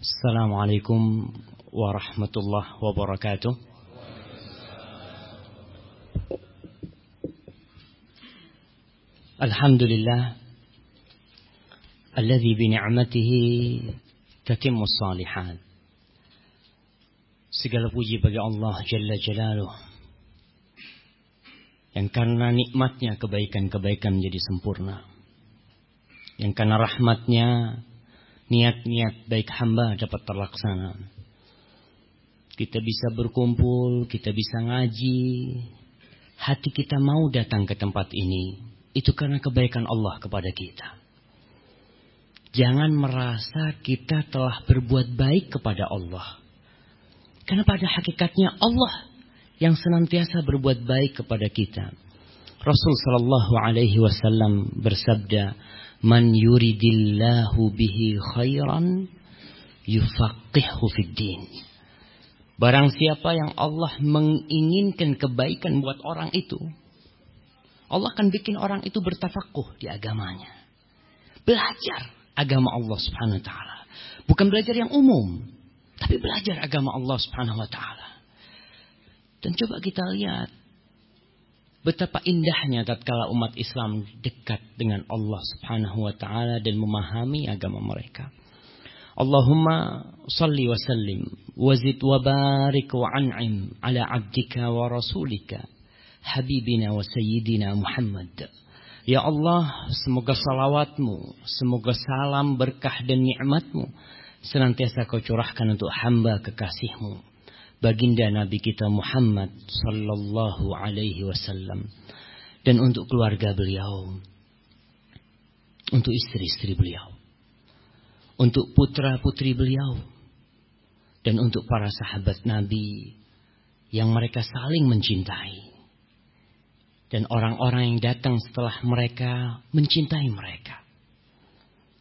السلام عليكم ورحمة الله وبركاته الحمد لله الذي بنعمته تتم الصالحات Segala puji bagi Allah Jalla Jalaluh. Yang karena nikmatnya kebaikan-kebaikan menjadi sempurna. Yang karena rahmatnya niat-niat baik hamba dapat terlaksana. Kita bisa berkumpul, kita bisa ngaji. Hati kita mau datang ke tempat ini. Itu karena kebaikan Allah kepada kita. Jangan merasa kita telah berbuat baik kepada Allah. Karena pada hakikatnya Allah yang senantiasa berbuat baik kepada kita. Rasul sallallahu alaihi wasallam bersabda, "Man yuridillahu bihi khairan yufaqihu fid din." Barang siapa yang Allah menginginkan kebaikan buat orang itu, Allah akan bikin orang itu bertafakuh di agamanya. Belajar agama Allah Subhanahu wa taala. Bukan belajar yang umum, tapi belajar agama Allah Subhanahu wa taala. Dan coba kita lihat betapa indahnya tatkala umat Islam dekat dengan Allah Subhanahu wa taala dan memahami agama mereka. Allahumma salli wa sallim wa zid wa barik wa an'im ala abdika wa rasulika habibina wa sayyidina Muhammad. Ya Allah, semoga salawatmu, semoga salam berkah dan nikmatmu senantiasa kau curahkan untuk hamba kekasihmu baginda Nabi kita Muhammad sallallahu alaihi wasallam. Dan untuk keluarga beliau untuk istri-istri beliau untuk putra-putri beliau dan untuk para sahabat Nabi yang mereka saling mencintai. Dan orang-orang yang datang setelah mereka mencintai mereka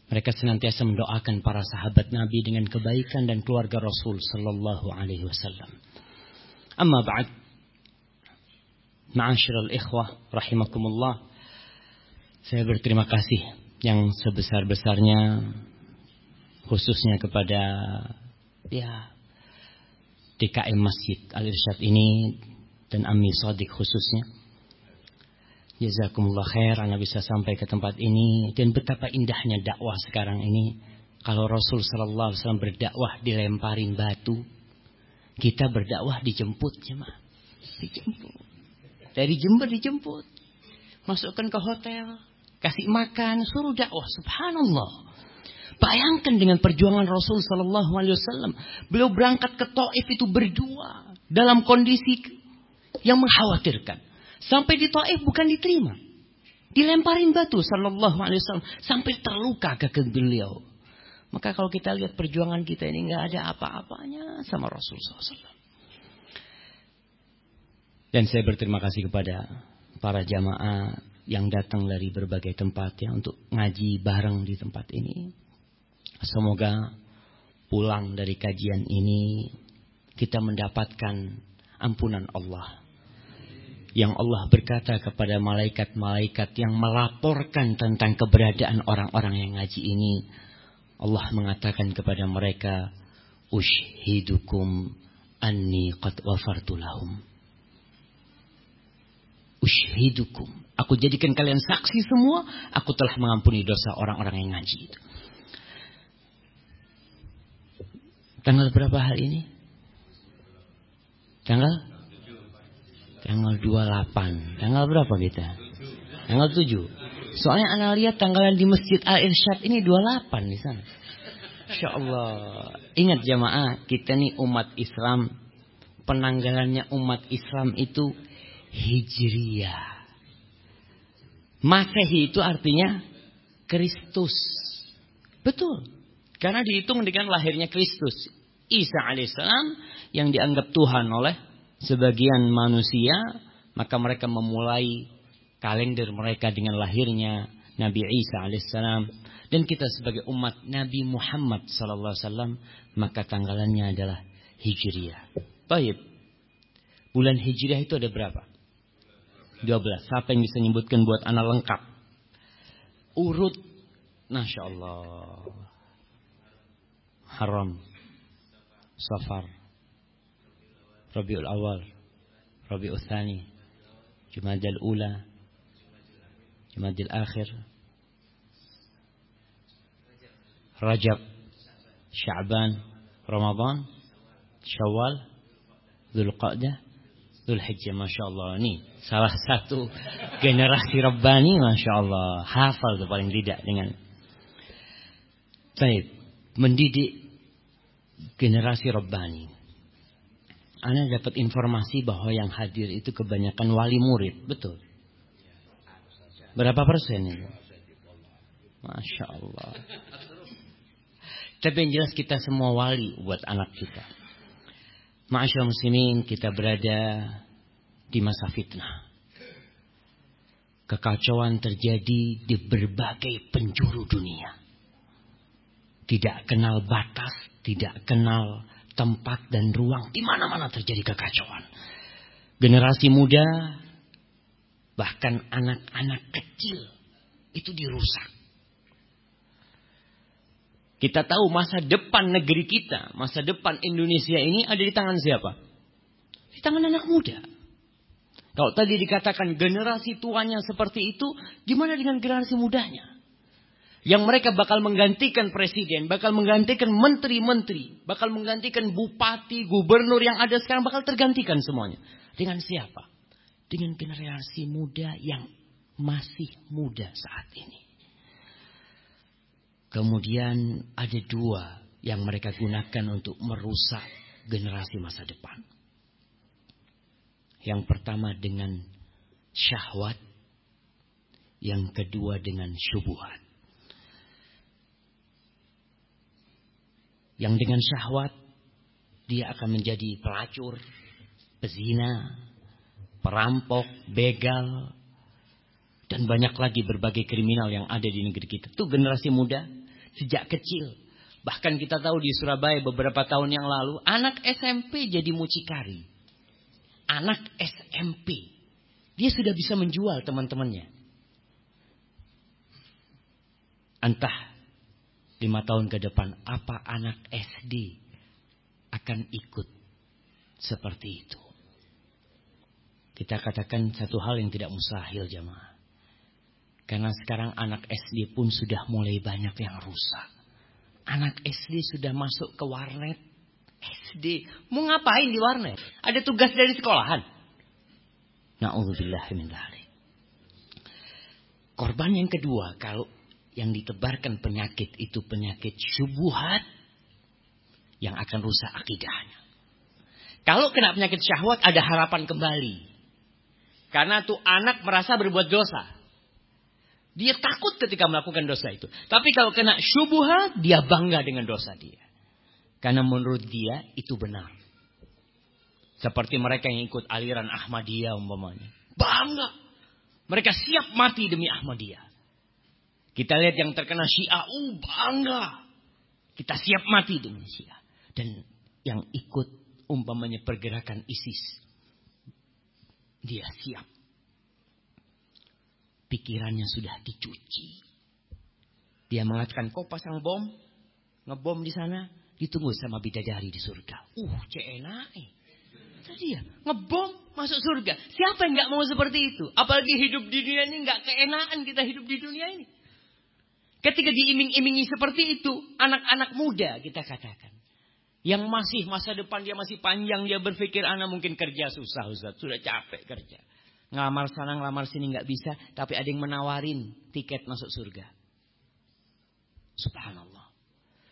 mereka senantiasa mendoakan para sahabat Nabi dengan kebaikan dan keluarga Rasul sallallahu alaihi wasallam. Amma ba'd. Ma'asyiral ikhwah rahimakumullah. Saya berterima kasih yang sebesar-besarnya khususnya kepada ya DKM Masjid Al Irsyad ini dan Ami Sodik khususnya Jazakumullah khair Anda bisa sampai ke tempat ini dan betapa indahnya dakwah sekarang ini. Kalau Rasul sallallahu alaihi wasallam berdakwah dilemparin batu, kita berdakwah dijemput jemaah. Dijemput. Dari Jember dijemput. Masukkan ke hotel, kasih makan, suruh dakwah. Subhanallah. Bayangkan dengan perjuangan Rasul sallallahu alaihi wasallam. Beliau berangkat ke Taif itu berdua dalam kondisi yang mengkhawatirkan. Sampai di Taif bukan diterima. Dilemparin batu sallallahu alaihi wasallam sampai terluka kaki beliau. Maka kalau kita lihat perjuangan kita ini nggak ada apa-apanya sama Rasulullah SAW. Dan saya berterima kasih kepada para jamaah yang datang dari berbagai tempat ya untuk ngaji bareng di tempat ini. Semoga pulang dari kajian ini kita mendapatkan ampunan Allah yang Allah berkata kepada malaikat-malaikat yang melaporkan tentang keberadaan orang-orang yang ngaji ini. Allah mengatakan kepada mereka, Ushhidukum anni qad wafartu lahum. Ushhidukum. Aku jadikan kalian saksi semua, aku telah mengampuni dosa orang-orang yang ngaji itu. Tanggal berapa hari ini? Tanggal Tanggal 28. Tanggal berapa kita? Tanggal 7. Soalnya anda lihat tanggalan di Masjid Al-Irsyad ini 28 di sana. Insya Allah. Ingat jamaah, kita nih umat Islam. Penanggalannya umat Islam itu Hijriyah. Masehi itu artinya Kristus. Betul. Karena dihitung dengan lahirnya Kristus. Isa alaihissalam yang dianggap Tuhan oleh sebagian manusia, maka mereka memulai kalender mereka dengan lahirnya Nabi Isa alaihissalam dan kita sebagai umat Nabi Muhammad sallallahu alaihi wasallam maka tanggalannya adalah Hijriah. Baik. Bulan Hijriah itu ada berapa? 12. Siapa yang bisa menyebutkan buat anak lengkap? Urut Masya Allah. Muharram, Safar, Rabiul Awal, Rabiul Thani, Jumadil Ula, Jumadil Akhir, Rajab, Sya'ban, Ramadan, Syawal, Zulqa'dah, Zulhijjah, Masya Allah. Ini salah satu generasi Rabbani, Masya Allah. Hafal tuh paling tidak dengan. Baik, mendidik generasi Rabbani. Anda dapat informasi bahwa yang hadir itu kebanyakan wali murid, betul. Berapa persen itu? Masya Allah. Tapi yang jelas kita semua wali buat anak kita. Masya muslimin kita berada di masa fitnah. Kekacauan terjadi di berbagai penjuru dunia. Tidak kenal batas, tidak kenal tempat dan ruang di mana-mana terjadi kekacauan. Generasi muda bahkan anak-anak kecil itu dirusak. Kita tahu masa depan negeri kita, masa depan Indonesia ini ada di tangan siapa? Di tangan anak muda. Kalau tadi dikatakan generasi tuanya seperti itu, gimana dengan generasi mudanya? Yang mereka bakal menggantikan presiden, bakal menggantikan menteri-menteri, bakal menggantikan bupati, gubernur yang ada sekarang bakal tergantikan semuanya. Dengan siapa? Dengan generasi muda yang masih muda saat ini. Kemudian ada dua yang mereka gunakan untuk merusak generasi masa depan. Yang pertama dengan syahwat, yang kedua dengan syubuhat. Yang dengan syahwat dia akan menjadi pelacur, pezina, perampok, begal, dan banyak lagi berbagai kriminal yang ada di negeri kita. Itu generasi muda sejak kecil. Bahkan kita tahu di Surabaya beberapa tahun yang lalu anak SMP jadi mucikari. Anak SMP. Dia sudah bisa menjual teman-temannya. Entah lima tahun ke depan apa anak SD akan ikut seperti itu. Kita katakan satu hal yang tidak mustahil jemaah. Karena sekarang anak SD pun sudah mulai banyak yang rusak. Anak SD sudah masuk ke warnet. SD. Mau ngapain di warnet? Ada tugas dari sekolahan. Na'udzubillah Korban yang kedua, kalau yang ditebarkan penyakit itu penyakit syubuhat yang akan rusak akidahnya. Kalau kena penyakit syahwat ada harapan kembali. Karena tuh anak merasa berbuat dosa. Dia takut ketika melakukan dosa itu. Tapi kalau kena syubuhat, dia bangga dengan dosa dia. Karena menurut dia itu benar. Seperti mereka yang ikut aliran Ahmadiyah umpamanya. Bangga. Mereka siap mati demi Ahmadiyah. Kita lihat yang terkena Syiah, uh bangga. Kita siap mati dengan Syiah. Dan yang ikut umpamanya pergerakan ISIS. Dia siap. Pikirannya sudah dicuci. Dia mengatakan, kau pasang bom, ngebom di sana, ditunggu sama bidadari di surga. Uh, cena eh. Tadi ya, ngebom masuk surga. Siapa yang nggak mau seperti itu? Apalagi hidup di dunia ini nggak keenaan kita hidup di dunia ini. Ketika diiming-imingi seperti itu, anak-anak muda kita katakan. Yang masih masa depan dia masih panjang, dia berpikir anak mungkin kerja susah Ustaz, sudah capek kerja. Ngelamar sana, ngelamar sini nggak bisa, tapi ada yang menawarin tiket masuk surga. Subhanallah.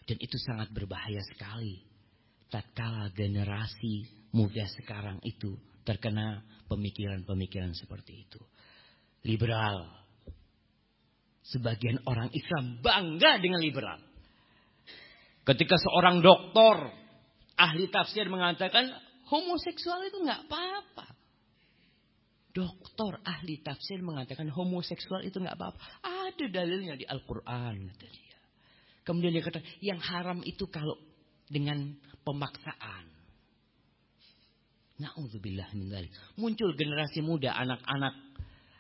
Dan itu sangat berbahaya sekali. Tatkala generasi muda sekarang itu terkena pemikiran-pemikiran seperti itu. Liberal, Sebagian orang Islam bangga dengan liberal. Ketika seorang doktor ahli tafsir mengatakan homoseksual itu nggak apa-apa. Doktor ahli tafsir mengatakan homoseksual itu nggak apa-apa. Ada dalilnya di Al-Quran. Kemudian dia kata yang haram itu kalau dengan pemaksaan. Na'udzubillah min Muncul generasi muda anak-anak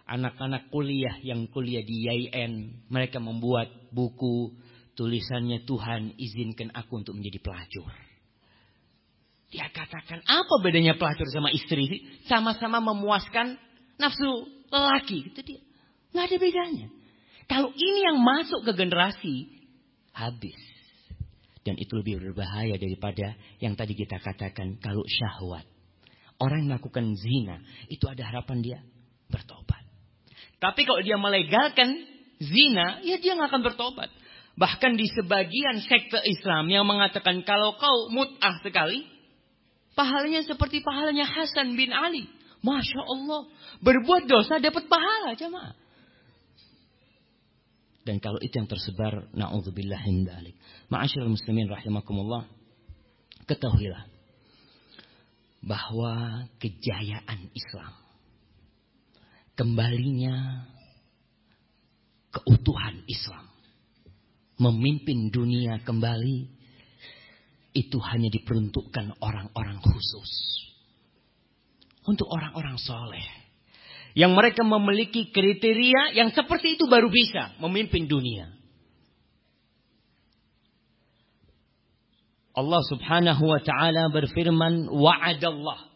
anak-anak kuliah yang kuliah di YIN, mereka membuat buku tulisannya Tuhan izinkan aku untuk menjadi pelacur. Dia katakan apa bedanya pelacur sama istri? Sama-sama memuaskan nafsu lelaki. Gitu dia. Nggak ada bedanya. Kalau ini yang masuk ke generasi, habis. Dan itu lebih berbahaya daripada yang tadi kita katakan kalau syahwat. Orang yang melakukan zina, itu ada harapan dia bertobat. Tapi kalau dia melegalkan zina, ya dia nggak akan bertobat. Bahkan di sebagian sekte Islam yang mengatakan kalau kau mut'ah sekali, pahalanya seperti pahalanya Hasan bin Ali. Masya Allah. Berbuat dosa dapat pahala jemaah. Dan kalau itu yang tersebar, na'udzubillah hindalik. Ma'asyarul muslimin rahimakumullah. Ketahuilah. Bahwa kejayaan Islam. Kembalinya keutuhan Islam. Memimpin dunia kembali. Itu hanya diperuntukkan orang-orang khusus. Untuk orang-orang soleh yang mereka memiliki kriteria yang seperti itu baru bisa memimpin dunia. Allah Subhanahu wa taala berfirman wa'adallah.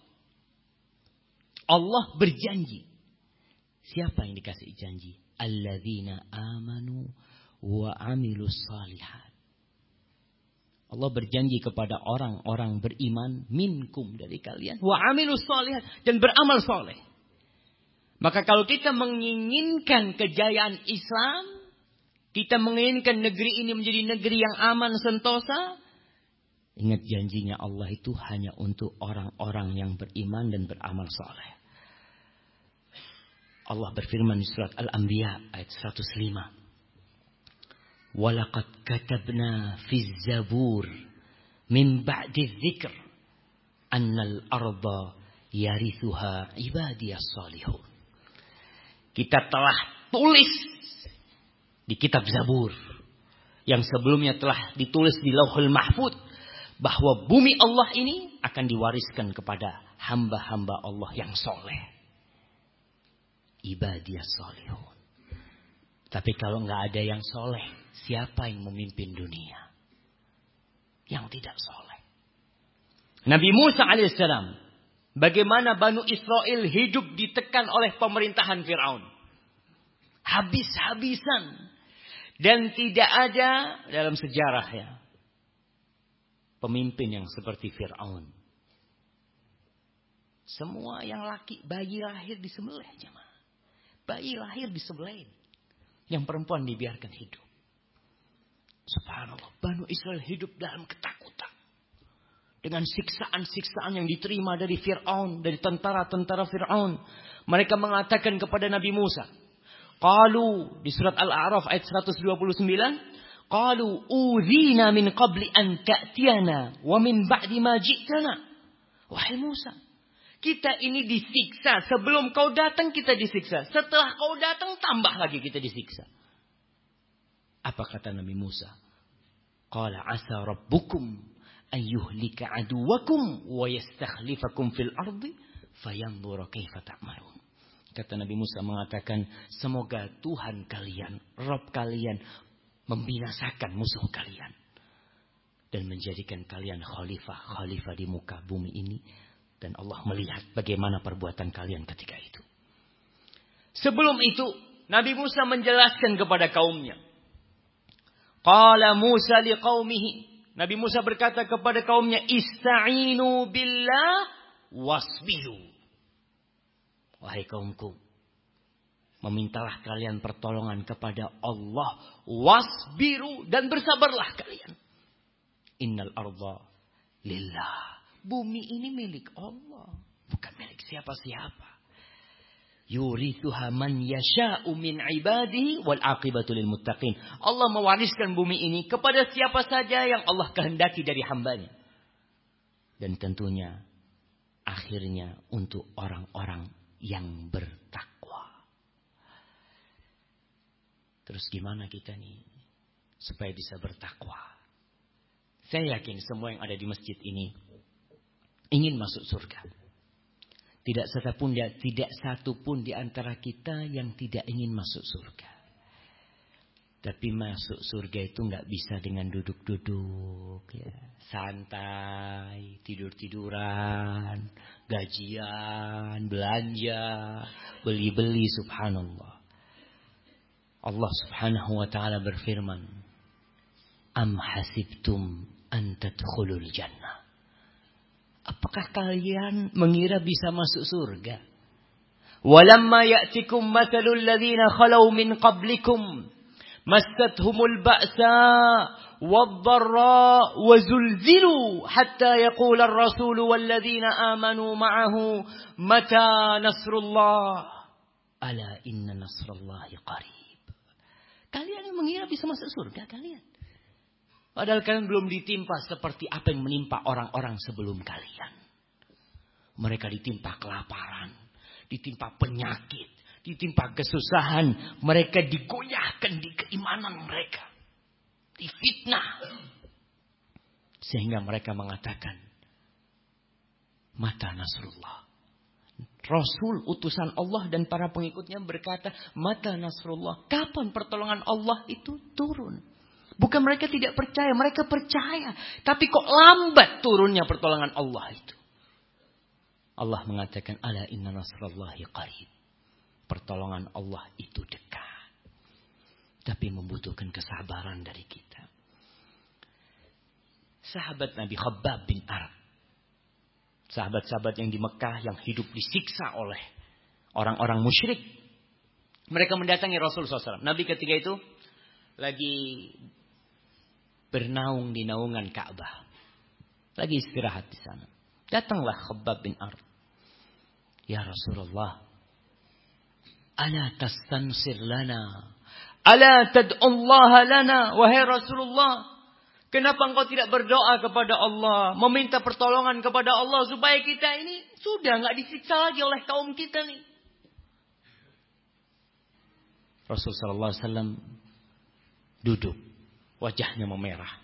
Allah berjanji. Siapa yang dikasih janji? Alladzina amanu wa amilus salihat. Allah berjanji kepada orang-orang beriman minkum dari kalian wa amilus salihat dan beramal soleh. Maka kalau kita menginginkan kejayaan Islam, kita menginginkan negeri ini menjadi negeri yang aman sentosa, ingat janjinya Allah itu hanya untuk orang-orang yang beriman dan beramal soleh. Allah berfirman di surat Al-Anbiya ayat 105. Walaqad katabna fi zabur min ba'di dzikr annal arda yarithuha ibadiyas salihun. Kita telah tulis di kitab Zabur yang sebelumnya telah ditulis di Lauhul Mahfud bahwa bumi Allah ini akan diwariskan kepada hamba-hamba Allah yang soleh. Ibadiyah solehun. Tapi kalau nggak ada yang soleh, siapa yang memimpin dunia? Yang tidak soleh. Nabi Musa alaihissalam Bagaimana Banu Israel hidup ditekan oleh pemerintahan Fir'aun. Habis-habisan. Dan tidak ada dalam sejarah ya. Pemimpin yang seperti Fir'aun. Semua yang laki, bayi lahir di disembelih jemaah. Bayi lahir di disembelih. Yang perempuan dibiarkan hidup. Subhanallah. Banu Israel hidup dalam ketakutan dengan siksaan-siksaan yang diterima dari Fir'aun, dari tentara-tentara Fir'aun. Mereka mengatakan kepada Nabi Musa. Qalu di surat Al-A'raf ayat 129. Qalu uzina min qabli an ta'tiyana wa min ba'di ma ji'tana. Wahai Musa. Kita ini disiksa. Sebelum kau datang kita disiksa. Setelah kau datang tambah lagi kita disiksa. Apa kata Nabi Musa? Qala asa rabbukum ayyuhlika aduwakum wa yastakhlifakum fil ardi fayanzura kaifa ta'malun. Kata Nabi Musa mengatakan, semoga Tuhan kalian, Rob kalian membinasakan musuh kalian dan menjadikan kalian khalifah, khalifah di muka bumi ini dan Allah melihat bagaimana perbuatan kalian ketika itu. Sebelum itu, Nabi Musa menjelaskan kepada kaumnya. Qala Musa liqaumihi Nabi Musa berkata kepada kaumnya, Ista'inu billah wasbiru. Wahai kaumku, memintalah kalian pertolongan kepada Allah, wasbiru dan bersabarlah kalian. Innal arda lillah. Bumi ini milik Allah, bukan milik siapa-siapa yurithuha man yasha'u min ibadihi wal aqibatu lil muttaqin. Allah mewariskan bumi ini kepada siapa saja yang Allah kehendaki dari hambanya. Dan tentunya akhirnya untuk orang-orang yang bertakwa. Terus gimana kita nih supaya bisa bertakwa? Saya yakin semua yang ada di masjid ini ingin masuk surga. Tidak satu pun tidak satu pun di antara kita yang tidak ingin masuk surga. Tapi masuk surga itu nggak bisa dengan duduk-duduk, ya. santai, tidur-tiduran, gajian, belanja, beli-beli, subhanallah. Allah subhanahu wa ta'ala berfirman, Am hasibtum an tadkhulul jannah. Apakah kalian mengira bisa masuk surga? Walamma ya'tikum mathalul ladzina khalau min qablikum massathumul ba'sa wad-dharra wa zulzilu hatta yaqula ar-rasul wal amanu ma'ahu mata nasrullah ala inna nasrallahi qarib. Kalian yang mengira bisa masuk surga kalian? Padahal kalian belum ditimpa seperti apa yang menimpa orang-orang sebelum kalian. Mereka ditimpa kelaparan, ditimpa penyakit, ditimpa kesusahan, mereka digoyahkan di keimanan mereka. Difitnah. Sehingga mereka mengatakan, mata Nasrullah. Rasul utusan Allah dan para pengikutnya berkata, mata Nasrullah. Kapan pertolongan Allah itu turun? Bukan mereka tidak percaya, mereka percaya. Tapi kok lambat turunnya pertolongan Allah itu. Allah mengatakan, ala inna nasrallahi qarib pertolongan Allah itu dekat. Tapi membutuhkan kesabaran dari kita. Sahabat Nabi Khabbab bin Arab. Sahabat-sahabat yang di Mekah yang hidup disiksa oleh orang-orang musyrik. Mereka mendatangi Rasul SAW. Nabi ketika itu lagi bernaung di naungan Ka'bah. Lagi istirahat di sana. Datanglah Khabbab bin Arab. Ya Rasulullah, Ala tastansir lana. Ala tad'ullah lana. Wahai Rasulullah. Kenapa engkau tidak berdoa kepada Allah. Meminta pertolongan kepada Allah. Supaya kita ini sudah nggak disiksa lagi oleh kaum kita nih. Rasul Sallallahu Alaihi Wasallam duduk. Wajahnya memerah.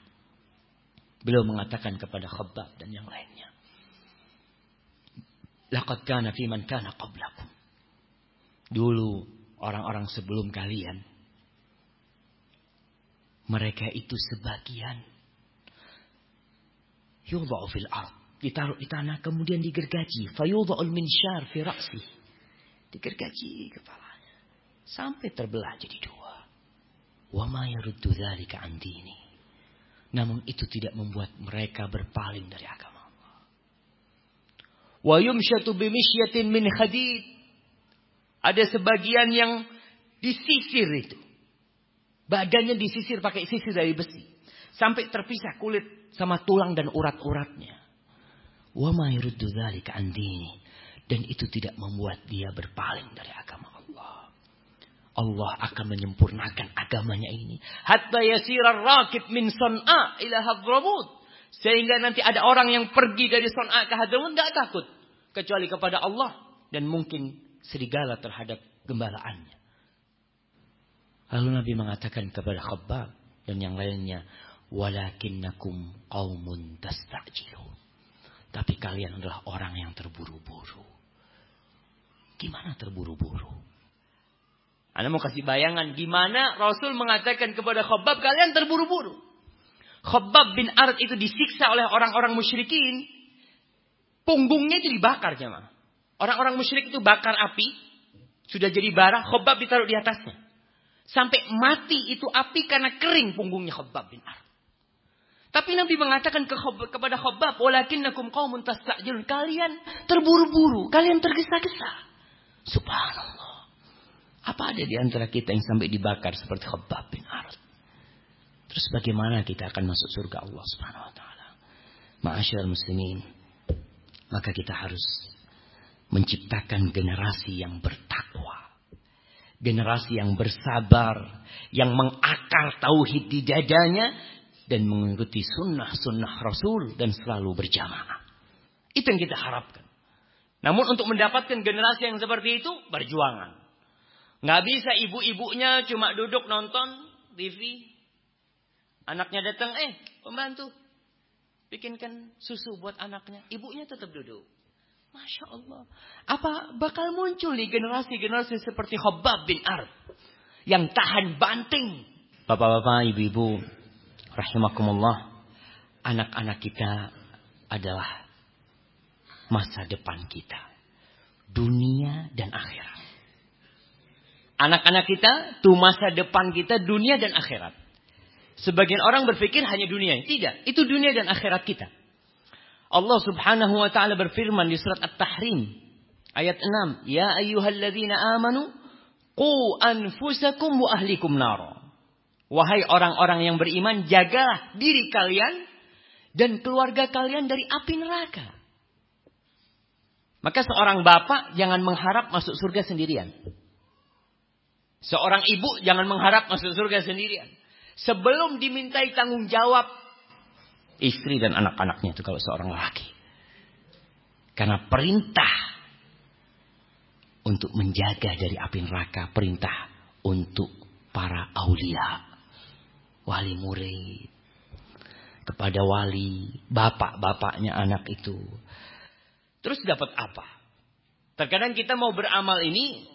Beliau mengatakan kepada Khabbab dan yang lainnya. Laqad kana fi man kana qablakum. Dulu orang-orang sebelum kalian. Mereka itu sebagian. Yudha'u fil ard. Ditaruh di tanah kemudian digergaji. Fayudha'ul minsyar fi ra'si. Digergaji kepalanya. Sampai terbelah jadi dua. Wa ma yaruddu dhalika an dini. Namun itu tidak membuat mereka berpaling dari agama Allah. Wa yumsyatu bimishyatin min khadid. Ada sebagian yang disisir itu. Badannya disisir pakai sisir dari besi. Sampai terpisah kulit sama tulang dan urat-uratnya. Wa dzalika andini. Dan itu tidak membuat dia berpaling dari agama. Allah akan menyempurnakan agamanya ini. Hatta yasirar rakib min son'a ila hadramut. Sehingga nanti ada orang yang pergi dari son'a ke hadramut. Tidak takut. Kecuali kepada Allah. Dan mungkin serigala terhadap gembalaannya. Lalu Nabi mengatakan kepada Khabbab dan yang lainnya, "Walakinnakum qaumun tasta'jilun." Tapi kalian adalah orang yang terburu-buru. Gimana terburu-buru? Anda mau kasih bayangan gimana Rasul mengatakan kepada Khabbab kalian terburu-buru. Khabbab bin Arad itu disiksa oleh orang-orang musyrikin. Punggungnya itu dibakar jemaah. Orang-orang musyrik itu bakar api, sudah jadi bara, Khobab ditaruh di atasnya. Sampai mati itu api karena kering punggungnya Khobab bin Ar. Tapi Nabi mengatakan ke Khobab, kepada Khobab, "Walakinnakum qaumun tastajilun." Kalian terburu-buru, kalian tergesa-gesa. Subhanallah. Apa ada di antara kita yang sampai dibakar seperti Khobab bin Ar? Terus bagaimana kita akan masuk surga Allah Subhanahu wa taala? Ma'asyiral muslimin, maka kita harus menciptakan generasi yang bertakwa. Generasi yang bersabar, yang mengakar tauhid di dadanya dan mengikuti sunnah-sunnah Rasul dan selalu berjamaah. Itu yang kita harapkan. Namun untuk mendapatkan generasi yang seperti itu, berjuangan. Nggak bisa ibu-ibunya cuma duduk nonton TV. Anaknya datang, eh pembantu. Bikinkan susu buat anaknya. Ibunya tetap duduk. Masya Allah. Apa bakal muncul nih generasi-generasi seperti Khobab bin Arb. Yang tahan banting. Bapak-bapak, ibu-ibu, rahimakumullah, anak-anak kita adalah masa depan kita. Dunia dan akhirat. Anak-anak kita, itu masa depan kita dunia dan akhirat. Sebagian orang berpikir hanya dunia. Tidak, itu dunia dan akhirat kita. Allah subhanahu wa ta'ala berfirman di surat At-Tahrim. Ayat 6. Ya ayyuhalladzina amanu. Qu anfusakum wa ahlikum nara. Wahai orang-orang yang beriman, jagalah diri kalian dan keluarga kalian dari api neraka. Maka seorang bapak jangan mengharap masuk surga sendirian. Seorang ibu jangan mengharap masuk surga sendirian. Sebelum dimintai tanggung jawab istri dan anak-anaknya itu kalau seorang laki. Karena perintah untuk menjaga dari api neraka, perintah untuk para aulia wali murid, kepada wali, bapak-bapaknya anak itu. Terus dapat apa? Terkadang kita mau beramal ini,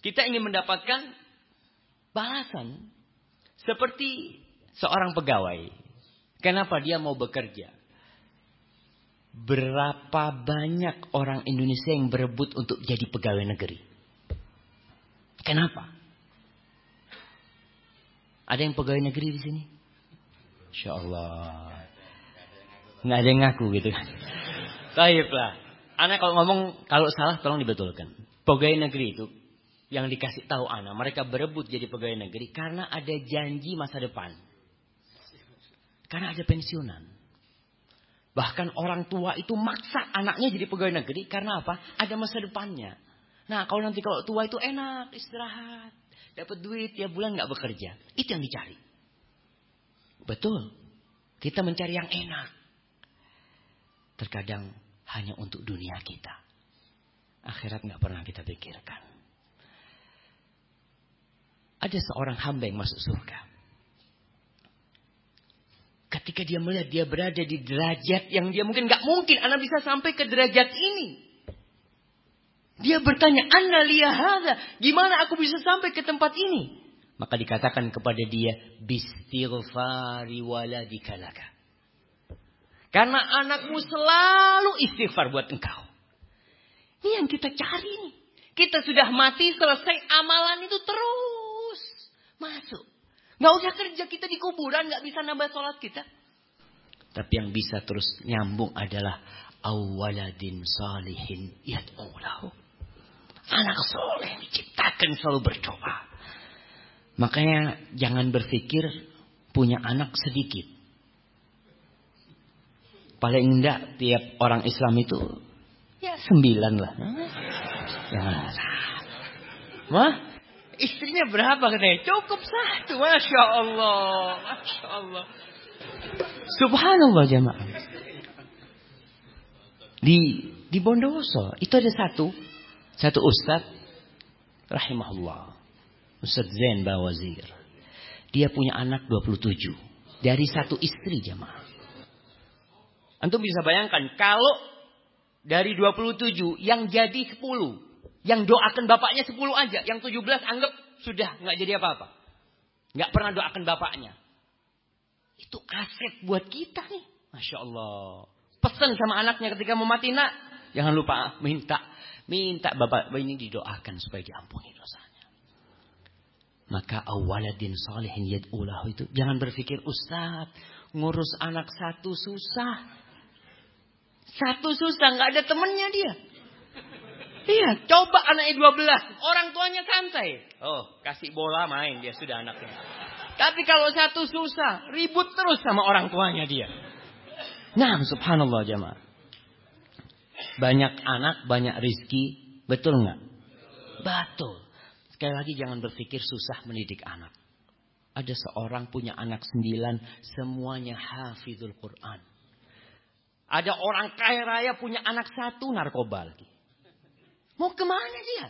kita ingin mendapatkan balasan. Seperti seorang pegawai. Kenapa dia mau bekerja? Berapa banyak orang Indonesia yang berebut untuk jadi pegawai negeri? Kenapa? Ada yang pegawai negeri di sini? Insya Allah. Nggak ada yang ngaku gitu kan. lah. Anak kalau ngomong kalau salah tolong dibetulkan. Pegawai negeri itu yang dikasih tahu anak mereka berebut jadi pegawai negeri karena ada janji masa depan. Karena ada pensiunan. Bahkan orang tua itu maksa anaknya jadi pegawai negeri karena apa? Ada masa depannya. Nah, kalau nanti kalau tua itu enak istirahat dapat duit tiap bulan nggak bekerja. Itu yang dicari. Betul. Kita mencari yang enak. Terkadang hanya untuk dunia kita. Akhirat nggak pernah kita pikirkan. Ada seorang hamba yang masuk surga. Ketika dia melihat dia berada di derajat yang dia mungkin nggak mungkin anak bisa sampai ke derajat ini. Dia bertanya, Anna liyahada, gimana aku bisa sampai ke tempat ini? Maka dikatakan kepada dia, Bistighfari waladikalaka. Karena anakmu selalu istighfar buat engkau. Ini yang kita cari nih. Kita sudah mati, selesai amalan itu terus masuk. Gak usah kerja kita di kuburan, gak bisa nambah sholat kita. Tapi yang bisa terus nyambung adalah awaladin salihin yad'ulahu. Anak soleh diciptakan selalu berdoa. Makanya jangan berpikir punya anak sedikit. Paling enggak tiap orang Islam itu ya sembilan lah. Ya. Wah, istrinya berapa katanya? Cukup satu, masya Allah, masya Allah. Subhanallah jemaah. Di di Bondowoso itu ada satu satu ustaz rahimahullah. Ustaz Zain Bawazir. Dia punya anak 27 dari satu istri jamaah. Antum bisa bayangkan kalau dari 27 yang jadi 10, yang doakan bapaknya 10 aja, yang 17 anggap sudah nggak jadi apa-apa. nggak pernah doakan bapaknya. Itu aset buat kita nih. Masya Allah. Pesan sama anaknya ketika mau mati nak. Jangan lupa minta Minta bapak ini didoakan supaya diampuni dosanya. Maka awaladin salihin yad'ulahu itu. Jangan berpikir Ustaz. Ngurus anak satu susah. Satu susah. nggak ada temennya dia. Iya, coba anaknya 12. Orang tuanya santai. Oh, kasih bola main dia sudah anaknya. Tapi kalau satu susah, ribut terus sama orang tuanya dia. Nah, subhanallah jemaah. Banyak anak, banyak rizki. Betul nggak? Betul. Sekali lagi jangan berpikir susah mendidik anak. Ada seorang punya anak sembilan, semuanya hafizul Quran. Ada orang kaya raya punya anak satu narkoba lagi. Mau ke mana dia?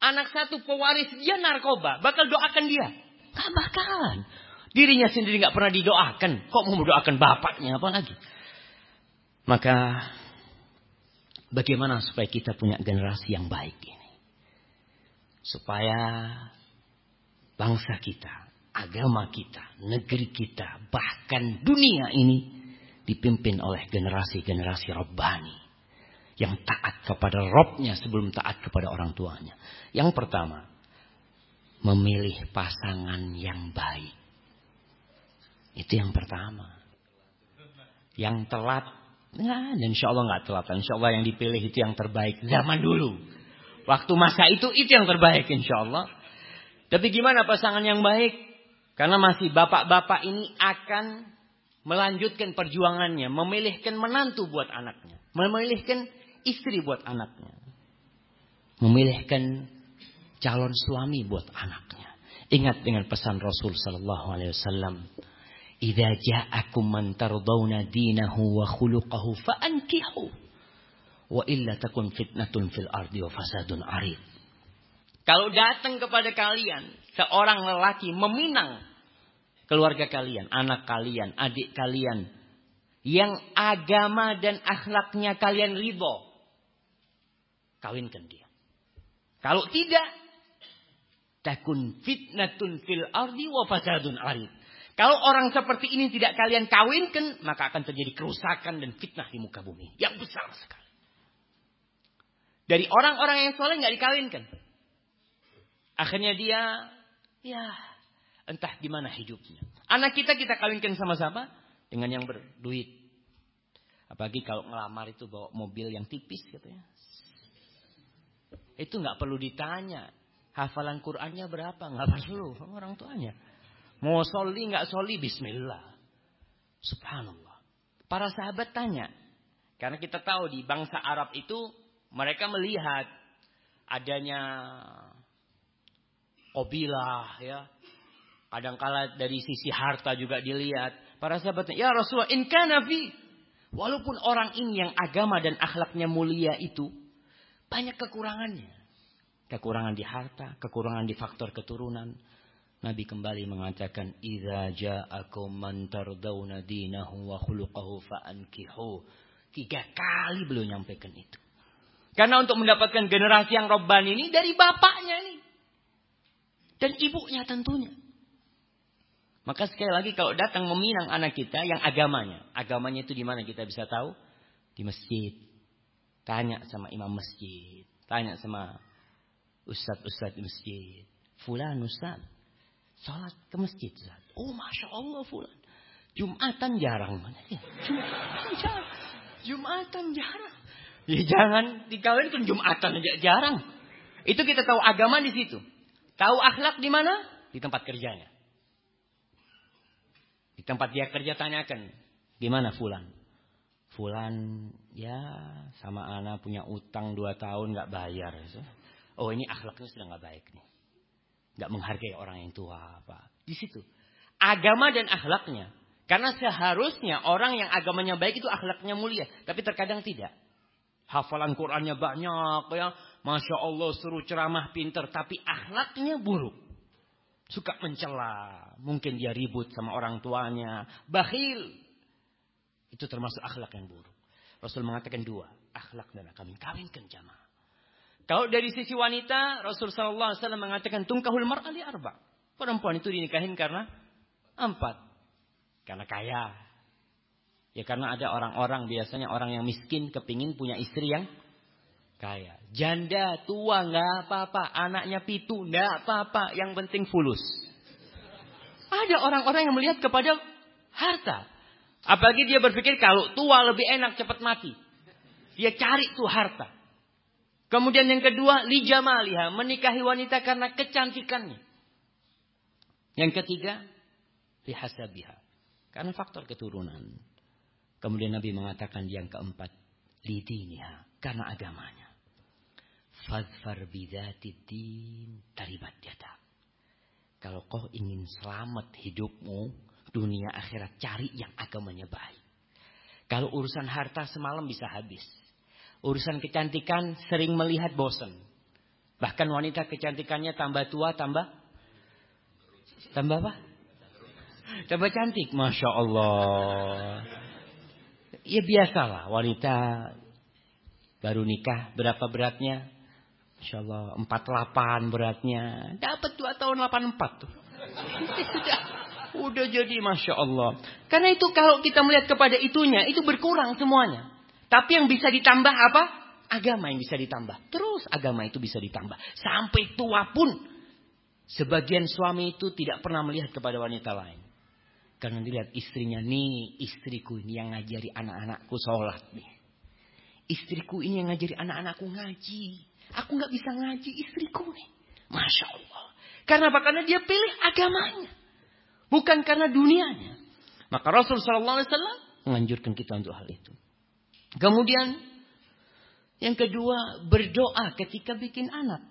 Anak satu pewaris dia narkoba. Bakal doakan dia. Gak bakalan. Dirinya sendiri gak pernah didoakan. Kok mau mendoakan bapaknya apa lagi? Maka Bagaimana supaya kita punya generasi yang baik ini? Supaya bangsa kita agama kita, negeri kita, bahkan dunia ini dipimpin oleh generasi-generasi Rabbani. Yang taat kepada Robnya sebelum taat kepada orang tuanya. Yang pertama, memilih pasangan yang baik. Itu yang pertama. Yang telat, nah, insya Allah nggak telat. Insya Allah yang dipilih itu yang terbaik zaman dulu. Waktu masa itu itu yang terbaik insya Allah. Tapi gimana pasangan yang baik? Karena masih bapak-bapak ini akan melanjutkan perjuangannya, memilihkan menantu buat anaknya, memilihkan istri buat anaknya, memilihkan calon suami buat anaknya. Ingat dengan pesan Rasul sallallahu alaihi wasallam, "Idza ja'akum man tardawna dinahu wa khuluquhu fa'ankihu, wa illa takun fitnatun fil ardi wa fasadun arid." Kalau datang kepada kalian seorang lelaki meminang keluarga kalian, anak kalian, adik kalian yang agama dan akhlaknya kalian ridho, kawinkan dia. Kalau tidak, takun fitnatun fil ardi wa fasadun arid. Kalau orang seperti ini tidak kalian kawinkan, maka akan terjadi kerusakan dan fitnah di muka bumi yang besar sekali. Dari orang-orang yang soleh nggak dikawinkan. Akhirnya dia, ya Entah gimana hidupnya. Anak kita kita kawinkan sama-sama dengan yang berduit. Apalagi kalau ngelamar itu bawa mobil yang tipis katanya. Itu nggak perlu ditanya. Hafalan Qur'annya berapa? Nggak perlu orang tuanya. Mau soli nggak soli Bismillah. Subhanallah. Para sahabat tanya. Karena kita tahu di bangsa Arab itu mereka melihat adanya obilah ya Kadangkala dari sisi harta juga dilihat. Para sahabatnya, ya Rasulullah, in kana. Walaupun orang ini yang agama dan akhlaknya mulia itu, banyak kekurangannya. Kekurangan di harta, kekurangan di faktor keturunan. Nabi kembali mengatakan, Iza ja'akum man tardawna dinahu wa khuluqahu fa'ankihu. Tiga kali beliau nyampaikan itu. Karena untuk mendapatkan generasi yang robban ini dari bapaknya ini. Dan ibunya tentunya. Maka sekali lagi kalau datang meminang anak kita yang agamanya. Agamanya itu di mana kita bisa tahu? Di masjid. Tanya sama imam masjid. Tanya sama ustadz-ustadz di masjid. Fulan ustadz. Salat ke masjid. Ustaz. Oh Masya Allah fulan. Jumatan jarang. Jumatan jarang. Jumatan jarang. Ya jangan dikawinkan Jumatan aja jarang. Itu kita tahu agama di situ. Tahu akhlak di mana? Di tempat kerjanya. Di tempat dia kerja tanyakan, gimana Fulan? Fulan ya sama anak punya utang dua tahun nggak bayar. Oh ini akhlaknya sudah nggak baik nih. Nggak menghargai orang yang tua apa. Di situ. Agama dan akhlaknya. Karena seharusnya orang yang agamanya baik itu akhlaknya mulia. Tapi terkadang tidak. Hafalan Qurannya banyak ya. Masya Allah suruh ceramah pinter. Tapi akhlaknya buruk. Suka mencela. Mungkin dia ribut sama orang tuanya. Bakhil. Itu termasuk akhlak yang buruk. Rasul mengatakan dua. Akhlak dan kawin. Kawinkan jamaah. Kalau dari sisi wanita, Rasul Sallallahu Alaihi Wasallam mengatakan tungkahul mar'ali arba. Perempuan itu dinikahin karena empat. Karena kaya. Ya karena ada orang-orang biasanya orang yang miskin kepingin punya istri yang kaya. Janda tua nggak apa-apa, anaknya pitu nggak apa-apa, yang penting fulus. Ada orang-orang yang melihat kepada harta. Apalagi dia berpikir kalau tua lebih enak cepat mati. Dia cari tuh harta. Kemudian yang kedua, lijamaliha, menikahi wanita karena kecantikannya. Yang ketiga, lihasabiha, karena faktor keturunan. Kemudian Nabi mengatakan yang keempat, lidiniha, karena agamanya. Fadfar din taribat. Kalau kau ingin selamat hidupmu, dunia akhirat cari yang agamanya baik. Kalau urusan harta semalam bisa habis. Urusan kecantikan sering melihat bosan. Bahkan wanita kecantikannya tambah tua, tambah tambah apa? Tambah cantik, masya Allah. Ya biasalah wanita baru nikah berapa beratnya Insya Allah 48 beratnya. Dapat 2 tahun 84 tuh. udah jadi masya Allah. Karena itu kalau kita melihat kepada itunya, itu berkurang semuanya. Tapi yang bisa ditambah apa? Agama yang bisa ditambah. Terus agama itu bisa ditambah. Sampai tua pun. Sebagian suami itu tidak pernah melihat kepada wanita lain. Karena dilihat istrinya, nih istriku ini yang ngajari anak-anakku sholat nih. Istriku ini yang ngajari anak-anakku ngaji. Aku nggak bisa ngaji istriku nih. Masya Allah. Karena apa? Karena dia pilih agamanya. Bukan karena dunianya. Maka Rasul Sallallahu Alaihi menganjurkan kita untuk hal itu. Kemudian yang kedua berdoa ketika bikin anak.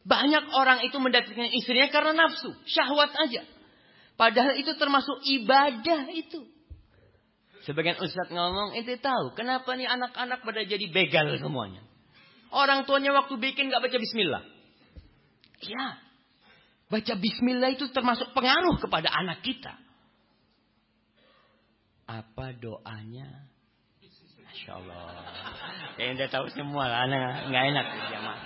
Banyak orang itu mendapatkan istrinya karena nafsu, syahwat aja. Padahal itu termasuk ibadah itu. Sebagian ustadz ngomong, ente tahu kenapa nih anak-anak pada jadi begal semuanya. Orang tuanya waktu bikin gak baca bismillah. Iya, Baca bismillah itu termasuk pengaruh kepada anak kita. Apa doanya? Masya Allah. Kayaknya udah tahu semua lah. Anak nggak enak jamaah.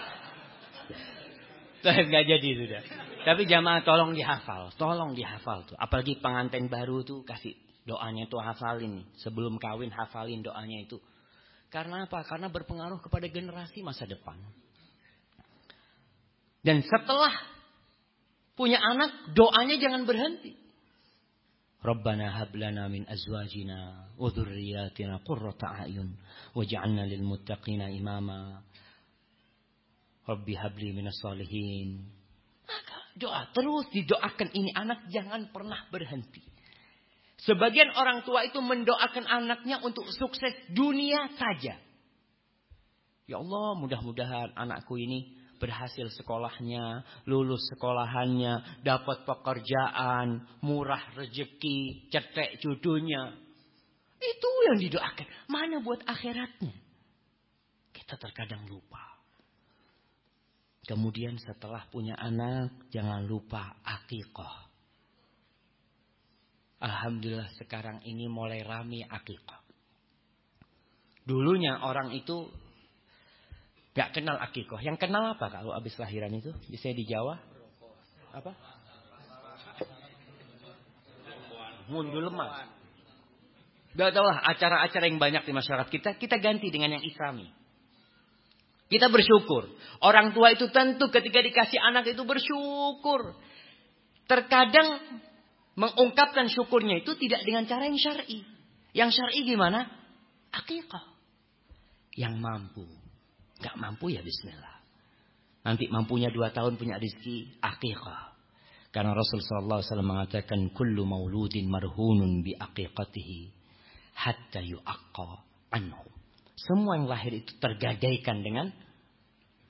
Nggak jadi sudah. Tapi jamaah tolong dihafal. Tolong dihafal tuh. Apalagi pengantin baru tuh kasih doanya tuh hafalin. Sebelum kawin hafalin doanya itu. Karena apa? Karena berpengaruh kepada generasi masa depan. Dan setelah punya anak, doanya jangan berhenti. Rabbana hab lana min azwajina wa dhurriyyatina qurrata a'yun waj'alna lil muttaqina imama. Rabbi habli minas salihin. Maka doa terus didoakan ini anak jangan pernah berhenti. Sebagian orang tua itu mendoakan anaknya untuk sukses dunia saja. Ya Allah, mudah-mudahan anakku ini berhasil sekolahnya, lulus sekolahannya, dapat pekerjaan, murah rezeki, cetek jodohnya. Itu yang didoakan. Mana buat akhiratnya? Kita terkadang lupa. Kemudian setelah punya anak, jangan lupa akikoh. Alhamdulillah sekarang ini mulai rame akikoh. Dulunya orang itu Gak kenal akikoh. Yang kenal apa kalau habis lahiran itu? Bisa di Jawa? Apa? Mundur lemas. Gak tau lah acara-acara yang banyak di masyarakat kita. Kita ganti dengan yang islami. Kita bersyukur. Orang tua itu tentu ketika dikasih anak itu bersyukur. Terkadang mengungkapkan syukurnya itu tidak dengan cara yang syar'i. Yang syar'i gimana? Akikah. Yang mampu Gak mampu ya bismillah. Nanti mampunya dua tahun punya rezeki akikah. Karena Rasul sallallahu alaihi wasallam mengatakan kullu mauludin marhunun bi aqiqatihi hatta yu'aqqa anhu. Semua yang lahir itu tergadaikan dengan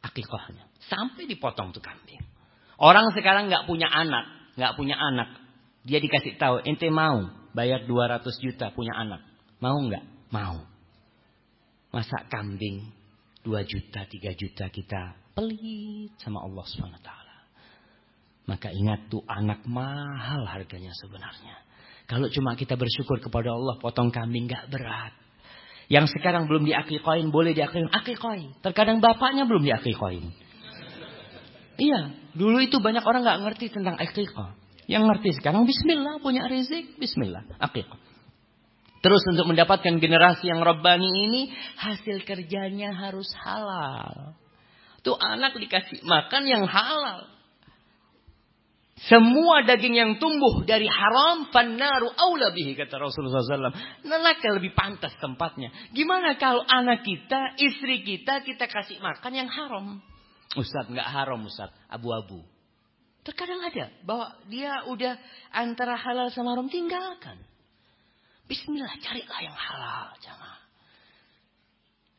akikahnya. Sampai dipotong tuh kambing. Orang sekarang nggak punya anak, nggak punya anak. Dia dikasih tahu, ente mau bayar 200 juta punya anak. Mau nggak? Mau. Masak kambing 2 juta, 3 juta kita pelit sama Allah SWT. Maka ingat tuh anak mahal harganya sebenarnya. Kalau cuma kita bersyukur kepada Allah potong kambing gak berat. Yang sekarang belum diakikoin boleh diakikoin. Akikoin. Terkadang bapaknya belum diakikoin. Iya. Dulu itu banyak orang gak ngerti tentang akikoh. Yang ngerti sekarang bismillah punya rizik. Bismillah. Akikoh. Terus untuk mendapatkan generasi yang Rabbani ini hasil kerjanya harus halal. Tuh anak dikasih makan yang halal. Semua daging yang tumbuh dari haram fannaru aula bihi kata Rasulullah SAW. Neraka lebih pantas tempatnya. Gimana kalau anak kita, istri kita kita kasih makan yang haram? Ustaz nggak haram Ustaz, abu-abu. Terkadang ada bahwa dia udah antara halal sama haram tinggalkan. Bismillah, carilah yang halal, jangan.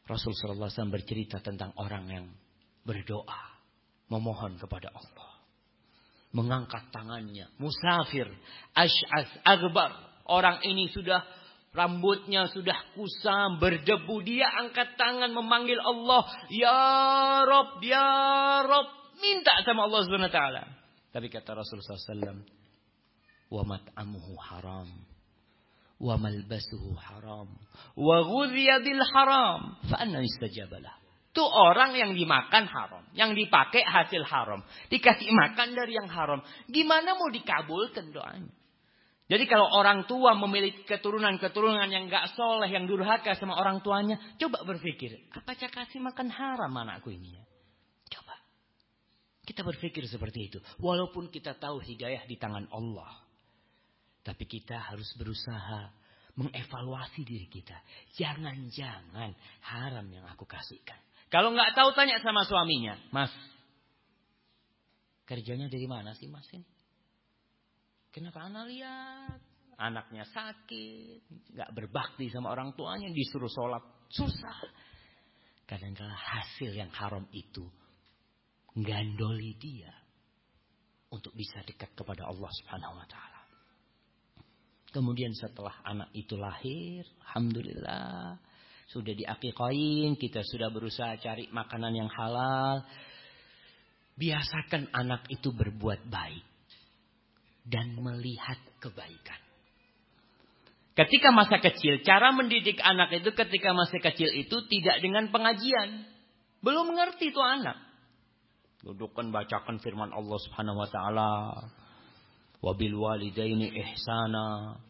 Rasul wasallam bercerita tentang orang yang berdoa, memohon kepada Allah. Mengangkat tangannya, musafir, ash'as agbar. Orang ini sudah rambutnya sudah kusam, berdebu. Dia angkat tangan memanggil Allah, "Ya Rob, ya Rob." Minta sama Allah Subhanahu wa taala. Tapi kata Rasul sallallahu alaihi wasallam, wa malbasuhu haram wa ghudhiya bil haram fa anna yustajaba Itu orang yang dimakan haram, yang dipakai hasil haram, dikasih makan dari yang haram. Gimana mau dikabulkan doanya? Jadi kalau orang tua memiliki keturunan-keturunan yang gak soleh, yang durhaka sama orang tuanya, coba berpikir, apa saya kasih makan haram anakku ini ya? Coba. Kita berpikir seperti itu. Walaupun kita tahu hidayah di tangan Allah. Tapi kita harus berusaha mengevaluasi diri kita. Jangan-jangan haram yang aku kasihkan. Kalau nggak tahu tanya sama suaminya, Mas, kerjanya dari mana sih Mas ini? Kenapa anak lihat anaknya sakit, nggak berbakti sama orang tuanya, disuruh sholat susah. Kadang-kala hasil yang haram itu gandoli dia untuk bisa dekat kepada Allah Subhanahu wa taala. Kemudian setelah anak itu lahir, alhamdulillah sudah diakikain, kita sudah berusaha cari makanan yang halal. Biasakan anak itu berbuat baik dan melihat kebaikan. Ketika masa kecil, cara mendidik anak itu ketika masih kecil itu tidak dengan pengajian. Belum mengerti itu anak. Dudukkan bacakan firman Allah Subhanahu wa taala wabil walidaini ihsana.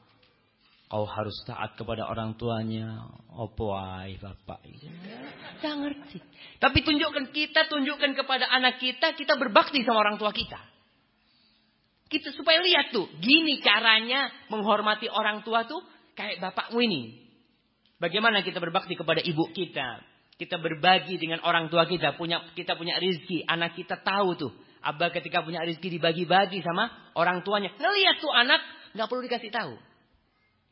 Kau harus taat kepada orang tuanya. Opo ay bapak. Tidak ngerti. Tapi tunjukkan kita, tunjukkan kepada anak kita, kita berbakti sama orang tua kita. Kita supaya lihat tuh, gini caranya menghormati orang tua tuh kayak bapakmu ini. Bagaimana kita berbakti kepada ibu kita? Kita berbagi dengan orang tua kita, punya kita punya rizki, anak kita tahu tuh Abah ketika punya rezeki dibagi-bagi sama orang tuanya. Ngeliat tuh anak, nggak perlu dikasih tahu.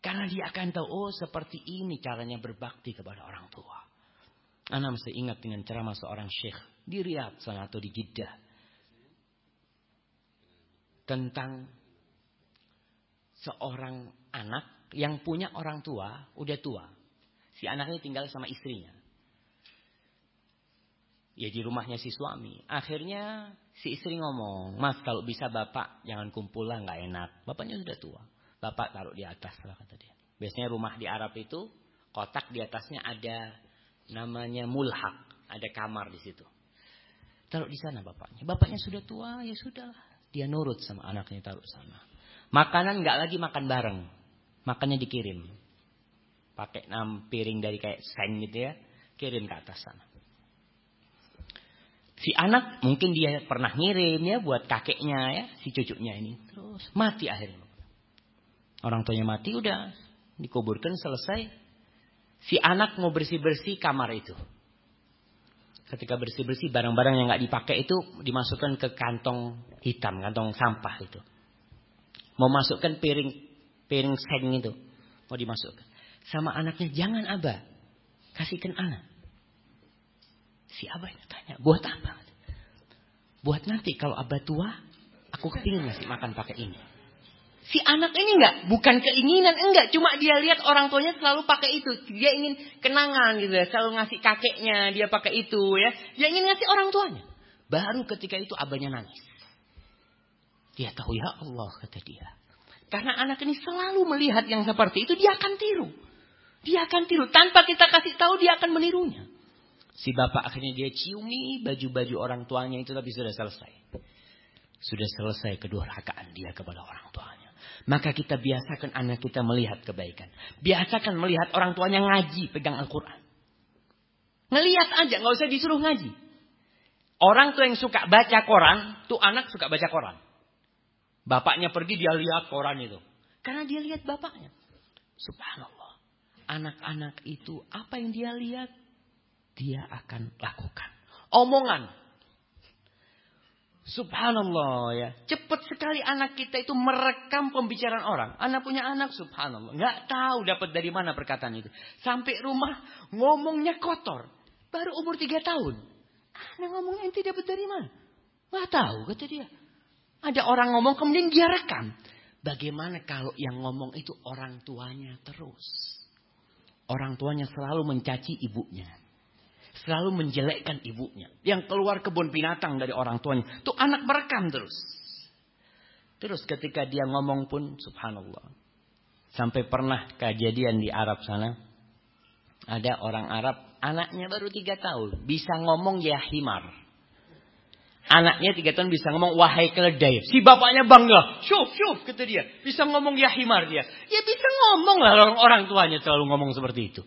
Karena dia akan tahu, oh seperti ini caranya berbakti kepada orang tua. Anak masih ingat dengan ceramah seorang syekh di Riyadh sana atau di Jeddah. Tentang seorang anak yang punya orang tua, udah tua. Si anaknya tinggal sama istrinya. Ya di rumahnya si suami. Akhirnya si istri ngomong, Mas kalau bisa bapak jangan kumpul lah nggak enak. Bapaknya sudah tua. Bapak taruh di atas lah kata dia. Biasanya rumah di Arab itu kotak di atasnya ada namanya mulhak. Ada kamar di situ. Taruh di sana bapaknya. Bapaknya sudah tua ya sudah. Dia nurut sama anaknya taruh sana. Makanan nggak lagi makan bareng. Makannya dikirim. Pakai enam piring dari kayak seng gitu ya. Kirim ke atas sana. Si anak mungkin dia pernah ngirim ya buat kakeknya ya, si cucunya ini. Terus mati akhirnya. Orang tuanya mati udah dikuburkan selesai. Si anak mau bersih-bersih kamar itu. Ketika bersih-bersih barang-barang yang nggak dipakai itu dimasukkan ke kantong hitam, kantong sampah itu. Mau masukkan piring piring seng itu, mau dimasukkan. Sama anaknya jangan abah, kasihkan anak. Si abah itu tanya, buat apa? Buat nanti kalau abah tua, aku kepingin ngasih makan pakai ini. Si anak ini enggak, bukan keinginan, enggak. Cuma dia lihat orang tuanya selalu pakai itu. Dia ingin kenangan gitu ya. Selalu ngasih kakeknya, dia pakai itu ya. Dia ingin ngasih orang tuanya. Baru ketika itu abahnya nangis. Dia tahu ya Allah kata dia. Karena anak ini selalu melihat yang seperti itu, dia akan tiru. Dia akan tiru. Tanpa kita kasih tahu, dia akan menirunya. Si bapak akhirnya dia ciumi baju-baju orang tuanya itu tapi sudah selesai. Sudah selesai kedua rakaat dia kepada orang tuanya. Maka kita biasakan anak kita melihat kebaikan. Biasakan melihat orang tuanya ngaji pegang Al-Quran. Ngelihat aja, nggak usah disuruh ngaji. Orang tuh yang suka baca koran, tuh anak suka baca koran. Bapaknya pergi dia lihat koran itu. Karena dia lihat bapaknya. Subhanallah. Anak-anak itu apa yang dia lihat? Dia akan lakukan. Omongan. Subhanallah ya. Cepat sekali anak kita itu merekam pembicaraan orang. Anak punya anak subhanallah. Nggak tahu dapat dari mana perkataan itu. Sampai rumah ngomongnya kotor. Baru umur tiga tahun. Anak ngomong ente dapat dari mana? Nggak tahu kata dia. Ada orang ngomong kemudian dia rekam. Bagaimana kalau yang ngomong itu orang tuanya terus? Orang tuanya selalu mencaci ibunya selalu menjelekkan ibunya. Yang keluar kebun binatang dari orang tuanya. Tuh anak merekam terus. Terus ketika dia ngomong pun subhanallah. Sampai pernah kejadian di Arab sana. Ada orang Arab, anaknya baru tiga tahun, bisa ngomong ya himar. Anaknya tiga tahun bisa ngomong wahai keledai. Si bapaknya bangga. Syuf, syuf, kata dia. Bisa ngomong ya himar dia. Ya bisa ngomong lah orang, orang tuanya selalu ngomong seperti itu.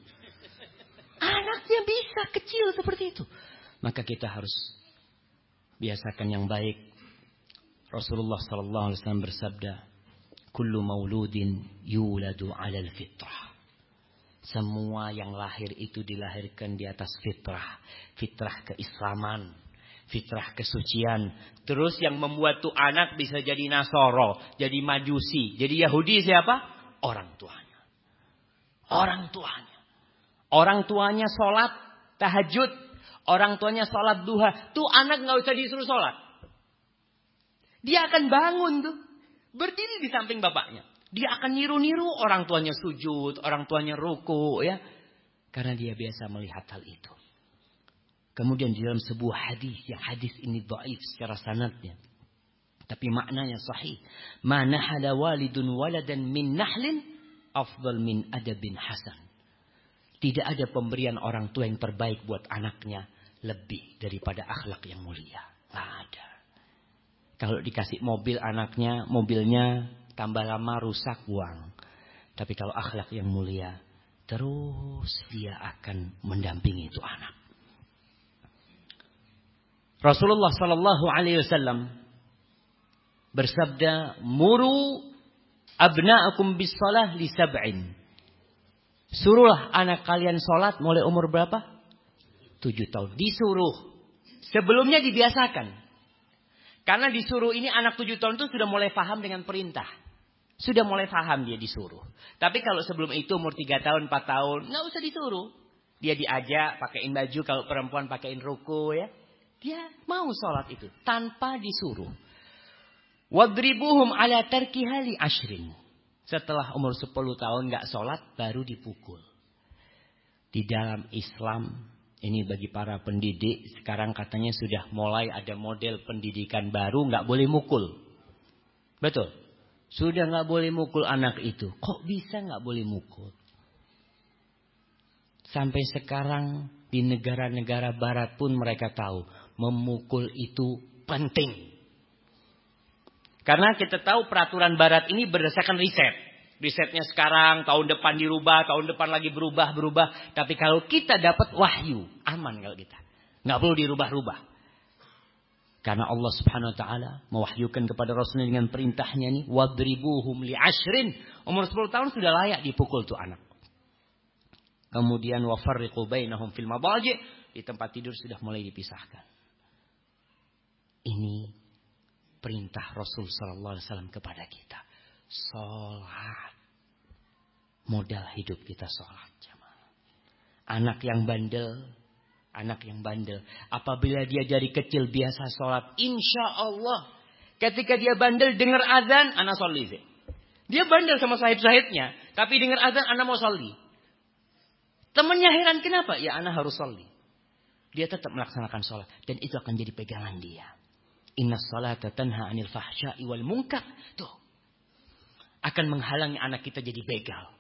Anaknya bisa kecil seperti itu. Maka kita harus biasakan yang baik. Rasulullah sallallahu alaihi wasallam bersabda, "Kullu mauludin yuladu 'alal fitrah." Semua yang lahir itu dilahirkan di atas fitrah. Fitrah keislaman. Fitrah kesucian. Terus yang membuat tuh anak bisa jadi Nasoro. Jadi Majusi. Jadi Yahudi siapa? Orang tuanya. Orang tuanya. Orang tuanya sholat. Tahajud. Orang tuanya sholat duha. Tuh anak nggak usah disuruh sholat. Dia akan bangun tuh. Berdiri di samping bapaknya. Dia akan niru-niru orang tuanya sujud, orang tuanya ruku ya. Karena dia biasa melihat hal itu. Kemudian di dalam sebuah hadis yang hadis ini dhaif secara sanadnya. Tapi maknanya sahih. Mana hada walidun waladan min nahlin afdal min adabin hasan. Tidak ada pemberian orang tua yang terbaik buat anaknya lebih daripada akhlak yang mulia. Tidak ada. Kalau dikasih mobil anaknya, mobilnya tambah lama rusak buang. Tapi kalau akhlak yang mulia, terus dia akan mendampingi itu anak. Rasulullah Sallallahu Alaihi Wasallam bersabda, "Muru abnaakum bis salah li sab'in." Suruhlah anak kalian sholat mulai umur berapa? Tujuh tahun. Disuruh. Sebelumnya dibiasakan. Karena disuruh ini anak tujuh tahun itu sudah mulai paham dengan perintah. Sudah mulai paham dia disuruh. Tapi kalau sebelum itu umur 3 tahun, 4 tahun, nggak usah disuruh. Dia diajak pakaiin baju, kalau perempuan pakaiin ruku ya. Dia mau sholat itu tanpa disuruh. Wadribuhum ala tarkihali ashrin. Setelah umur 10 tahun nggak sholat baru dipukul. Di dalam Islam ini bagi para pendidik sekarang katanya sudah mulai ada model pendidikan baru nggak boleh mukul. Betul. Sudah nggak boleh mukul anak itu. Kok bisa nggak boleh mukul? Sampai sekarang di negara-negara barat pun mereka tahu memukul itu penting. Karena kita tahu peraturan barat ini berdasarkan riset. Risetnya sekarang, tahun depan dirubah, tahun depan lagi berubah, berubah. Tapi kalau kita dapat wahyu, aman kalau kita. Nggak perlu dirubah-rubah. Karena Allah Subhanahu wa taala mewahyukan kepada Rasulnya dengan perintahnya nih, wadribuhum li ashrin. Umur 10 tahun sudah layak dipukul tuh anak. Kemudian wafarriqu bainahum fil mabaji, di tempat tidur sudah mulai dipisahkan. Ini perintah Rasul sallallahu alaihi wasallam kepada kita. Salat. Modal hidup kita jamaah. Anak yang bandel anak yang bandel. Apabila dia dari kecil biasa sholat, insya Allah. Ketika dia bandel dengar azan, anak sholli. Dia bandel sama sahib-sahibnya. Tapi dengar azan, anak mau sholli. Temannya heran kenapa? Ya anak harus sholli. Dia tetap melaksanakan sholat. Dan itu akan jadi pegangan dia. Inna salata tanha anil fahsya'i wal munkar. Tuh. Akan menghalangi anak kita jadi begal.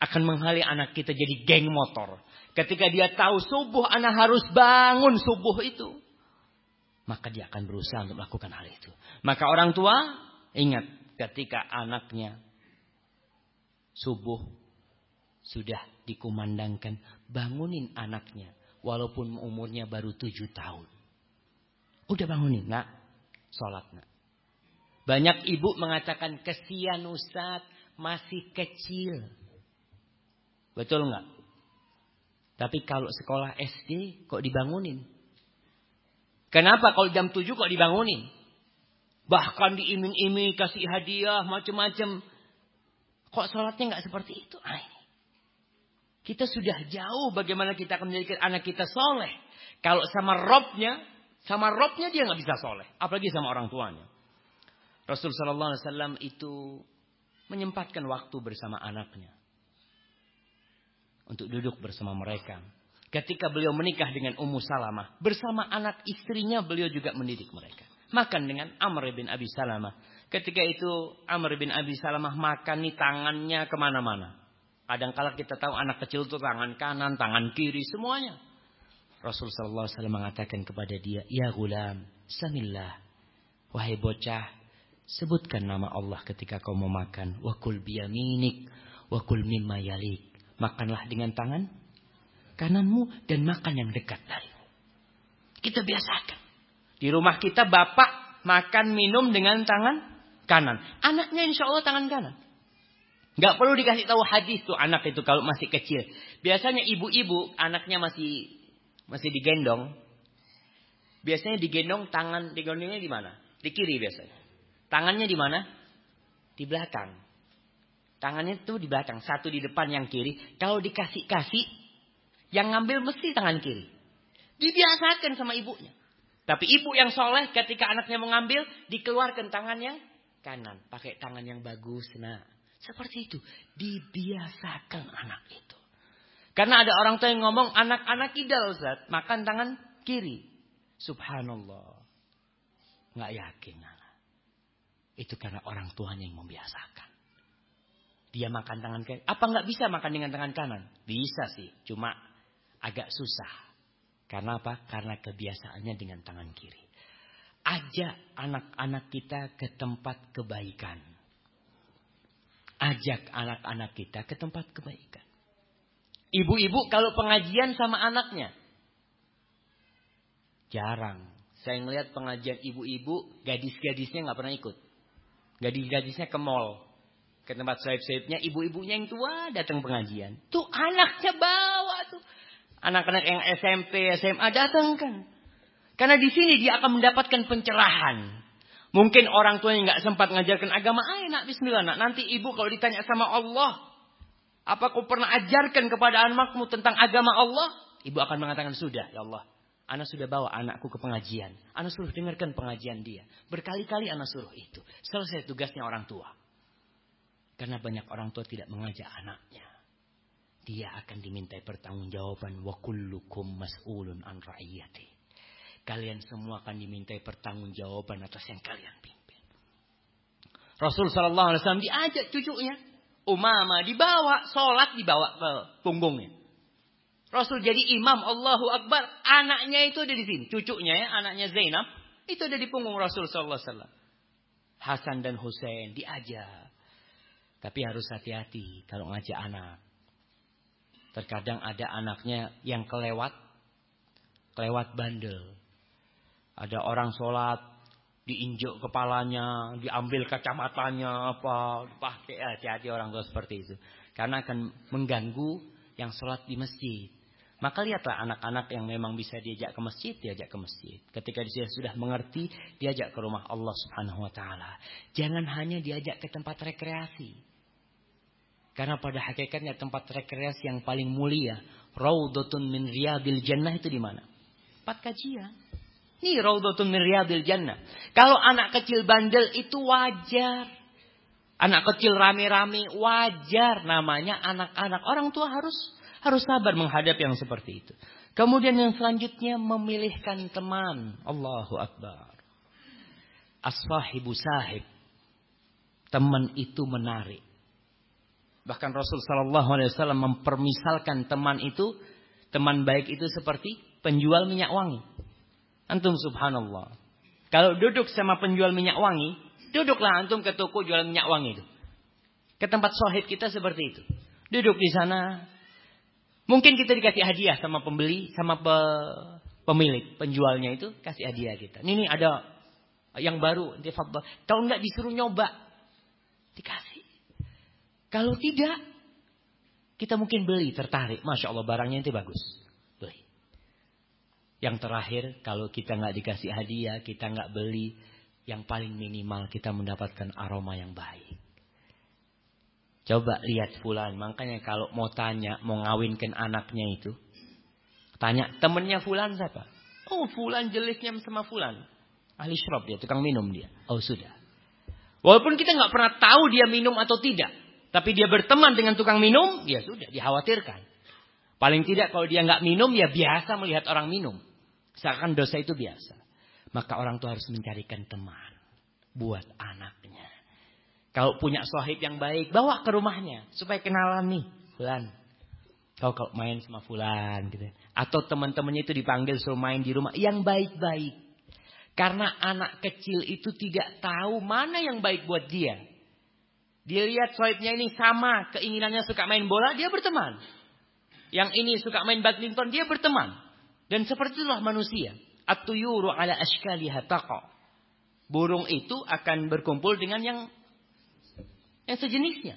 Akan menghalangi anak kita jadi geng motor Ketika dia tahu subuh anak harus bangun subuh itu. Maka dia akan berusaha untuk melakukan hal itu. Maka orang tua ingat ketika anaknya subuh sudah dikumandangkan. Bangunin anaknya. Walaupun umurnya baru tujuh tahun. Udah bangunin nak. Sholat nak. Banyak ibu mengatakan kesian Ustaz masih kecil. Betul nggak? Tapi kalau sekolah SD kok dibangunin? Kenapa kalau jam 7 kok dibangunin? Bahkan diiming-iming, kasih hadiah, macam-macam. Kok sholatnya nggak seperti itu? Ay. Ah, kita sudah jauh bagaimana kita akan menjadikan anak kita soleh. Kalau sama robnya, sama robnya dia nggak bisa soleh. Apalagi sama orang tuanya. Rasul Sallallahu Alaihi Wasallam itu menyempatkan waktu bersama anaknya untuk duduk bersama mereka. Ketika beliau menikah dengan Ummu Salamah, bersama anak istrinya beliau juga mendidik mereka. Makan dengan Amr bin Abi Salamah. Ketika itu Amr bin Abi Salamah makan nih tangannya ke mana-mana. Kadang-kala kita tahu anak kecil itu tangan kanan, tangan kiri, semuanya. Rasul sallallahu alaihi wasallam mengatakan kepada dia, "Ya gulam, samillah." Wahai bocah, sebutkan nama Allah ketika kau mau makan. Wa kul biyaminik wa kul mimma yalik. Makanlah dengan tangan kananmu dan makan yang dekat darimu. Kita biasakan. Di rumah kita bapak makan minum dengan tangan kanan. Anaknya insya Allah tangan kanan. Gak perlu dikasih tahu hadis tuh anak itu kalau masih kecil. Biasanya ibu-ibu anaknya masih masih digendong. Biasanya digendong tangan digendongnya di mana? Di kiri biasanya. Tangannya di mana? Di belakang. Tangannya itu di belakang. Satu di depan yang kiri. Kalau dikasih-kasih. Yang ngambil mesti tangan kiri. Dibiasakan sama ibunya. Tapi ibu yang soleh ketika anaknya mengambil. Dikeluarkan tangan yang kanan. Pakai tangan yang bagus. Nah seperti itu. Dibiasakan anak itu. Karena ada orang tua yang ngomong anak-anak idal Ustaz. Makan tangan kiri. Subhanallah. Nggak yakin. Itu karena orang tuanya yang membiasakan. Dia makan tangan kiri. Apa nggak bisa makan dengan tangan kanan? Bisa sih. Cuma agak susah. Karena apa? Karena kebiasaannya dengan tangan kiri. Ajak anak-anak kita ke tempat kebaikan. Ajak anak-anak kita ke tempat kebaikan. Ibu-ibu kalau pengajian sama anaknya. Jarang. Saya ngelihat pengajian ibu-ibu, gadis-gadisnya nggak pernah ikut. Gadis-gadisnya ke mall. Ke tempat sayap-sayapnya, ibu-ibunya yang tua datang pengajian. Tuh anaknya bawa tuh. Anak-anak yang SMP, SMA datang kan. Karena di sini dia akan mendapatkan pencerahan. Mungkin orang tua yang nggak sempat ngajarkan agama, ayo nak bismillah nak. Nanti ibu kalau ditanya sama Allah, apa kau pernah ajarkan kepada anakmu tentang agama Allah? Ibu akan mengatakan sudah ya Allah. Anak sudah bawa anakku ke pengajian. Anak suruh dengarkan pengajian dia. Berkali-kali anak suruh itu. Selesai tugasnya orang tua. Karena banyak orang tua tidak mengajak anaknya. Dia akan dimintai pertanggungjawaban. Wa kullukum mas'ulun an ra'iyati. Kalian semua akan dimintai pertanggungjawaban atas yang kalian pimpin. Rasul Sallallahu Alaihi Wasallam diajak cucunya. Umama dibawa, sholat dibawa ke punggungnya. Rasul jadi imam Allahu Akbar. Anaknya itu ada di sini. Cucunya ya, anaknya Zainab. Itu ada di punggung Rasul Sallallahu Alaihi Wasallam. Hasan dan Hussein diajak. Tapi harus hati-hati kalau ngajak anak. Terkadang ada anaknya yang kelewat. Kelewat bandel. Ada orang sholat. Diinjak kepalanya. Diambil kacamatanya. Apa. Pakai hati-hati orang tua seperti itu. Karena akan mengganggu yang sholat di masjid. Maka lihatlah anak-anak yang memang bisa diajak ke masjid, diajak ke masjid. Ketika dia sudah mengerti, diajak ke rumah Allah Subhanahu wa taala. Jangan hanya diajak ke tempat rekreasi. Karena pada hakikatnya tempat rekreasi yang paling mulia, raudhatun min riyadil jannah itu di mana? Tempat kajian. Ini raudhatun min riyadil jannah. Kalau anak kecil bandel itu wajar. Anak kecil rame-rame wajar namanya anak-anak. Orang tua harus harus sabar menghadap yang seperti itu. Kemudian yang selanjutnya memilihkan teman. Allahu Akbar. As-sahibu sahib. Teman itu menarik. Bahkan Rasul Wasallam mempermisalkan teman itu, teman baik itu seperti penjual minyak wangi. Antum subhanallah. Kalau duduk sama penjual minyak wangi, duduklah antum ke toko jual minyak wangi itu. Ke tempat sohib kita seperti itu. Duduk di sana, Mungkin kita dikasih hadiah sama pembeli, sama pe, pemilik, penjualnya itu kasih hadiah kita. Ini, ini ada yang baru, Kalau nggak disuruh nyoba, dikasih. Kalau tidak, kita mungkin beli, tertarik. Masya Allah barangnya itu bagus. Yang terakhir, kalau kita nggak dikasih hadiah, kita nggak beli, yang paling minimal kita mendapatkan aroma yang baik. Coba lihat Fulan. Makanya kalau mau tanya, mau ngawinkan anaknya itu. Tanya temennya Fulan siapa? Oh Fulan jelisnya sama Fulan. Ahli syurab dia, tukang minum dia. Oh sudah. Walaupun kita nggak pernah tahu dia minum atau tidak. Tapi dia berteman dengan tukang minum, ya sudah, dikhawatirkan. Paling tidak kalau dia nggak minum, ya biasa melihat orang minum. Seakan dosa itu biasa. Maka orang tua harus mencarikan teman. Buat anaknya. Kalau punya sohib yang baik, bawa ke rumahnya. Supaya kenalan nih. Fulan. Kau kalau main sama Fulan gitu. Atau teman-temannya itu dipanggil suruh main di rumah yang baik-baik. Karena anak kecil itu tidak tahu mana yang baik buat dia. Dia lihat soibnya ini sama, keinginannya suka main bola, dia berteman. Yang ini suka main badminton, dia berteman. Dan seperti itulah manusia. At-tuyuru ala ashkaliha taqa. Burung itu akan berkumpul dengan yang yang sejenisnya.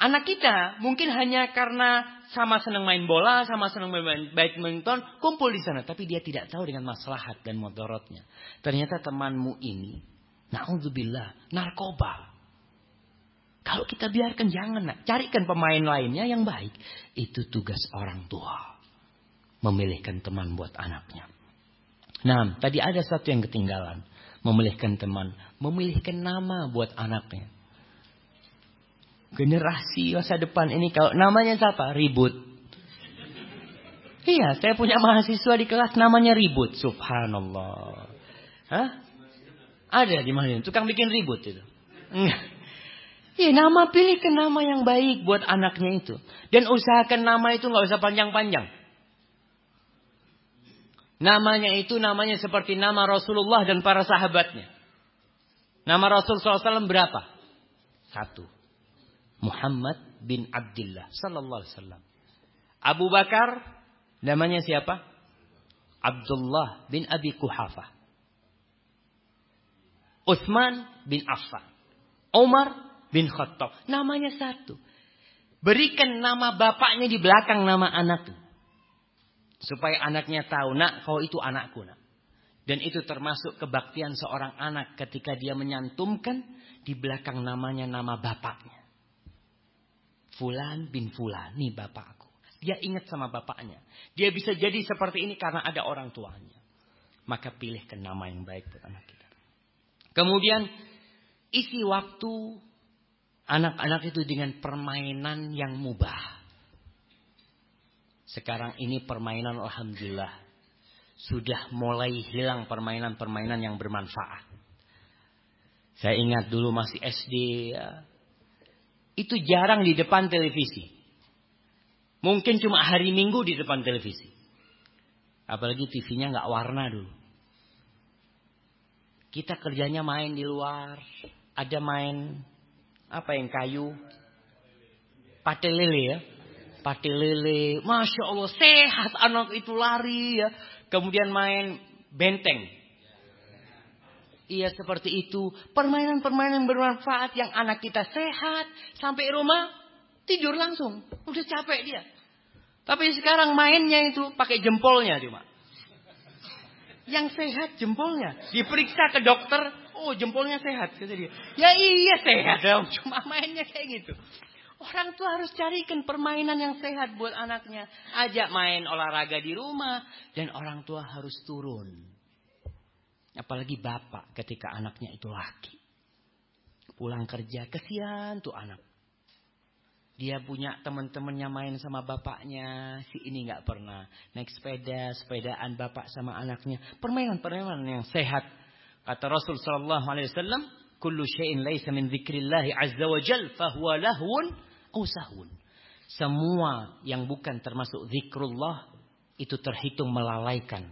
Anak kita mungkin hanya karena sama senang main bola, sama senang main badminton, kumpul di sana. Tapi dia tidak tahu dengan maslahat dan motorotnya. Ternyata temanmu ini, na'udzubillah, narkoba. Kalau kita biarkan, jangan nak. Carikan pemain lainnya yang baik. Itu tugas orang tua. Memilihkan teman buat anaknya. Nah, tadi ada satu yang ketinggalan. Memilihkan teman. Memilihkan nama buat anaknya. Generasi masa depan ini kalau namanya siapa? Ribut. Iya, saya punya mahasiswa di kelas namanya Ribut. Subhanallah. Hah? Ada di mana? Tukang bikin ribut itu. Iya, nama pilih ke nama yang baik buat anaknya itu. Dan usahakan nama itu nggak usah panjang-panjang. Namanya itu namanya seperti nama Rasulullah dan para sahabatnya. Nama Rasul SAW berapa? Satu. Muhammad bin Abdullah sallallahu alaihi wasallam. Abu Bakar namanya siapa? Abdullah bin Abi Kuhafah. Utsman bin Affan. Umar bin Khattab. Namanya satu. Berikan nama bapaknya di belakang nama anak. Supaya anaknya tahu, nak kau itu anakku nak. Dan itu termasuk kebaktian seorang anak ketika dia menyantumkan di belakang namanya nama bapaknya. Fulan bin Fulan, nih bapakku. Dia ingat sama bapaknya. Dia bisa jadi seperti ini karena ada orang tuanya. Maka pilihkan nama yang baik buat anak kita. Kemudian isi waktu anak-anak itu dengan permainan yang mubah. Sekarang ini permainan Alhamdulillah. Sudah mulai hilang permainan-permainan yang bermanfaat. Saya ingat dulu masih SD ya, itu jarang di depan televisi. Mungkin cuma hari Minggu di depan televisi. Apalagi TV-nya nggak warna dulu. Kita kerjanya main di luar. Ada main apa yang kayu? Pate lele ya. Pate lele. Masya Allah sehat anak itu lari ya. Kemudian main benteng. Iya seperti itu. Permainan-permainan bermanfaat yang anak kita sehat. Sampai rumah tidur langsung. Udah capek dia. Tapi sekarang mainnya itu pakai jempolnya cuma. Yang sehat jempolnya. Diperiksa ke dokter. Oh jempolnya sehat. Kata dia. Ya iya sehat dong. Cuma mainnya kayak gitu. Orang tua harus carikan permainan yang sehat buat anaknya. Ajak main olahraga di rumah. Dan orang tua harus turun. Apalagi bapak ketika anaknya itu laki. Pulang kerja, kesian tuh anak. Dia punya teman-temannya main sama bapaknya. Si ini nggak pernah. Naik sepeda, sepedaan bapak sama anaknya. Permainan-permainan yang sehat. Kata Rasul Sallallahu Alaihi Wasallam, "Kullu syai'in laisa min dzikrillah azza wa jal, fahuwa lahun usahun." Semua yang bukan termasuk zikrullah itu terhitung melalaikan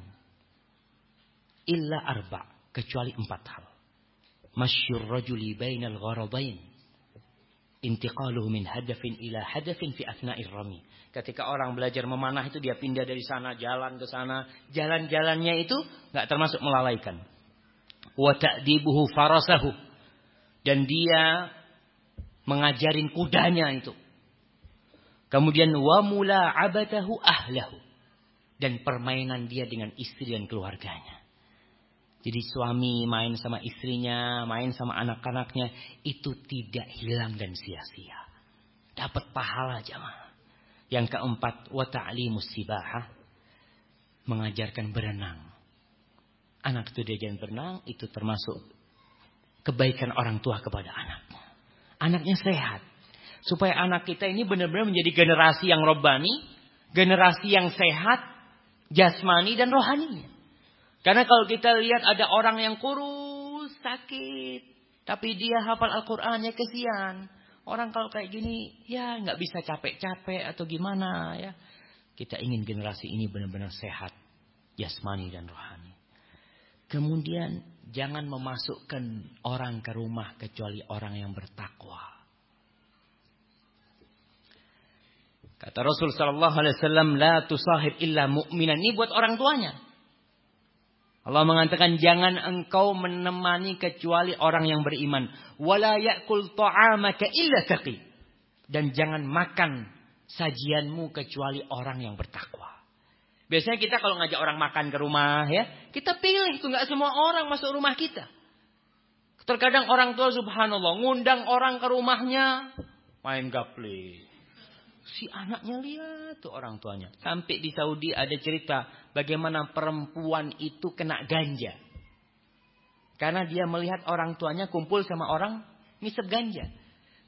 illa arba kecuali empat hal. Masyur rajuli bainal gharabain. Intiqaluhu min hadafin ila hadafin fi athna'ir rami. Ketika orang belajar memanah itu dia pindah dari sana jalan ke sana, jalan-jalannya itu nggak termasuk melalaikan. Wa ta'dibuhu farasahu. Dan dia mengajarin kudanya itu. Kemudian wa mula'abatahu ahlahu. Dan permainan dia dengan istri dan keluarganya. Jadi suami main sama istrinya, main sama anak-anaknya, itu tidak hilang dan sia-sia. Dapat pahala jamaah. Yang keempat, wa ta'limus sibahah. Mengajarkan berenang. Anak itu diajarin berenang, itu termasuk kebaikan orang tua kepada anaknya. Anaknya sehat. Supaya anak kita ini benar-benar menjadi generasi yang robani, generasi yang sehat, jasmani dan rohaninya. Karena kalau kita lihat ada orang yang kurus, sakit. Tapi dia hafal Al-Quran, ya kesian. Orang kalau kayak gini ya nggak bisa capek-capek atau gimana ya. Kita ingin generasi ini benar-benar sehat jasmani dan rohani. Kemudian jangan memasukkan orang ke rumah kecuali orang yang bertakwa. Kata Rasul sallallahu alaihi wasallam, "La tusahib illa mu'minan." Ini buat orang tuanya. Allah mengatakan jangan engkau menemani kecuali orang yang beriman. Wala ya'kul ta'amaka illa taqi. Dan jangan makan sajianmu kecuali orang yang bertakwa. Biasanya kita kalau ngajak orang makan ke rumah ya, kita pilih tuh nggak semua orang masuk rumah kita. Terkadang orang tua subhanallah ngundang orang ke rumahnya main gaple. Si anaknya lihat tuh orang tuanya. Sampai di Saudi ada cerita bagaimana perempuan itu kena ganja. Karena dia melihat orang tuanya kumpul sama orang ngisep ganja.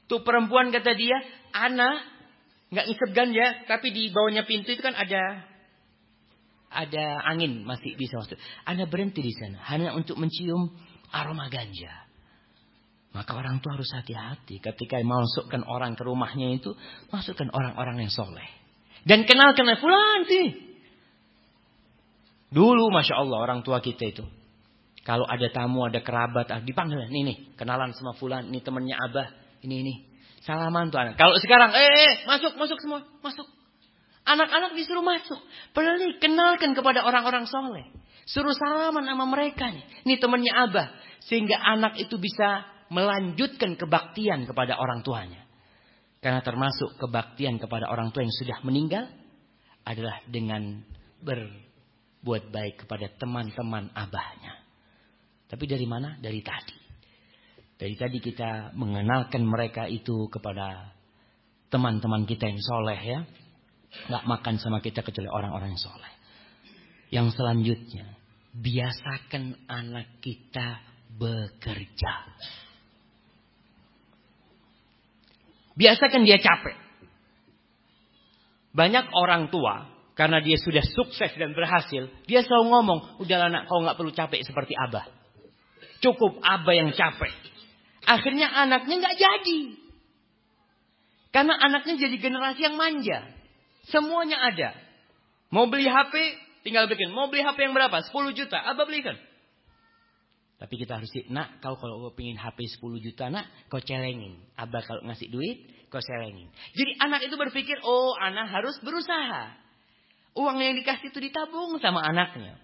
Tuh perempuan kata dia, anak nggak ngisep ganja, tapi di bawahnya pintu itu kan ada ada angin masih bisa masuk. Anda berhenti di sana hanya untuk mencium aroma ganja. Maka orang tua harus hati-hati ketika masukkan orang ke rumahnya itu, masukkan orang-orang yang soleh. Dan kenalkan fulan sih. Dulu Masya Allah orang tua kita itu. Kalau ada tamu, ada kerabat, ah, dipanggil. Nih, nih, kenalan sama fulan. Ini temannya abah. Ini, ini. Salaman tuh anak. Kalau sekarang, eh, eh, eh masuk, masuk semua. Masuk. Anak-anak disuruh masuk. Pelik, kenalkan kepada orang-orang soleh. Suruh salaman sama mereka nih. Ini temannya Abah. Sehingga anak itu bisa melanjutkan kebaktian kepada orang tuanya. Karena termasuk kebaktian kepada orang tua yang sudah meninggal adalah dengan berbuat baik kepada teman-teman abahnya. Tapi dari mana? Dari tadi. Dari tadi kita mengenalkan mereka itu kepada teman-teman kita yang soleh ya nggak makan sama kita kecuali orang-orang yang soleh. Yang selanjutnya, biasakan anak kita bekerja. Biasakan dia capek. Banyak orang tua, karena dia sudah sukses dan berhasil, dia selalu ngomong, udah anak kau nggak perlu capek seperti abah. Cukup abah yang capek. Akhirnya anaknya nggak jadi. Karena anaknya jadi generasi yang manja. Semuanya ada. Mau beli HP, tinggal bikin. Mau beli HP yang berapa? 10 juta. Abah belikan. Tapi kita harus, nak kau kalau pengen HP 10 juta, nak kau celengin. Abah kalau ngasih duit, kau celengin. Jadi anak itu berpikir, oh anak harus berusaha. Uang yang dikasih itu ditabung sama anaknya.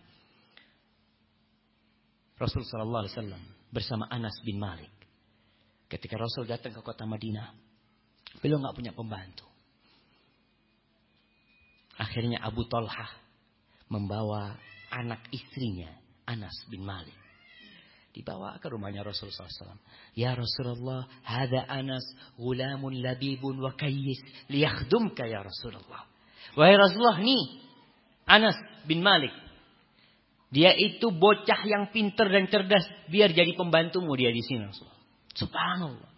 Rasul Sallallahu Alaihi Wasallam bersama Anas bin Malik. Ketika Rasul datang ke kota Madinah, beliau nggak punya pembantu. Akhirnya Abu Talha membawa anak istrinya Anas bin Malik. Dibawa ke rumahnya Rasulullah SAW. Ya Rasulullah, hada Anas gulamun labibun wa kayyis liyakhdumka ya Rasulullah. Wahai Rasulullah, nih Anas bin Malik. Dia itu bocah yang pinter dan cerdas. Biar jadi pembantumu dia di sini Rasulullah. Subhanallah.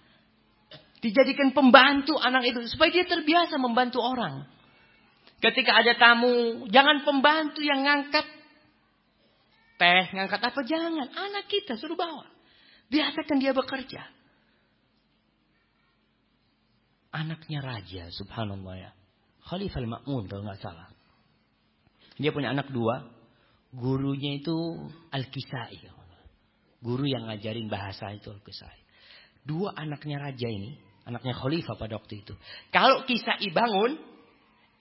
Dijadikan pembantu anak itu. Supaya dia terbiasa membantu orang. Ketika ada tamu, jangan pembantu yang ngangkat teh, ngangkat apa jangan. Anak kita suruh bawa. Biasakan dia bekerja. Anaknya raja, subhanallah ya. Khalifah al-Ma'mun kalau nggak salah. Dia punya anak dua. Gurunya itu Al-Kisai. Guru yang ngajarin bahasa itu Al-Kisai. Dua anaknya raja ini. Anaknya khalifah pada waktu itu. Kalau Kisai bangun.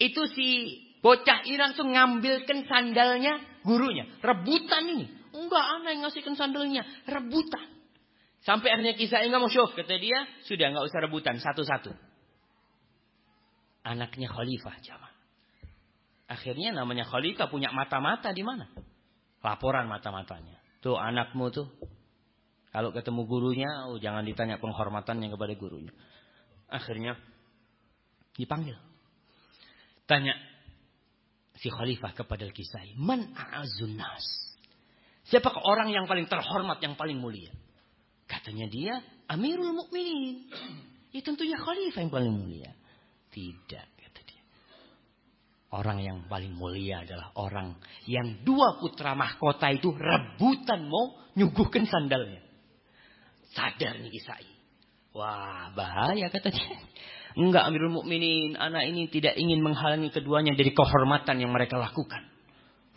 Itu si bocah ini langsung ngambilkan sandalnya gurunya. Rebutan ini. Enggak aneh yang ngasihkan sandalnya. Rebutan. Sampai akhirnya kisah enggak mau syuf. Kata dia, sudah enggak usah rebutan. Satu-satu. Anaknya khalifah jamaah. Akhirnya namanya khalifah punya mata-mata di mana? Laporan mata-matanya. Tuh anakmu tuh. Kalau ketemu gurunya, oh jangan ditanya penghormatannya kepada gurunya. Akhirnya dipanggil. Tanya si khalifah kepada Kisai, "Man a'azun nas?" Siapakah orang yang paling terhormat, yang paling mulia? Katanya dia, Amirul Mukminin. Ya tentunya khalifah yang paling mulia. Tidak, kata dia. Orang yang paling mulia adalah orang yang dua putra mahkota itu rebutan mau nyuguhkan sandalnya. Sadar nih Kisai. Wah, bahaya kata dia. Enggak Amirul Mukminin, anak ini tidak ingin menghalangi keduanya dari kehormatan yang mereka lakukan.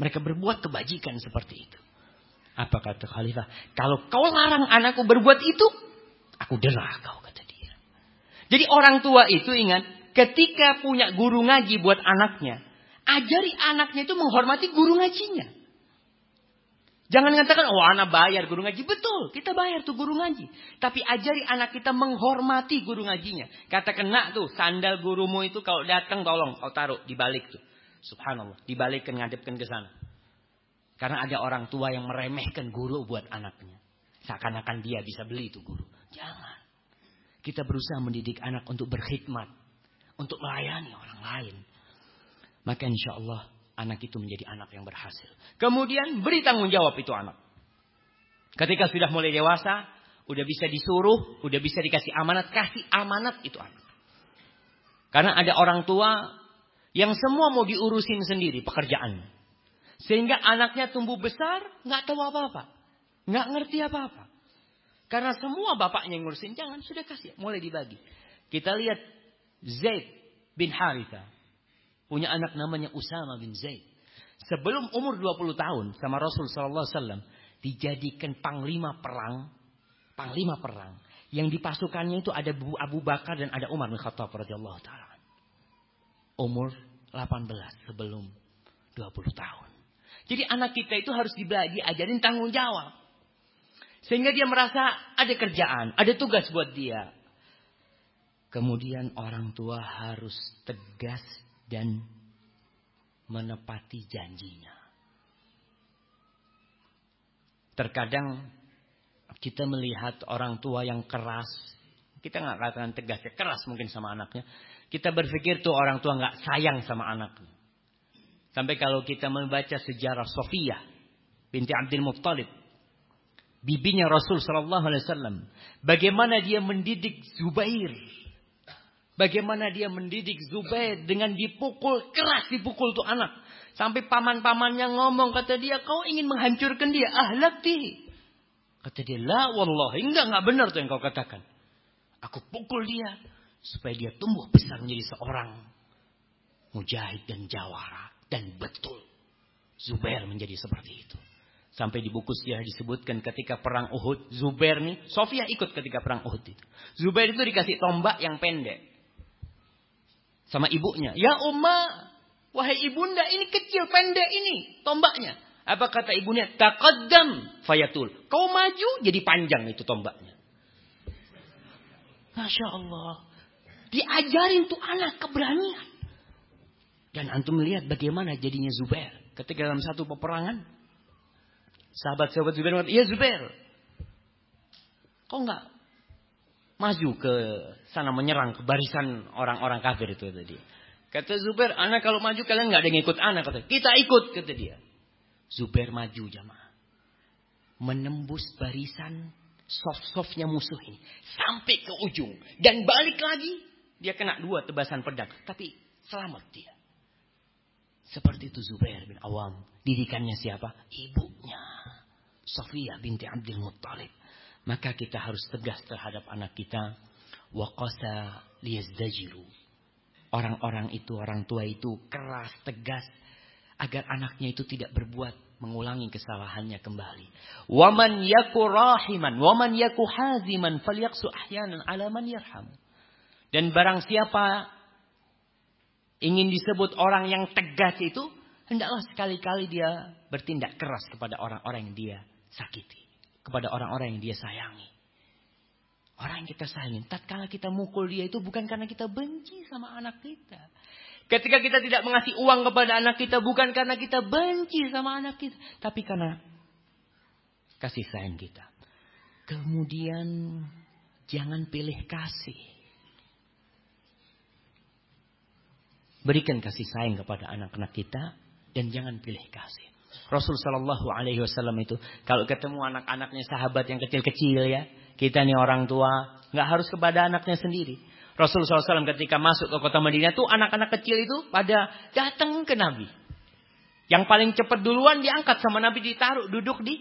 Mereka berbuat kebajikan seperti itu. Apa kata khalifah? Kalau kau larang anakku berbuat itu, aku derah kau kata dia. Jadi orang tua itu ingat, ketika punya guru ngaji buat anaknya, ajari anaknya itu menghormati guru ngajinya. Jangan mengatakan, oh anak bayar guru ngaji. Betul, kita bayar tuh guru ngaji. Tapi ajari anak kita menghormati guru ngajinya. Katakan, nak tuh, sandal gurumu itu kalau datang tolong kau taruh di balik tuh. Subhanallah, dibalikkan, ngadepkan ke sana. Karena ada orang tua yang meremehkan guru buat anaknya. Seakan-akan dia bisa beli itu guru. Jangan. Kita berusaha mendidik anak untuk berkhidmat. Untuk melayani orang lain. Maka insya Allah anak itu menjadi anak yang berhasil. Kemudian beri tanggung jawab itu anak. Ketika sudah mulai dewasa, udah bisa disuruh, udah bisa dikasih amanat, kasih amanat itu anak. Karena ada orang tua yang semua mau diurusin sendiri pekerjaannya. Sehingga anaknya tumbuh besar, nggak tahu apa-apa. nggak ngerti apa-apa. Karena semua bapaknya yang ngurusin, jangan sudah kasih, mulai dibagi. Kita lihat Zaid bin Haritha punya anak namanya Usama bin Zaid. Sebelum umur 20 tahun sama Rasul sallallahu alaihi wasallam dijadikan panglima perang, panglima perang. Yang di pasukannya itu ada Abu Bakar dan ada Umar bin Khattab radhiyallahu taala. Umur 18 sebelum 20 tahun. Jadi anak kita itu harus dibagi ajarin tanggung jawab. Sehingga dia merasa ada kerjaan, ada tugas buat dia. Kemudian orang tua harus tegas dan menepati janjinya. Terkadang kita melihat orang tua yang keras, kita nggak katakan tegas ya keras mungkin sama anaknya. Kita berpikir tuh orang tua nggak sayang sama anaknya. Sampai kalau kita membaca sejarah Sofia binti Abdul Muttalib, bibinya Rasul Shallallahu Alaihi Wasallam, bagaimana dia mendidik Zubair Bagaimana dia mendidik Zubair dengan dipukul, keras dipukul tuh anak. Sampai paman-pamannya ngomong, kata dia, kau ingin menghancurkan dia, ahlakti. Kata dia, la wallahi, enggak, enggak benar tuh yang kau katakan. Aku pukul dia, supaya dia tumbuh besar menjadi seorang mujahid dan jawara. Dan betul, Zubair menjadi seperti itu. Sampai di buku sejarah disebutkan ketika perang Uhud, Zubair nih, Sofia ikut ketika perang Uhud itu. Zubair itu dikasih tombak yang pendek sama ibunya. Ya Umma, wahai ibunda ini kecil pendek ini tombaknya. Apa kata ibunya? Taqaddam fayatul. Kau maju jadi panjang itu tombaknya. Masya Allah. Diajarin tuh anak keberanian. Dan antum melihat bagaimana jadinya Zubair. Ketika dalam satu peperangan. Sahabat-sahabat Zubair iya Zubair. Kau enggak maju ke sana menyerang ke barisan orang-orang kafir itu tadi. Kata Zubair, anak kalau maju kalian nggak ada yang ikut anak kata. Kita ikut kata dia. Zubair maju jamaah. Menembus barisan soft-softnya musuh ini sampai ke ujung dan balik lagi dia kena dua tebasan pedang tapi selamat dia. Seperti itu Zubair bin Awam. Didikannya siapa? Ibunya. Sofia binti Abdul Muttalib. Maka kita harus tegas terhadap anak kita. Waqasa liyazdajiru. Orang-orang itu, orang tua itu keras, tegas. Agar anaknya itu tidak berbuat mengulangi kesalahannya kembali. Waman yaku rahiman, waman yaku haziman, falyaksu ahyanan ala man yarham. Dan barang siapa ingin disebut orang yang tegas itu, hendaklah sekali-kali dia bertindak keras kepada orang-orang yang dia sakiti kepada orang-orang yang dia sayangi. Orang yang kita sayangi. Tatkala kita mukul dia itu bukan karena kita benci sama anak kita. Ketika kita tidak mengasih uang kepada anak kita bukan karena kita benci sama anak kita. Tapi karena kasih sayang kita. Kemudian jangan pilih kasih. Berikan kasih sayang kepada anak-anak kita dan jangan pilih kasih. Rasul Shallallahu Alaihi Wasallam itu kalau ketemu anak-anaknya sahabat yang kecil-kecil ya, kita nih orang tua nggak harus kepada anaknya sendiri. Rasul SAW ketika masuk ke kota Madinah tuh anak-anak kecil itu pada datang ke Nabi. Yang paling cepat duluan diangkat sama Nabi ditaruh duduk di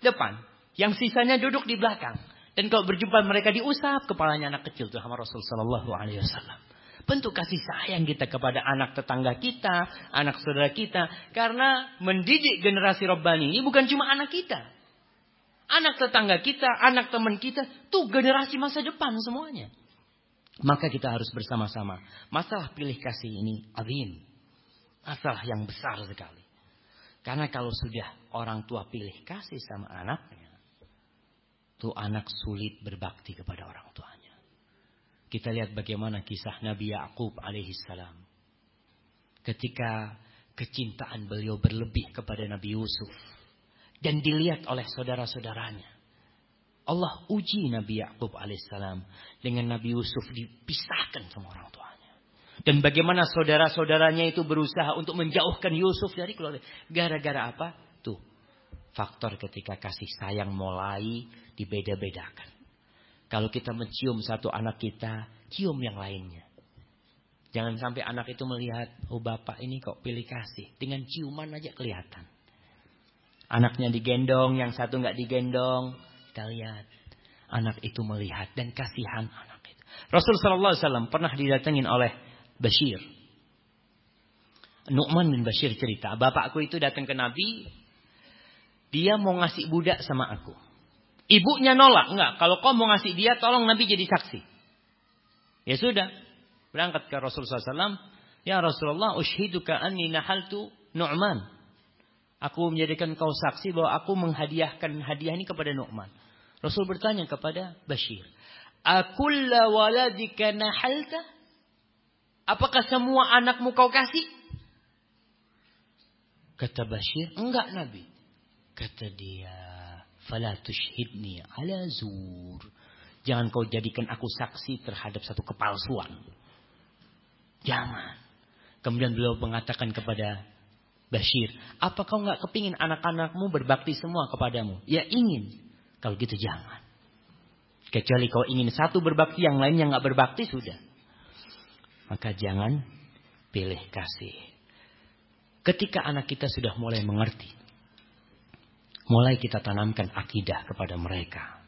depan. Yang sisanya duduk di belakang. Dan kalau berjumpa mereka diusap kepalanya anak kecil tuh sama Rasul Sallallahu Alaihi Wasallam. Bentuk kasih sayang kita kepada anak tetangga kita, anak saudara kita. Karena mendidik generasi Rabbani ini bukan cuma anak kita. Anak tetangga kita, anak teman kita, tuh generasi masa depan semuanya. Maka kita harus bersama-sama. Masalah pilih kasih ini azim. Masalah yang besar sekali. Karena kalau sudah orang tua pilih kasih sama anaknya, tuh anak sulit berbakti kepada orang tuanya. Kita lihat bagaimana kisah Nabi Yakub alaihissalam. Ketika kecintaan beliau berlebih kepada Nabi Yusuf. Dan dilihat oleh saudara-saudaranya. Allah uji Nabi Yakub alaihissalam dengan Nabi Yusuf dipisahkan sama orang tuanya. Dan bagaimana saudara-saudaranya itu berusaha untuk menjauhkan Yusuf dari keluarga. Gara-gara apa? Tuh. Faktor ketika kasih sayang mulai dibeda-bedakan. Kalau kita mencium satu anak kita, cium yang lainnya. Jangan sampai anak itu melihat, oh bapak ini kok pilih kasih. Dengan ciuman aja kelihatan. Anaknya digendong, yang satu nggak digendong. Kita lihat. Anak itu melihat dan kasihan anak itu. Rasul Wasallam pernah didatengin oleh Bashir. Nu'man bin Bashir cerita, bapakku itu datang ke Nabi, dia mau ngasih budak sama aku. Ibunya nolak, enggak. Kalau kau mau ngasih dia, tolong Nabi jadi saksi. Ya sudah. Berangkat ke Rasulullah SAW. Ya Rasulullah, ushiduka anni nahaltu Nu'man. Aku menjadikan kau saksi bahwa aku menghadiahkan hadiah ini kepada Nu'man. Rasul bertanya kepada Bashir. Akulla waladika nahalta? Apakah semua anakmu kau kasih? Kata Bashir, enggak Nabi. Kata dia, Fala tushhidni ala zur. Jangan kau jadikan aku saksi terhadap satu kepalsuan. Jangan. Kemudian beliau mengatakan kepada Bashir, apa kau nggak kepingin anak-anakmu berbakti semua kepadamu? Ya ingin. Kalau gitu jangan. Kecuali kau ingin satu berbakti, yang lainnya nggak berbakti sudah. Maka jangan pilih kasih. Ketika anak kita sudah mulai mengerti Mulai kita tanamkan akidah kepada mereka.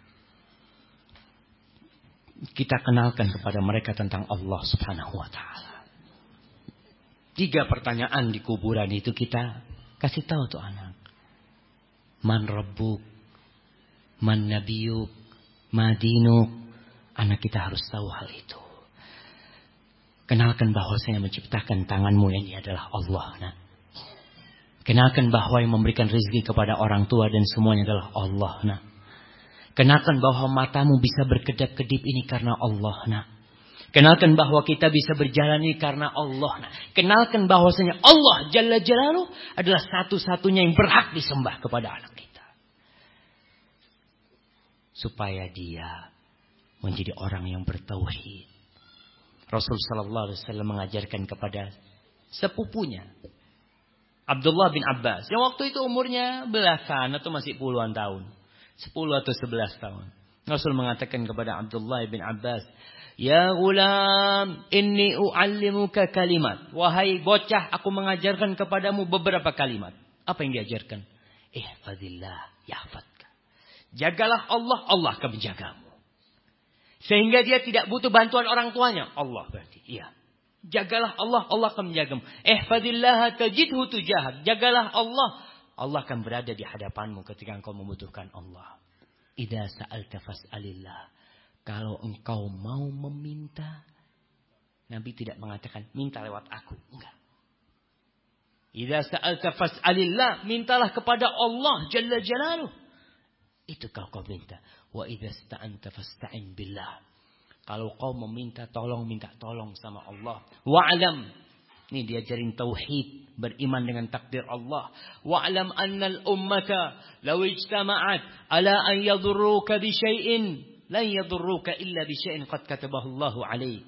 Kita kenalkan kepada mereka tentang Allah subhanahu wa ta'ala. Tiga pertanyaan di kuburan itu kita kasih tahu tuh anak. Man rabbuk, man nabiyuk, madinuk. Anak kita harus tahu hal itu. Kenalkan bahwa saya menciptakan tanganmu ini adalah Allah. Nah. Kenalkan bahwa yang memberikan rezeki kepada orang tua dan semuanya adalah Allah. Nah. Kenalkan bahwa matamu bisa berkedap-kedip ini karena Allah. Nah. Kenalkan bahwa kita bisa berjalan ini karena Allah. Nah. Kenalkan bahwasanya Allah Jalla Jalaluh adalah satu-satunya yang berhak disembah kepada anak kita. Supaya dia menjadi orang yang bertauhid. Rasul sallallahu alaihi wasallam mengajarkan kepada sepupunya Abdullah bin Abbas. Yang waktu itu umurnya belasan atau masih puluhan tahun. Sepuluh atau sebelas tahun. Rasul mengatakan kepada Abdullah bin Abbas. Ya gulam, inni u'allimuka kalimat. Wahai bocah, aku mengajarkan kepadamu beberapa kalimat. Apa yang diajarkan? Ihfadillah, yahfadka. Jagalah Allah, Allah akan menjagamu. Sehingga dia tidak butuh bantuan orang tuanya. Allah berarti, iya. Jagalah Allah, Allah akan menjagamu. Ihfadillah tajidhu tujahak. Jagalah Allah, Allah akan berada di hadapanmu ketika engkau membutuhkan Allah. Idza sa'alta fas'alillah. Kalau engkau mau meminta, Nabi tidak mengatakan minta lewat aku, enggak. Idza sa'alta fas'alillah, mintalah kepada Allah jalla jalaluh. Itu kau kau minta. Wa idza sta'anta fasta'in billah. Kalau kau meminta tolong, minta tolong sama Allah. Wa'alam. Ini diajarin tauhid. Beriman dengan takdir Allah. Wa'alam annal ummata. Law ijtama'at. Ala an yadurruka bisyai'in. Lan yadurruka illa bisyai'in qad katabahullahu alaih.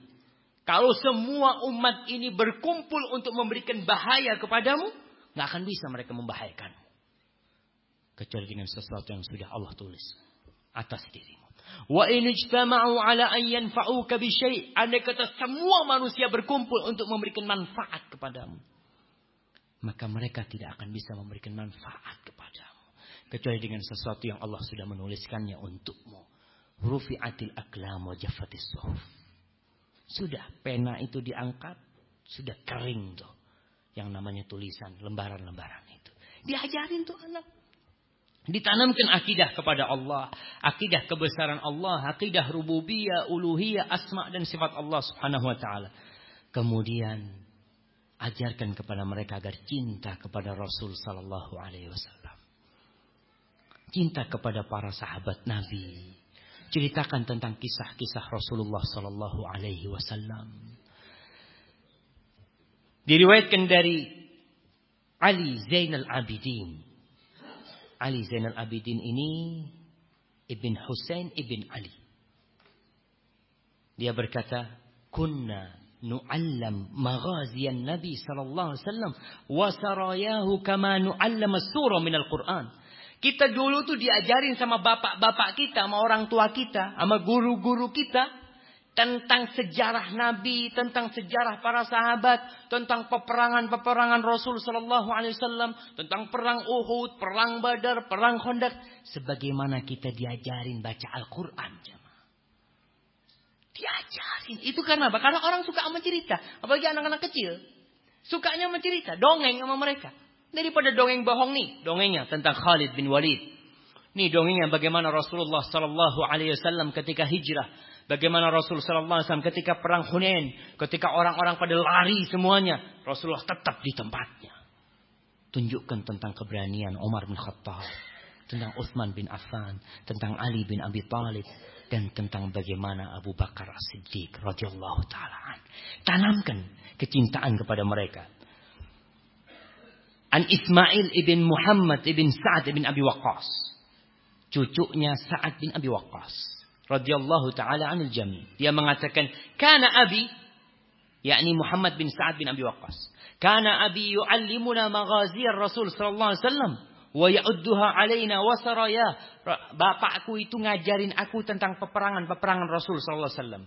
Kalau semua umat ini berkumpul untuk memberikan bahaya kepadamu. nggak akan bisa mereka membahayakanmu. Kecuali dengan sesuatu yang sudah Allah tulis. Atas dirimu. Wa in ijtama'u ala an yanfa'uka bi syai', andai kata semua manusia berkumpul untuk memberikan manfaat kepadamu, maka mereka tidak akan bisa memberikan manfaat kepadamu kecuali dengan sesuatu yang Allah sudah menuliskannya untukmu. Rufi'atil aklam wa jaffatis suhuf. Sudah pena itu diangkat, sudah kering tuh. Yang namanya tulisan, lembaran-lembaran itu. Diajarin tuh anak. Ditanamkan akidah kepada Allah, akidah kebesaran Allah, akidah rububiyah, uluhiyah, asma dan sifat Allah Subhanahu wa taala. Kemudian ajarkan kepada mereka agar cinta kepada Rasul sallallahu alaihi wasallam. Cinta kepada para sahabat Nabi. Ceritakan tentang kisah-kisah Rasulullah sallallahu alaihi wasallam. Diriwayatkan dari Ali Zainal Abidin Ali Zainal Abidin ini Ibn Husain Ibn Ali. Dia berkata, "Kunna nu'allam maghaziyan Nabi sallallahu wa sarayahu kama nu'allam surah minal Qur'an." Kita dulu tuh diajarin sama bapak-bapak kita, sama orang tua kita, sama guru-guru kita tentang sejarah Nabi, tentang sejarah para sahabat, tentang peperangan-peperangan Rasul Sallallahu Alaihi Wasallam, tentang perang Uhud, perang Badar, perang Khandaq, sebagaimana kita diajarin baca Al-Quran, Diajarin. Itu karena apa? Karena orang suka sama cerita, apalagi anak-anak kecil, sukanya sama cerita, dongeng sama mereka. Daripada dongeng bohong nih, dongengnya tentang Khalid bin Walid. Nih dongengnya bagaimana Rasulullah Sallallahu Alaihi Wasallam ketika hijrah Bagaimana Rasul sallallahu alaihi ketika perang Hunain, ketika orang-orang pada lari semuanya, Rasulullah tetap di tempatnya. Tunjukkan tentang keberanian Umar bin Khattab, tentang Utsman bin Affan, tentang Ali bin Abi Thalib dan tentang bagaimana Abu Bakar As-Siddiq radhiyallahu taala Tanamkan kecintaan kepada mereka. An Ismail ibn Muhammad ibn Sa'ad ibn Abi Waqqas. Cucunya Sa'ad bin Abi Waqqas radhiyallahu taala anil jami. Dia mengatakan, "Kana abi" yakni Muhammad bin Sa'ad bin Abi Waqqas. "Kana abi yu'allimuna maghazir Rasul sallallahu alaihi wasallam wa ya'udduha alaina wa saraya." Bapakku itu ngajarin aku tentang peperangan-peperangan Rasul sallallahu alaihi wasallam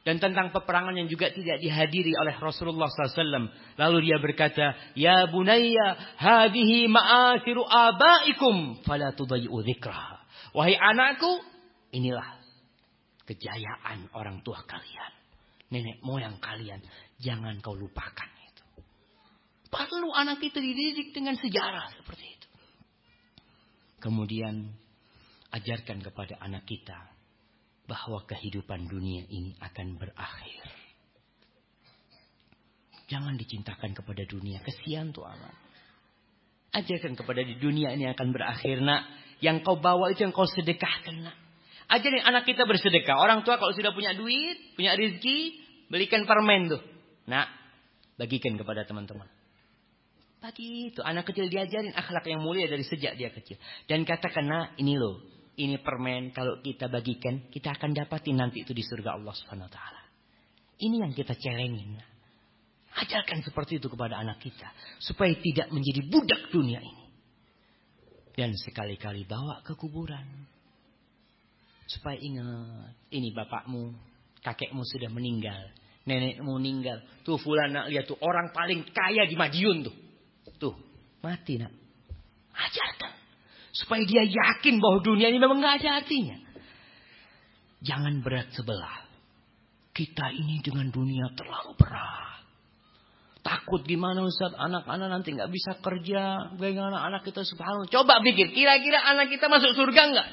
dan tentang peperangan yang juga tidak dihadiri oleh Rasulullah SAW. Lalu dia berkata, Ya bunayya, hadihi ma'asiru abaikum, fala tudayi'u dzikraha. Wahai anakku, inilah kejayaan orang tua kalian. Nenek moyang kalian. Jangan kau lupakan itu. Perlu anak kita dididik dengan sejarah seperti itu. Kemudian ajarkan kepada anak kita bahwa kehidupan dunia ini akan berakhir. Jangan dicintakan kepada dunia. Kesian tuh anak. Ajarkan kepada di dunia ini akan berakhir nak. Yang kau bawa itu yang kau sedekahkan nak. Ajarin anak kita bersedekah. Orang tua kalau sudah punya duit, punya rezeki, belikan permen tuh. Nah, bagikan kepada teman-teman. Bagi itu anak kecil diajarin akhlak yang mulia dari sejak dia kecil. Dan katakan, nah ini loh, ini permen kalau kita bagikan, kita akan dapatin nanti itu di surga Allah Subhanahu wa taala. Ini yang kita celengin. Ajarkan seperti itu kepada anak kita supaya tidak menjadi budak dunia ini. Dan sekali-kali bawa ke kuburan. Supaya ingat, ini bapakmu, kakekmu sudah meninggal. Nenekmu meninggal. Tuh fulan nak lihat tuh orang paling kaya di Madiun tuh. Tuh, mati nak. Ajarkan. Supaya dia yakin bahwa dunia ini memang gak ada artinya. Jangan berat sebelah. Kita ini dengan dunia terlalu berat. Takut gimana Ustaz anak-anak nanti nggak bisa kerja. Bagaimana anak kita subhanallah. Coba pikir kira-kira anak kita masuk surga nggak?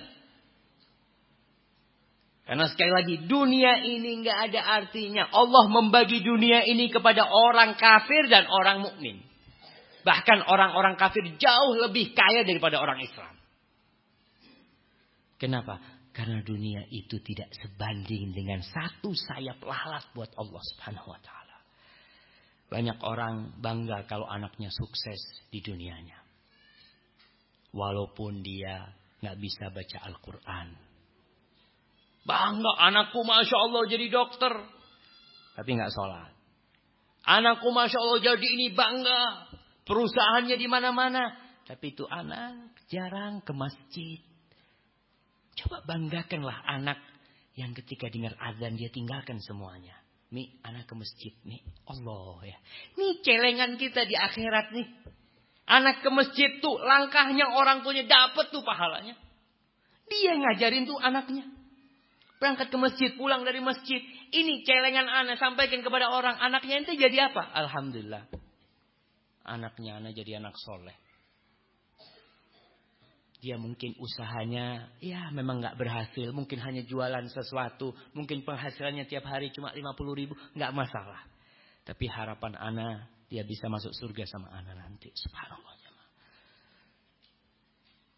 Karena sekali lagi dunia ini nggak ada artinya. Allah membagi dunia ini kepada orang kafir dan orang mukmin. Bahkan orang-orang kafir jauh lebih kaya daripada orang Islam. Kenapa? Karena dunia itu tidak sebanding dengan satu sayap lalat buat Allah Subhanahu wa taala. Banyak orang bangga kalau anaknya sukses di dunianya. Walaupun dia nggak bisa baca Al-Qur'an Bangga anakku Masya Allah jadi dokter. Tapi nggak sholat. Anakku Masya Allah jadi ini bangga. Perusahaannya di mana-mana. Tapi itu anak jarang ke masjid. Coba banggakanlah anak yang ketika dengar azan dia tinggalkan semuanya. Mi, anak ke masjid. Mi, Allah ya. Ini celengan kita di akhirat nih. Anak ke masjid tuh langkahnya orang tuanya dapat tuh pahalanya. Dia ngajarin tuh anaknya. Berangkat ke masjid, pulang dari masjid. Ini celengan anak sampaikan kepada orang. Anaknya itu jadi apa? Alhamdulillah. Anaknya anak jadi anak soleh. Dia mungkin usahanya ya memang nggak berhasil. Mungkin hanya jualan sesuatu. Mungkin penghasilannya tiap hari cuma 50 ribu. nggak masalah. Tapi harapan anak dia bisa masuk surga sama anak nanti. Subhanallah.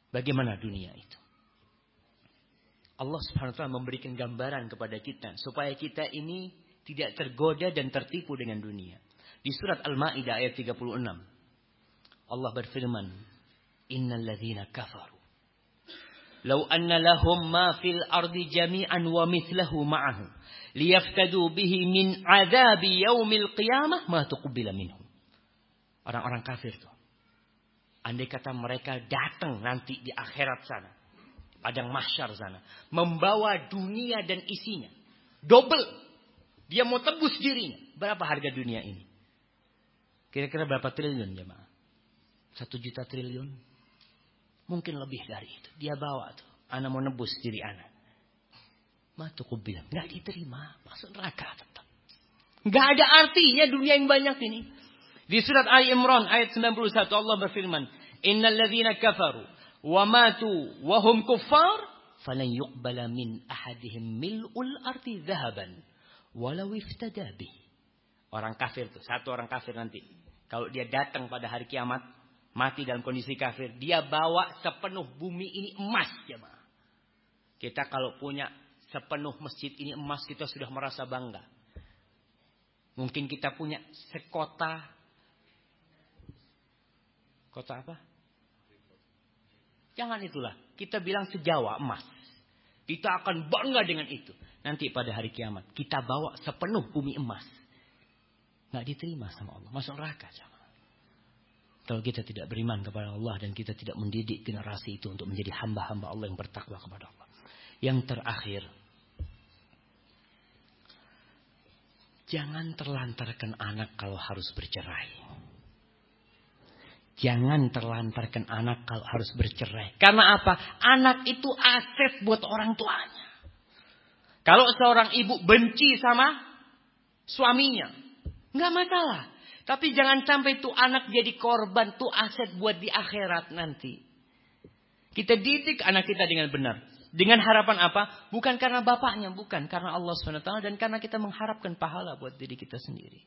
Bagaimana dunia itu? Allah subhanahu wa ta'ala memberikan gambaran kepada kita. Supaya kita ini tidak tergoda dan tertipu dengan dunia. Di surat Al-Ma'idah ayat 36. Allah berfirman. Innal ladhina kafaru. Lau anna lahum ma fil ardi jami'an wa mithlahu ma'ahu. Liyaftadu bihi min azabi yaumil qiyamah ma tuqbila minhum. Orang-orang kafir tuh. Andai kata mereka datang nanti di akhirat sana. Padang mahsyar sana. Membawa dunia dan isinya. Double. Dia mau tebus dirinya. Berapa harga dunia ini? Kira-kira berapa triliun jemaah? Satu juta triliun? Mungkin lebih dari itu. Dia bawa tuh. Anak mau nebus diri anak. Matuku bilang. Gak diterima. Masuk neraka tetap. Gak ada artinya dunia yang banyak ini. Di surat Ali Imran ayat 91 Allah berfirman, "Innal ladzina kafaru wa matu wa hum kuffar falan yuqbala min ahadihim mil'ul ardi dhahaban walau iftada bih." Orang kafir tuh, satu orang kafir nanti. Kalau dia datang pada hari kiamat, mati dalam kondisi kafir, dia bawa sepenuh bumi ini emas, jemaah. Kita kalau punya sepenuh masjid ini emas, kita sudah merasa bangga. Mungkin kita punya sekota Kota apa? Jangan itulah. Kita bilang sejawa emas. Kita akan bangga dengan itu. Nanti pada hari kiamat. Kita bawa sepenuh bumi emas. Nggak diterima sama Allah. Masuk neraka. Kalau kita tidak beriman kepada Allah. Dan kita tidak mendidik generasi itu untuk menjadi hamba-hamba Allah yang bertakwa kepada Allah. Yang terakhir. Jangan terlantarkan anak kalau harus bercerai. Jangan terlantarkan anak kalau harus bercerai. Karena apa? Anak itu aset buat orang tuanya. Kalau seorang ibu benci sama suaminya, nggak masalah. Tapi jangan sampai tuh anak jadi korban, tuh aset buat di akhirat nanti. Kita didik anak kita dengan benar. Dengan harapan apa? Bukan karena bapaknya, bukan karena Allah SWT dan karena kita mengharapkan pahala buat diri kita sendiri.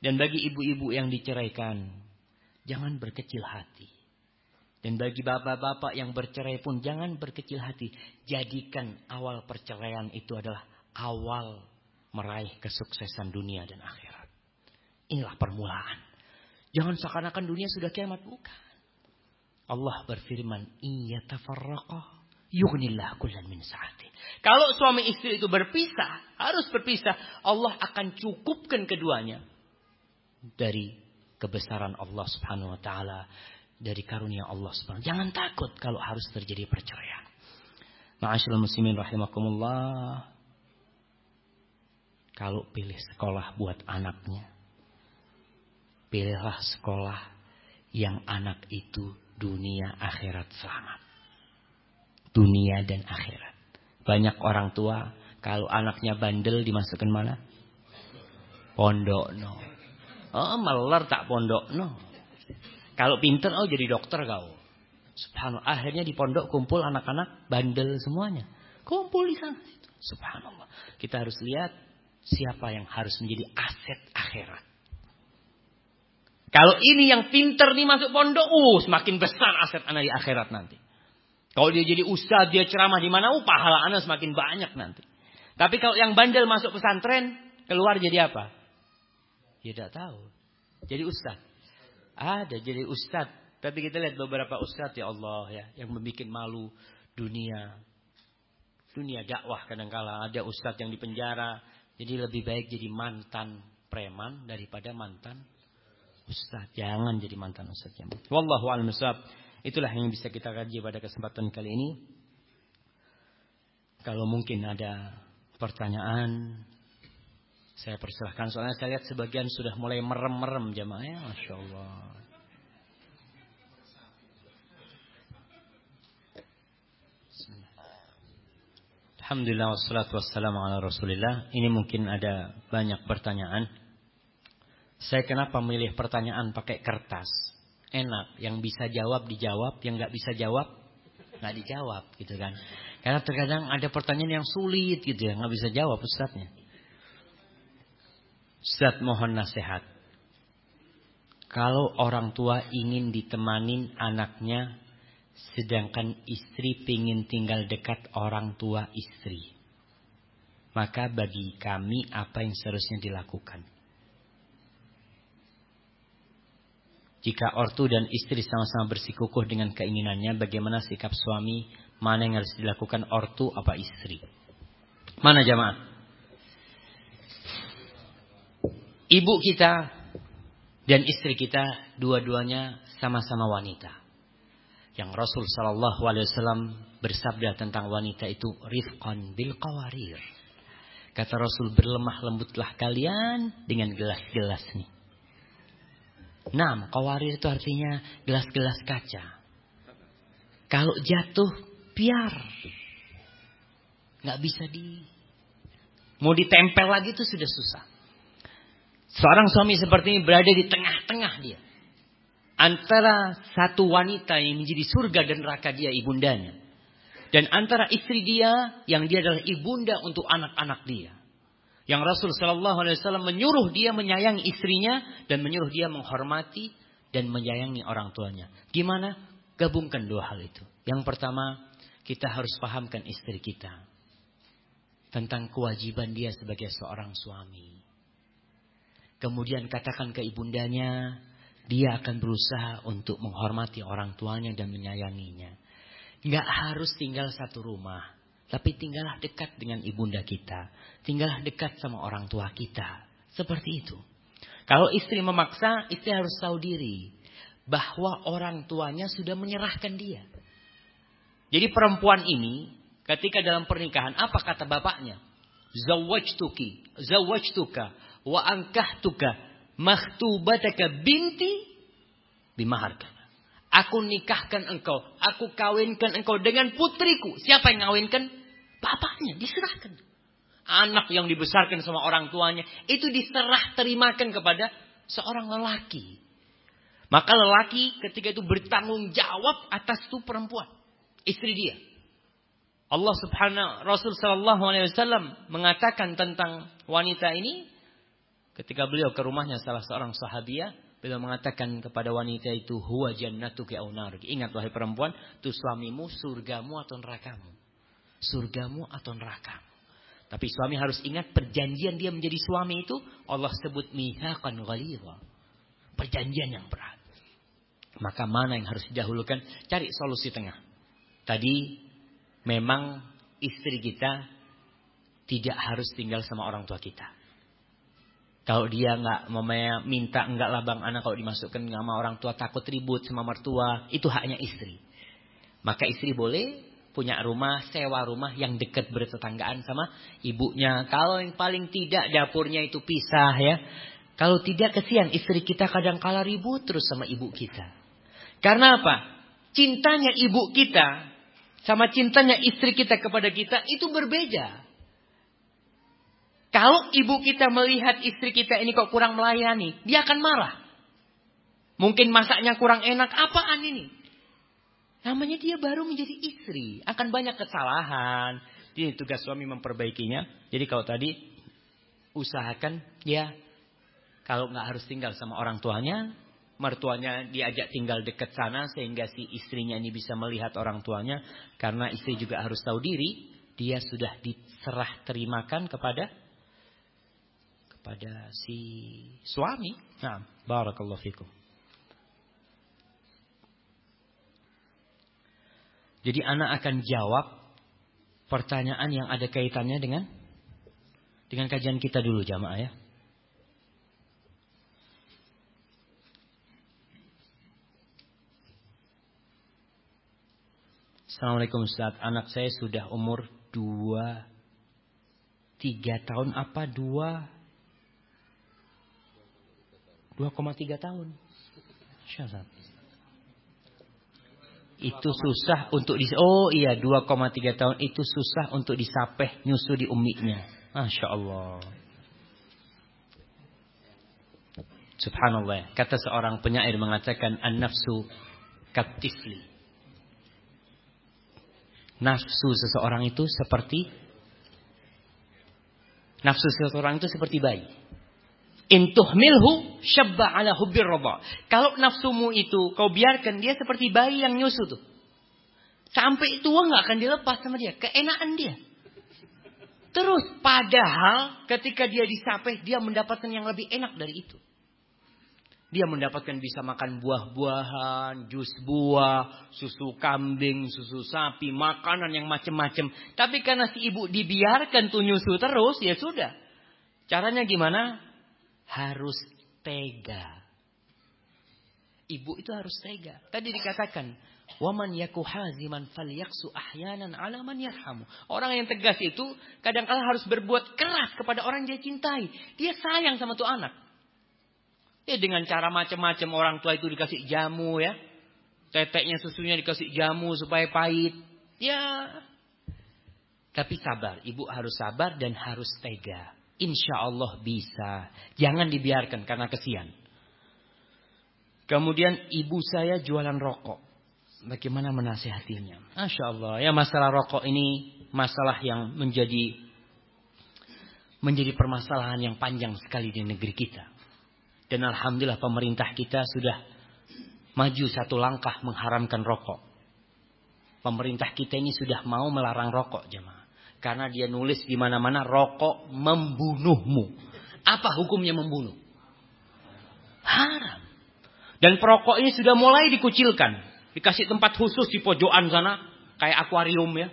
Dan bagi ibu-ibu yang diceraikan, Jangan berkecil hati. Dan bagi bapak-bapak yang bercerai pun jangan berkecil hati. Jadikan awal perceraian itu adalah awal meraih kesuksesan dunia dan akhirat. Inilah permulaan. Jangan seakan-akan dunia sudah kiamat. Bukan. Allah berfirman, Iya tafarraqah yughnillah kullan min sa'ati. Kalau suami istri itu berpisah, harus berpisah, Allah akan cukupkan keduanya dari kebesaran Allah Subhanahu wa taala dari karunia Allah Subhanahu. Jangan takut kalau harus terjadi perceraian. Ma'asyiral muslimin rahimakumullah. Kalau pilih sekolah buat anaknya, pilihlah sekolah yang anak itu dunia akhirat selamat. Dunia dan akhirat. Banyak orang tua kalau anaknya bandel dimasukkan mana? Pondok no. Oh, meler tak pondok. No. Kalau pinter, oh jadi dokter kau. Subhanallah. Akhirnya di pondok kumpul anak-anak bandel semuanya. Kumpul di sana. Subhanallah. Kita harus lihat siapa yang harus menjadi aset akhirat. Kalau ini yang pinter nih masuk pondok, uh, semakin besar aset anak di akhirat nanti. Kalau dia jadi ustadz, dia ceramah di mana, uh, pahala anak semakin banyak nanti. Tapi kalau yang bandel masuk pesantren, keluar jadi apa? Ya tidak tahu. Jadi ustaz. Ada jadi ustaz. Tapi kita lihat beberapa ustaz ya Allah ya. Yang membuat malu dunia. Dunia dakwah kadangkala ada ustaz yang dipenjara. Jadi lebih baik jadi mantan preman daripada mantan ustaz. Jangan jadi mantan ustaz. Wallahu a'lam Itulah yang bisa kita kaji pada kesempatan kali ini. Kalau mungkin ada pertanyaan saya persilahkan soalnya saya lihat sebagian sudah mulai merem-merem jamaahnya, masya Allah. Alhamdulillah wassalatu wassalamu ala rasulillah. Ini mungkin ada banyak pertanyaan. Saya kenapa milih pertanyaan pakai kertas? Enak, yang bisa jawab dijawab, yang nggak bisa jawab nggak dijawab gitu kan. Karena terkadang ada pertanyaan yang sulit gitu ya, nggak bisa jawab ustadznya. Ustadz mohon nasihat. Kalau orang tua ingin ditemanin anaknya Sedangkan istri ingin tinggal dekat orang tua istri. Maka bagi kami apa yang seharusnya dilakukan? Jika ortu dan istri sama-sama bersikukuh dengan keinginannya, bagaimana sikap suami? Mana yang harus dilakukan ortu apa istri? Mana jamaah? Ibu kita dan istri kita dua-duanya sama-sama wanita yang Rasul Shallallahu Alaihi Wasallam bersabda tentang wanita itu rifqan bil qawarir. Kata Rasul berlemah lembutlah kalian dengan gelas-gelas nih. Nam, qawarir itu artinya gelas-gelas kaca. Kalau jatuh biar nggak bisa di mau ditempel lagi itu sudah susah. Seorang suami seperti ini berada di tengah-tengah dia antara satu wanita yang menjadi surga dan neraka dia ibundanya dan antara istri dia yang dia adalah ibunda untuk anak-anak dia. Yang Rasul Shallallahu Alaihi Wasallam menyuruh dia menyayangi istrinya dan menyuruh dia menghormati dan menyayangi orang tuanya. Gimana? Gabungkan dua hal itu. Yang pertama, kita harus pahamkan istri kita tentang kewajiban dia sebagai seorang suami. Kemudian katakan ke ibundanya, dia akan berusaha untuk menghormati orang tuanya dan menyayanginya. Nggak harus tinggal satu rumah. Tapi tinggallah dekat dengan ibunda kita. Tinggallah dekat sama orang tua kita. Seperti itu. Kalau istri memaksa, istri harus tahu diri. Bahwa orang tuanya sudah menyerahkan dia. Jadi perempuan ini ketika dalam pernikahan apa kata bapaknya? Zawajtuki, zawajtuka, wa ankahtuka makhtubataka binti bimaharka. Aku nikahkan engkau, aku kawinkan engkau dengan putriku. Siapa yang ngawinkan? Bapaknya, diserahkan. Anak yang dibesarkan sama orang tuanya, itu diserah terimakan kepada seorang lelaki. Maka lelaki ketika itu bertanggung jawab atas itu perempuan, istri dia. Allah Subhanahu Rasul sallallahu alaihi wasallam mengatakan tentang wanita ini Ketika beliau ke rumahnya salah seorang sahabiah, beliau mengatakan kepada wanita itu, "Huwa jannatuki au Ingat wahai perempuan, itu suamimu surgamu atau nerakamu. Surgamu atau nerakamu. Tapi suami harus ingat perjanjian dia menjadi suami itu Allah sebut mihaqan ghalidha. Perjanjian yang berat. Maka mana yang harus didahulukan? Cari solusi tengah. Tadi memang istri kita tidak harus tinggal sama orang tua kita. Kalau dia nggak minta enggak labang anak kalau dimasukkan sama orang tua takut ribut sama mertua, itu haknya istri. Maka istri boleh punya rumah, sewa rumah yang dekat bertetanggaan sama ibunya. Kalau yang paling tidak dapurnya itu pisah ya. Kalau tidak kesian istri kita kadang kala ribut terus sama ibu kita. Karena apa? Cintanya ibu kita sama cintanya istri kita kepada kita itu berbeda. Kalau ibu kita melihat istri kita ini kok kurang melayani, dia akan marah. Mungkin masaknya kurang enak, apaan ini? Namanya dia baru menjadi istri, akan banyak kesalahan. Jadi tugas suami memperbaikinya. Jadi kalau tadi usahakan ya kalau nggak harus tinggal sama orang tuanya, mertuanya diajak tinggal dekat sana sehingga si istrinya ini bisa melihat orang tuanya karena istri juga harus tahu diri dia sudah diserah terimakan kepada pada si suami. Nah, barakallahu fikum. Jadi anak akan jawab pertanyaan yang ada kaitannya dengan dengan kajian kita dulu jamaah ya. Assalamualaikum Ustaz. Anak saya sudah umur 2 3 tahun apa 2 2,3 tahun. Syazat. Itu susah untuk di Oh iya 2,3 tahun itu susah untuk disapeh nyusu di umminya. Masya Allah. Subhanallah. Kata seorang penyair mengatakan an-nafsu katifli. Nafsu seseorang itu seperti nafsu seseorang itu seperti bayi. Intuh milhu syabba ala hubbir roba. Kalau nafsumu itu kau biarkan dia seperti bayi yang nyusu tuh. Sampai tua nggak akan dilepas sama dia. Keenaan dia. Terus padahal ketika dia disapeh dia mendapatkan yang lebih enak dari itu. Dia mendapatkan bisa makan buah-buahan, jus buah, susu kambing, susu sapi, makanan yang macam-macam. Tapi karena si ibu dibiarkan tuh nyusu terus, ya sudah. Caranya gimana? Harus tega. Ibu itu harus tega. Tadi dikatakan, Waman yaku haziman falyaksu ahyanan ala man yarhamu. Orang yang tegas itu kadang-kala harus berbuat keras kepada orang yang dia cintai. Dia sayang sama tuh anak. Ya dengan cara macam-macam orang tua itu dikasih jamu ya. Teteknya susunya dikasih jamu supaya pahit. Ya. Tapi sabar. Ibu harus sabar dan harus tega. Insya Allah bisa. Jangan dibiarkan karena kesian. Kemudian ibu saya jualan rokok. Bagaimana menasehatinya? Masya Allah. Ya masalah rokok ini masalah yang menjadi menjadi permasalahan yang panjang sekali di negeri kita. Dan alhamdulillah pemerintah kita sudah maju satu langkah mengharamkan rokok. Pemerintah kita ini sudah mau melarang rokok, jemaah. Karena dia nulis di mana-mana rokok membunuhmu. Apa hukumnya membunuh? Haram. Dan perokok ini sudah mulai dikucilkan. Dikasih tempat khusus di pojokan sana. Kayak akuarium ya.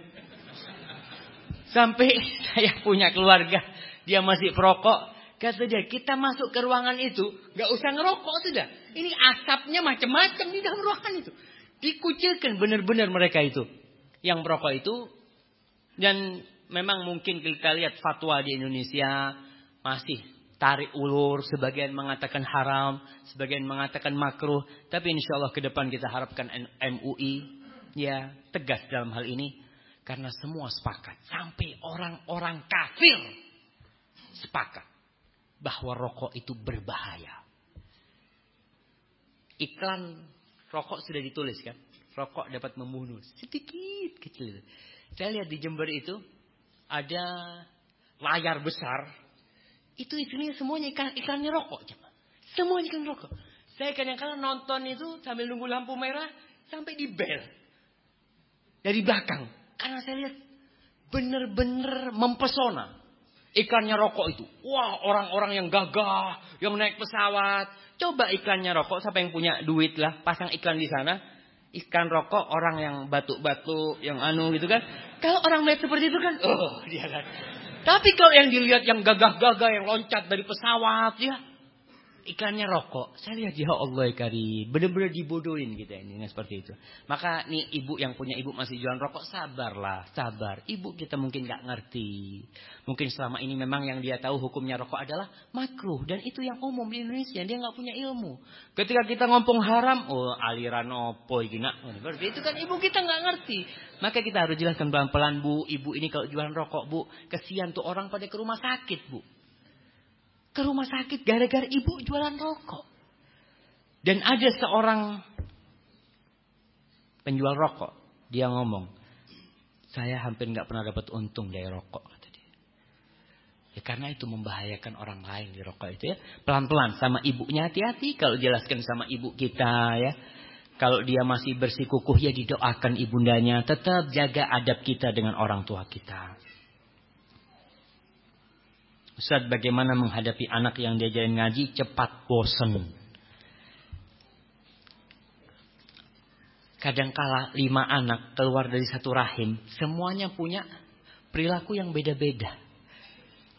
Sampai saya punya keluarga. Dia masih perokok. Kata dia, kita masuk ke ruangan itu, nggak usah ngerokok sudah. Ini asapnya macam-macam di dalam ruangan itu. Dikucilkan benar-benar mereka itu. Yang merokok itu. Dan memang mungkin kita lihat fatwa di Indonesia masih tarik ulur. Sebagian mengatakan haram, sebagian mengatakan makruh. Tapi insya Allah ke depan kita harapkan MUI ya tegas dalam hal ini. Karena semua sepakat. Sampai orang-orang kafir sepakat bahwa rokok itu berbahaya. Iklan rokok sudah ditulis kan? Rokok dapat membunuh. Sedikit kecil. Saya lihat di Jember itu ada layar besar. Itu isinya semuanya iklan iklannya rokok. Semuanya iklan rokok. Saya kadang-kadang nonton itu sambil nunggu lampu merah sampai di bel. Dari belakang. Karena saya lihat benar-benar mempesona. Iklannya rokok itu. Wah orang-orang yang gagah. Yang naik pesawat. Coba iklannya rokok. Siapa yang punya duit lah. Pasang iklan di sana. Iklan rokok orang yang batuk-batuk. Yang anu gitu kan. Kalau orang melihat seperti itu kan. Oh dia kan. Tapi kalau yang dilihat yang gagah-gagah. Yang loncat dari pesawat. Ya iklannya rokok. Saya lihat ya Allah ya kari. Benar-benar dibodohin kita ini dengan seperti itu. Maka nih ibu yang punya ibu masih jualan rokok. Sabarlah. Sabar. Ibu kita mungkin gak ngerti. Mungkin selama ini memang yang dia tahu hukumnya rokok adalah makruh. Dan itu yang umum di Indonesia. Dia gak punya ilmu. Ketika kita ngompong haram. Oh aliran opo gina. Itu kan ibu kita gak ngerti. Maka kita harus jelaskan pelan-pelan bu. Ibu ini kalau jualan rokok bu. Kesian tuh orang pada ke rumah sakit bu ke rumah sakit gara-gara ibu jualan rokok. Dan ada seorang penjual rokok, dia ngomong, saya hampir nggak pernah dapat untung dari rokok kata dia. Ya karena itu membahayakan orang lain di rokok itu ya. Pelan-pelan sama ibunya hati-hati kalau jelaskan sama ibu kita ya. Kalau dia masih bersikukuh ya didoakan ibundanya. Tetap jaga adab kita dengan orang tua kita. Ustaz bagaimana menghadapi anak yang diajarin ngaji cepat bosan. Kadangkala lima anak keluar dari satu rahim, semuanya punya perilaku yang beda-beda.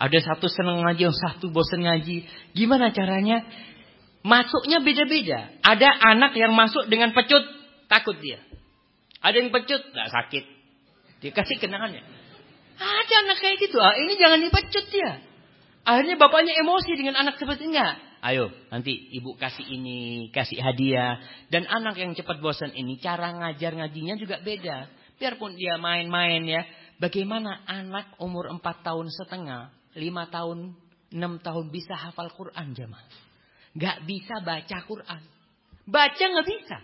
Ada satu senang ngaji, satu bosan ngaji. Gimana caranya? Masuknya beda-beda. Ada anak yang masuk dengan pecut, takut dia. Ada yang pecut, gak sakit. Dia kasih kenangannya. Ada anak kayak gitu. Ah, ini jangan dipecut dia. Akhirnya bapaknya emosi dengan anak seperti enggak. Ayo, nanti ibu kasih ini, kasih hadiah. Dan anak yang cepat bosan ini, cara ngajar ngajinya juga beda. Biarpun dia main-main ya. Bagaimana anak umur 4 tahun setengah, 5 tahun, 6 tahun bisa hafal Quran jemaah. Gak bisa baca Quran. Baca gak bisa.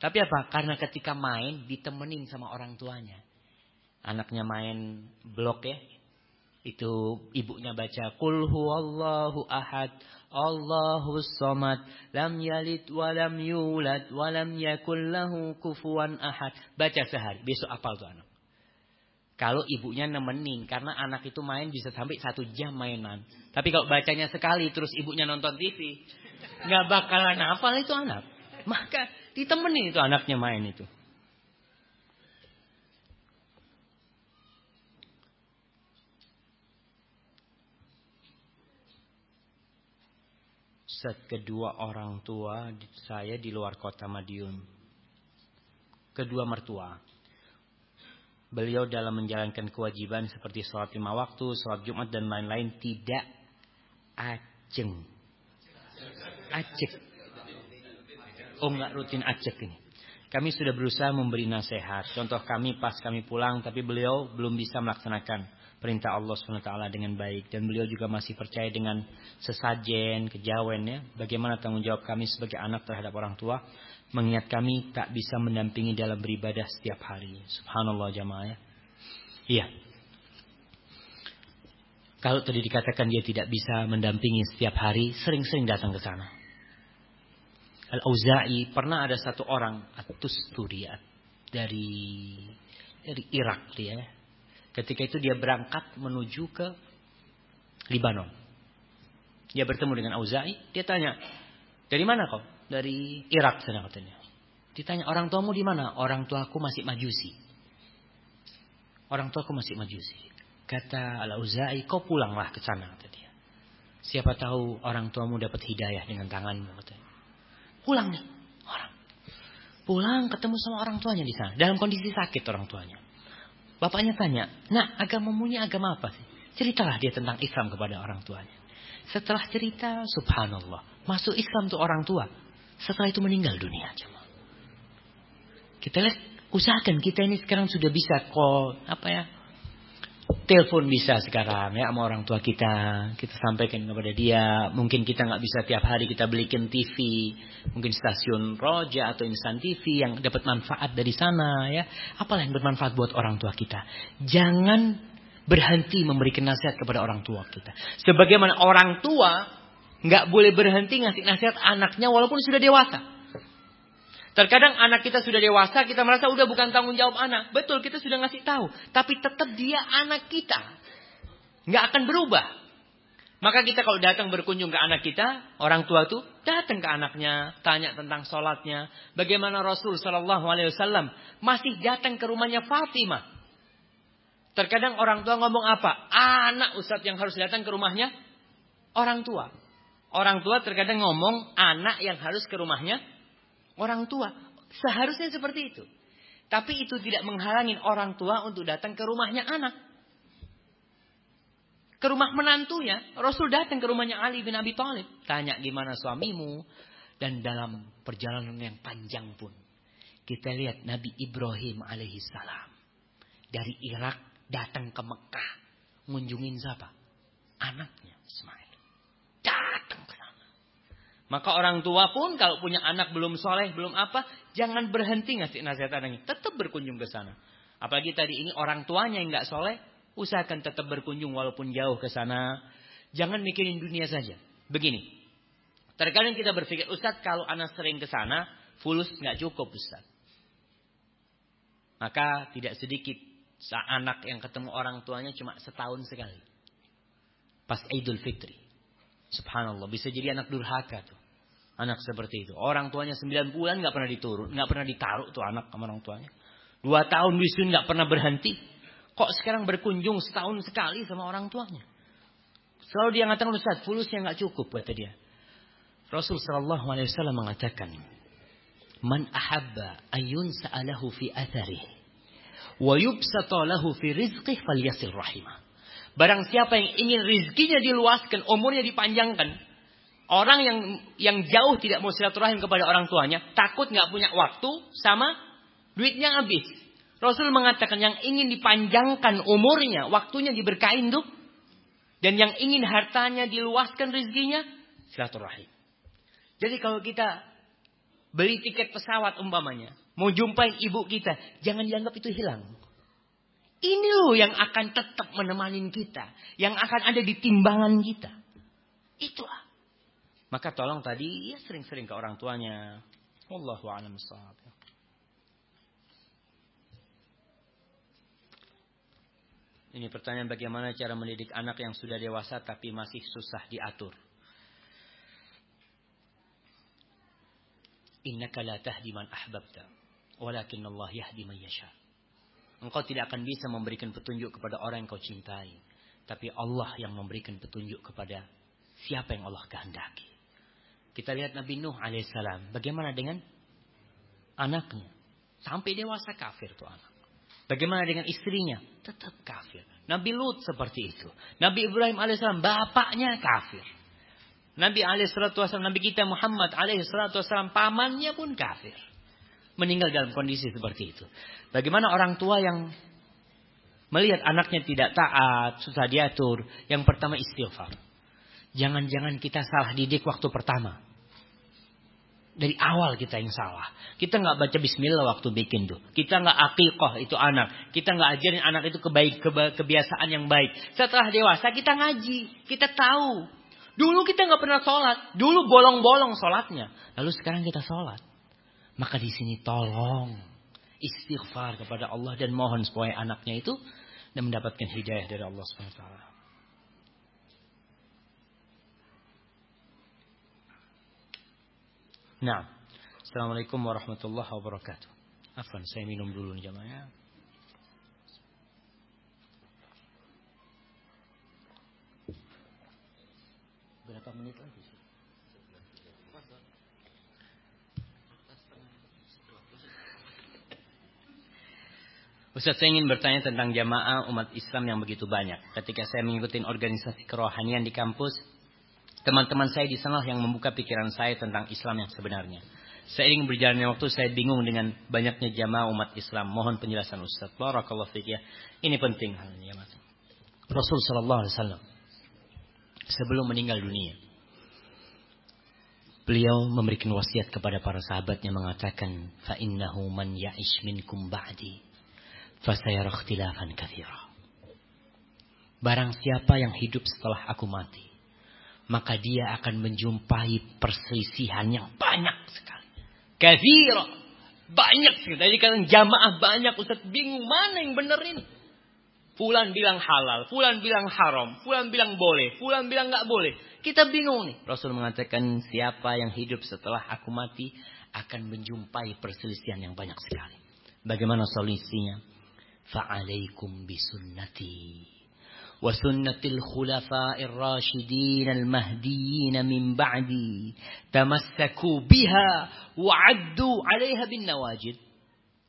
Tapi apa? Karena ketika main ditemenin sama orang tuanya. Anaknya main blok ya, itu ibunya baca Qul huwallahu ahad Allahu somad lam yalid wa lam yulad wa lam yakul lahu kufuwan ahad. Baca sehari, besok apal tuh anak. Kalau ibunya nemenin karena anak itu main bisa sampai satu jam mainan. Tapi kalau bacanya sekali terus ibunya nonton TV, nggak bakalan hafal itu anak. Maka ditemenin itu anaknya main itu. Ustaz kedua orang tua saya di luar kota Madiun. Kedua mertua. Beliau dalam menjalankan kewajiban seperti sholat lima waktu, sholat Jumat dan lain-lain tidak aceng. Acek. Oh enggak rutin acek ini. Kami sudah berusaha memberi nasihat. Contoh kami pas kami pulang tapi beliau belum bisa melaksanakan perintah Allah SWT dengan baik dan beliau juga masih percaya dengan sesajen, kejawen ya. Bagaimana tanggung jawab kami sebagai anak terhadap orang tua mengingat kami tak bisa mendampingi dalam beribadah setiap hari. Subhanallah jamaah ya. Iya. Kalau tadi dikatakan dia tidak bisa mendampingi setiap hari, sering-sering datang ke sana. Al-Auza'i pernah ada satu orang Atus Turiat dari dari Irak dia ya. Ketika itu dia berangkat menuju ke Libanon. Dia bertemu dengan Auza'i, dia tanya, "Dari mana kau?" "Dari Irak," sana katanya. Ditanya, "Orang tuamu di mana?" "Orang tuaku masih Majusi." "Orang tuaku masih Majusi." Kata Al-Auza'i, "Kau pulanglah ke sana," kata dia. Siapa tahu orang tuamu dapat hidayah dengan tanganmu katanya. Pulang nih orang. Pulang ketemu sama orang tuanya di sana dalam kondisi sakit orang tuanya. Bapaknya tanya, nak agamamu agama apa sih? Ceritalah dia tentang Islam kepada orang tuanya. Setelah cerita, subhanallah. Masuk Islam tuh orang tua. Setelah itu meninggal dunia. Kita lihat, usahakan kita ini sekarang sudah bisa call, apa ya, telepon bisa sekarang ya sama orang tua kita. Kita sampaikan kepada dia. Mungkin kita nggak bisa tiap hari kita belikan TV mungkin stasiun Roja atau Instan TV yang dapat manfaat dari sana ya. Apalah yang bermanfaat buat orang tua kita. Jangan berhenti memberikan nasihat kepada orang tua kita. Sebagaimana orang tua nggak boleh berhenti ngasih nasihat anaknya walaupun sudah dewasa Terkadang anak kita sudah dewasa, kita merasa udah bukan tanggung jawab anak. Betul, kita sudah ngasih tahu. Tapi tetap dia anak kita. Nggak akan berubah. Maka kita kalau datang berkunjung ke anak kita, orang tua tuh datang ke anaknya, tanya tentang sholatnya. Bagaimana Rasul Shallallahu Alaihi Wasallam masih datang ke rumahnya Fatimah. Terkadang orang tua ngomong apa? Anak Ustadz yang harus datang ke rumahnya orang tua. Orang tua terkadang ngomong anak yang harus ke rumahnya Orang tua. Seharusnya seperti itu. Tapi itu tidak menghalangi orang tua untuk datang ke rumahnya anak. Ke rumah menantunya. Rasul datang ke rumahnya Ali bin Abi Thalib. Tanya gimana suamimu. Dan dalam perjalanan yang panjang pun. Kita lihat Nabi Ibrahim alaihissalam. Dari Irak datang ke Mekah. Ngunjungin siapa? Anaknya Ismail. Maka orang tua pun kalau punya anak belum soleh, belum apa, jangan berhenti ngasih nasihat anaknya. Tetap berkunjung ke sana. Apalagi tadi ini orang tuanya yang nggak soleh, usahakan tetap berkunjung walaupun jauh ke sana. Jangan mikirin dunia saja. Begini, terkadang kita berpikir, Ustadz kalau anak sering ke sana, fulus nggak cukup Ustadz. Maka tidak sedikit anak yang ketemu orang tuanya cuma setahun sekali. Pas Idul Fitri. Subhanallah, bisa jadi anak durhaka tuh. Anak seperti itu. Orang tuanya sembilan bulan nggak pernah diturun, nggak pernah ditaruh tuh anak sama orang tuanya. Dua tahun wisuda nggak pernah berhenti. Kok sekarang berkunjung setahun sekali sama orang tuanya? Selalu dia mengatakan Ustaz, fulusnya nggak cukup kata dia. Rasul Shallallahu Alaihi Wasallam mengatakan, Man ahabba ayun sa'alahu fi athari, wa yubsata lahu fi rizqih falyasil rahimah. Barang siapa yang ingin rizkinya diluaskan, umurnya dipanjangkan. Orang yang yang jauh tidak mau silaturahim kepada orang tuanya, takut nggak punya waktu sama duitnya habis. Rasul mengatakan yang ingin dipanjangkan umurnya, waktunya diberkahin tuh. Dan yang ingin hartanya diluaskan rezekinya, silaturahim. Jadi kalau kita beli tiket pesawat umpamanya, mau jumpain ibu kita, jangan dianggap itu hilang. Ini loh yang akan tetap menemani kita, yang akan ada di timbangan kita. Itulah. Maka tolong tadi ya sering-sering ke orang tuanya. Wallahu a'lam Ini pertanyaan bagaimana cara mendidik anak yang sudah dewasa tapi masih susah diatur. Innaka la tahdi man ahbabta, walakin Allah yahdi man yasha. Engkau tidak akan bisa memberikan petunjuk kepada orang yang kau cintai, tapi Allah yang memberikan petunjuk kepada siapa yang Allah kehendaki. Kita lihat Nabi Nuh alaihissalam. Bagaimana dengan anaknya? Sampai dewasa kafir tuh anak. Bagaimana dengan istrinya? Tetap kafir. Nabi Lut seperti itu. Nabi Ibrahim alaihissalam bapaknya kafir. Nabi alaihissalam, Nabi kita Muhammad alaihissalam, pamannya pun kafir. Meninggal dalam kondisi seperti itu. Bagaimana orang tua yang melihat anaknya tidak taat, susah diatur. Yang pertama istighfar. Jangan-jangan kita salah didik waktu pertama. Dari awal kita yang salah. Kita nggak baca bismillah waktu bikin tuh. Kita nggak akikoh itu anak. Kita nggak ajarin anak itu kebaik, keba, kebiasaan yang baik. Setelah dewasa kita ngaji. Kita tahu. Dulu kita nggak pernah sholat. Dulu bolong-bolong sholatnya. Lalu sekarang kita sholat. Maka di sini tolong istighfar kepada Allah dan mohon supaya anaknya itu dan mendapatkan hidayah dari Allah Subhanahu wa taala. Nah, Assalamualaikum warahmatullahi wabarakatuh. Afan, saya minum dulu nih jamaah. Berapa menit lagi? Ustaz saya ingin bertanya tentang jamaah umat Islam yang begitu banyak. Ketika saya mengikuti organisasi kerohanian di kampus, Teman-teman saya di sana yang membuka pikiran saya tentang Islam yang sebenarnya. Seiring berjalannya waktu saya bingung dengan banyaknya jamaah umat Islam. Mohon penjelasan Ustaz. Barakallahu fiik ya. Ini penting halnya ya Mas. Rasul sallallahu alaihi wasallam sebelum meninggal dunia Beliau memberikan wasiat kepada para sahabatnya mengatakan, "Fa innahu man ya'ish minkum ba'di fasayara ikhtilafan katsira." Barang siapa yang hidup setelah aku mati, maka dia akan menjumpai perselisihan yang banyak sekali. Kathira. Banyak sekali. Tadi kan jamaah banyak. Ustaz bingung mana yang benar ini. Fulan bilang halal, fulan bilang haram, fulan bilang boleh, fulan bilang nggak boleh. Kita bingung nih. Rasul mengatakan siapa yang hidup setelah aku mati akan menjumpai perselisihan yang banyak sekali. Bagaimana solusinya? Fa'alaikum bisunnati وسنة الخلفاء الراشدين المهديين من بعدي تمسكوا بها وعدوا عليها بالنواجد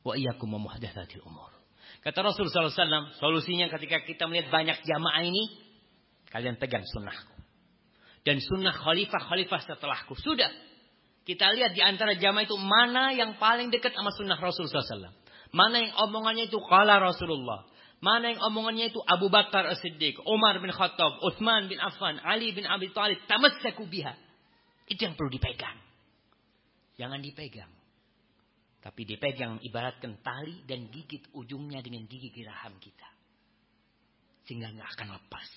وإياكم ومحدثات الأمور Kata Rasul SAW, solusinya ketika kita melihat banyak jamaah ini, kalian pegang sunnahku. Dan sunnah khalifah-khalifah setelahku. Sudah. Kita lihat di antara jamaah itu mana yang paling dekat sama sunnah Rasul SAW. Mana yang omongannya itu kala Rasulullah. Mana yang omongannya itu Abu Bakar As-Siddiq, Umar bin Khattab, Uthman bin Affan, Ali bin Abi Thalib, tamassaku biha. Itu yang perlu dipegang. Jangan dipegang. Tapi dipegang ibaratkan tali dan gigit ujungnya dengan gigi geraham kita. Sehingga nggak akan lepas.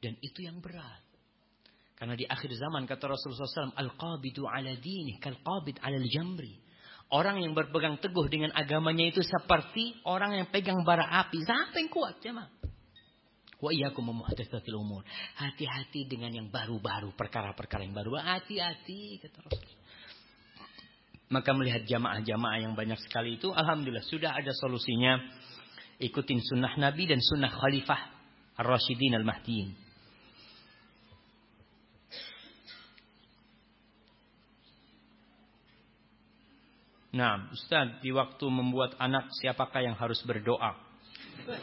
Dan itu yang berat. Karena di akhir zaman kata Rasulullah SAW, Al-qabidu ala dini, kal-qabid ala jamri Orang yang berpegang teguh dengan agamanya itu seperti orang yang pegang bara api. Siapa yang kuat ya Wa iyyakum muhdatsatil umur. Hati-hati dengan yang baru-baru, perkara-perkara yang baru. Hati-hati kata. Maka melihat jamaah-jamaah yang banyak sekali itu, alhamdulillah sudah ada solusinya. Ikutin sunnah Nabi dan sunnah Khalifah Ar-Rashidin Al-Mahdiin. Nah, Ustaz, di waktu membuat anak siapakah yang harus berdoa? Apa?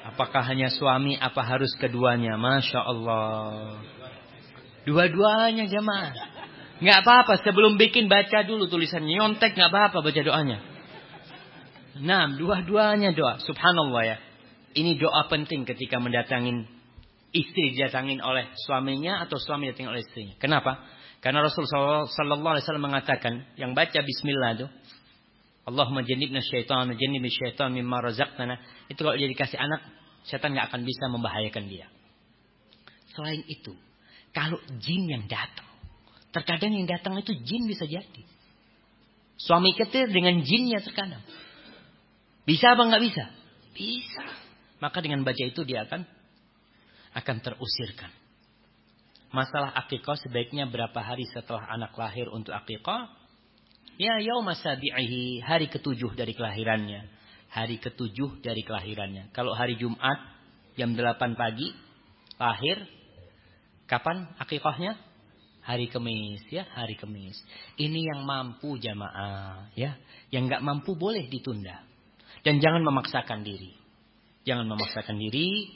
Apakah hanya suami apa harus keduanya? Masya Allah. Dua-duanya jemaah. Nggak apa-apa sebelum bikin baca dulu tulisan nyontek nggak apa-apa baca doanya. Nah, dua-duanya doa. Subhanallah ya. Ini doa penting ketika mendatangin istri didatangin oleh suaminya atau suami didatangin oleh istrinya. Kenapa? Karena Rasul sallallahu alaihi wasallam mengatakan yang baca bismillah itu Allahumma jannibna syaitan jannibna syaitan mimma razaqtana itu kalau dia dikasih anak setan nggak akan bisa membahayakan dia. Selain itu, kalau jin yang datang, terkadang yang datang itu jin bisa jadi. Suami ketir dengan jinnya terkadang. Bisa apa nggak bisa? Bisa. Maka dengan baca itu dia akan akan terusirkan. Masalah akikah sebaiknya berapa hari setelah anak lahir untuk akikah? Ya yaum sabi'ihi, hari ketujuh dari kelahirannya. Hari ketujuh dari kelahirannya. Kalau hari Jumat jam 8 pagi lahir, kapan akikahnya? Hari Kamis ya, hari Kamis. Ini yang mampu jamaah ya. Yang nggak mampu boleh ditunda. Dan jangan memaksakan diri. Jangan memaksakan diri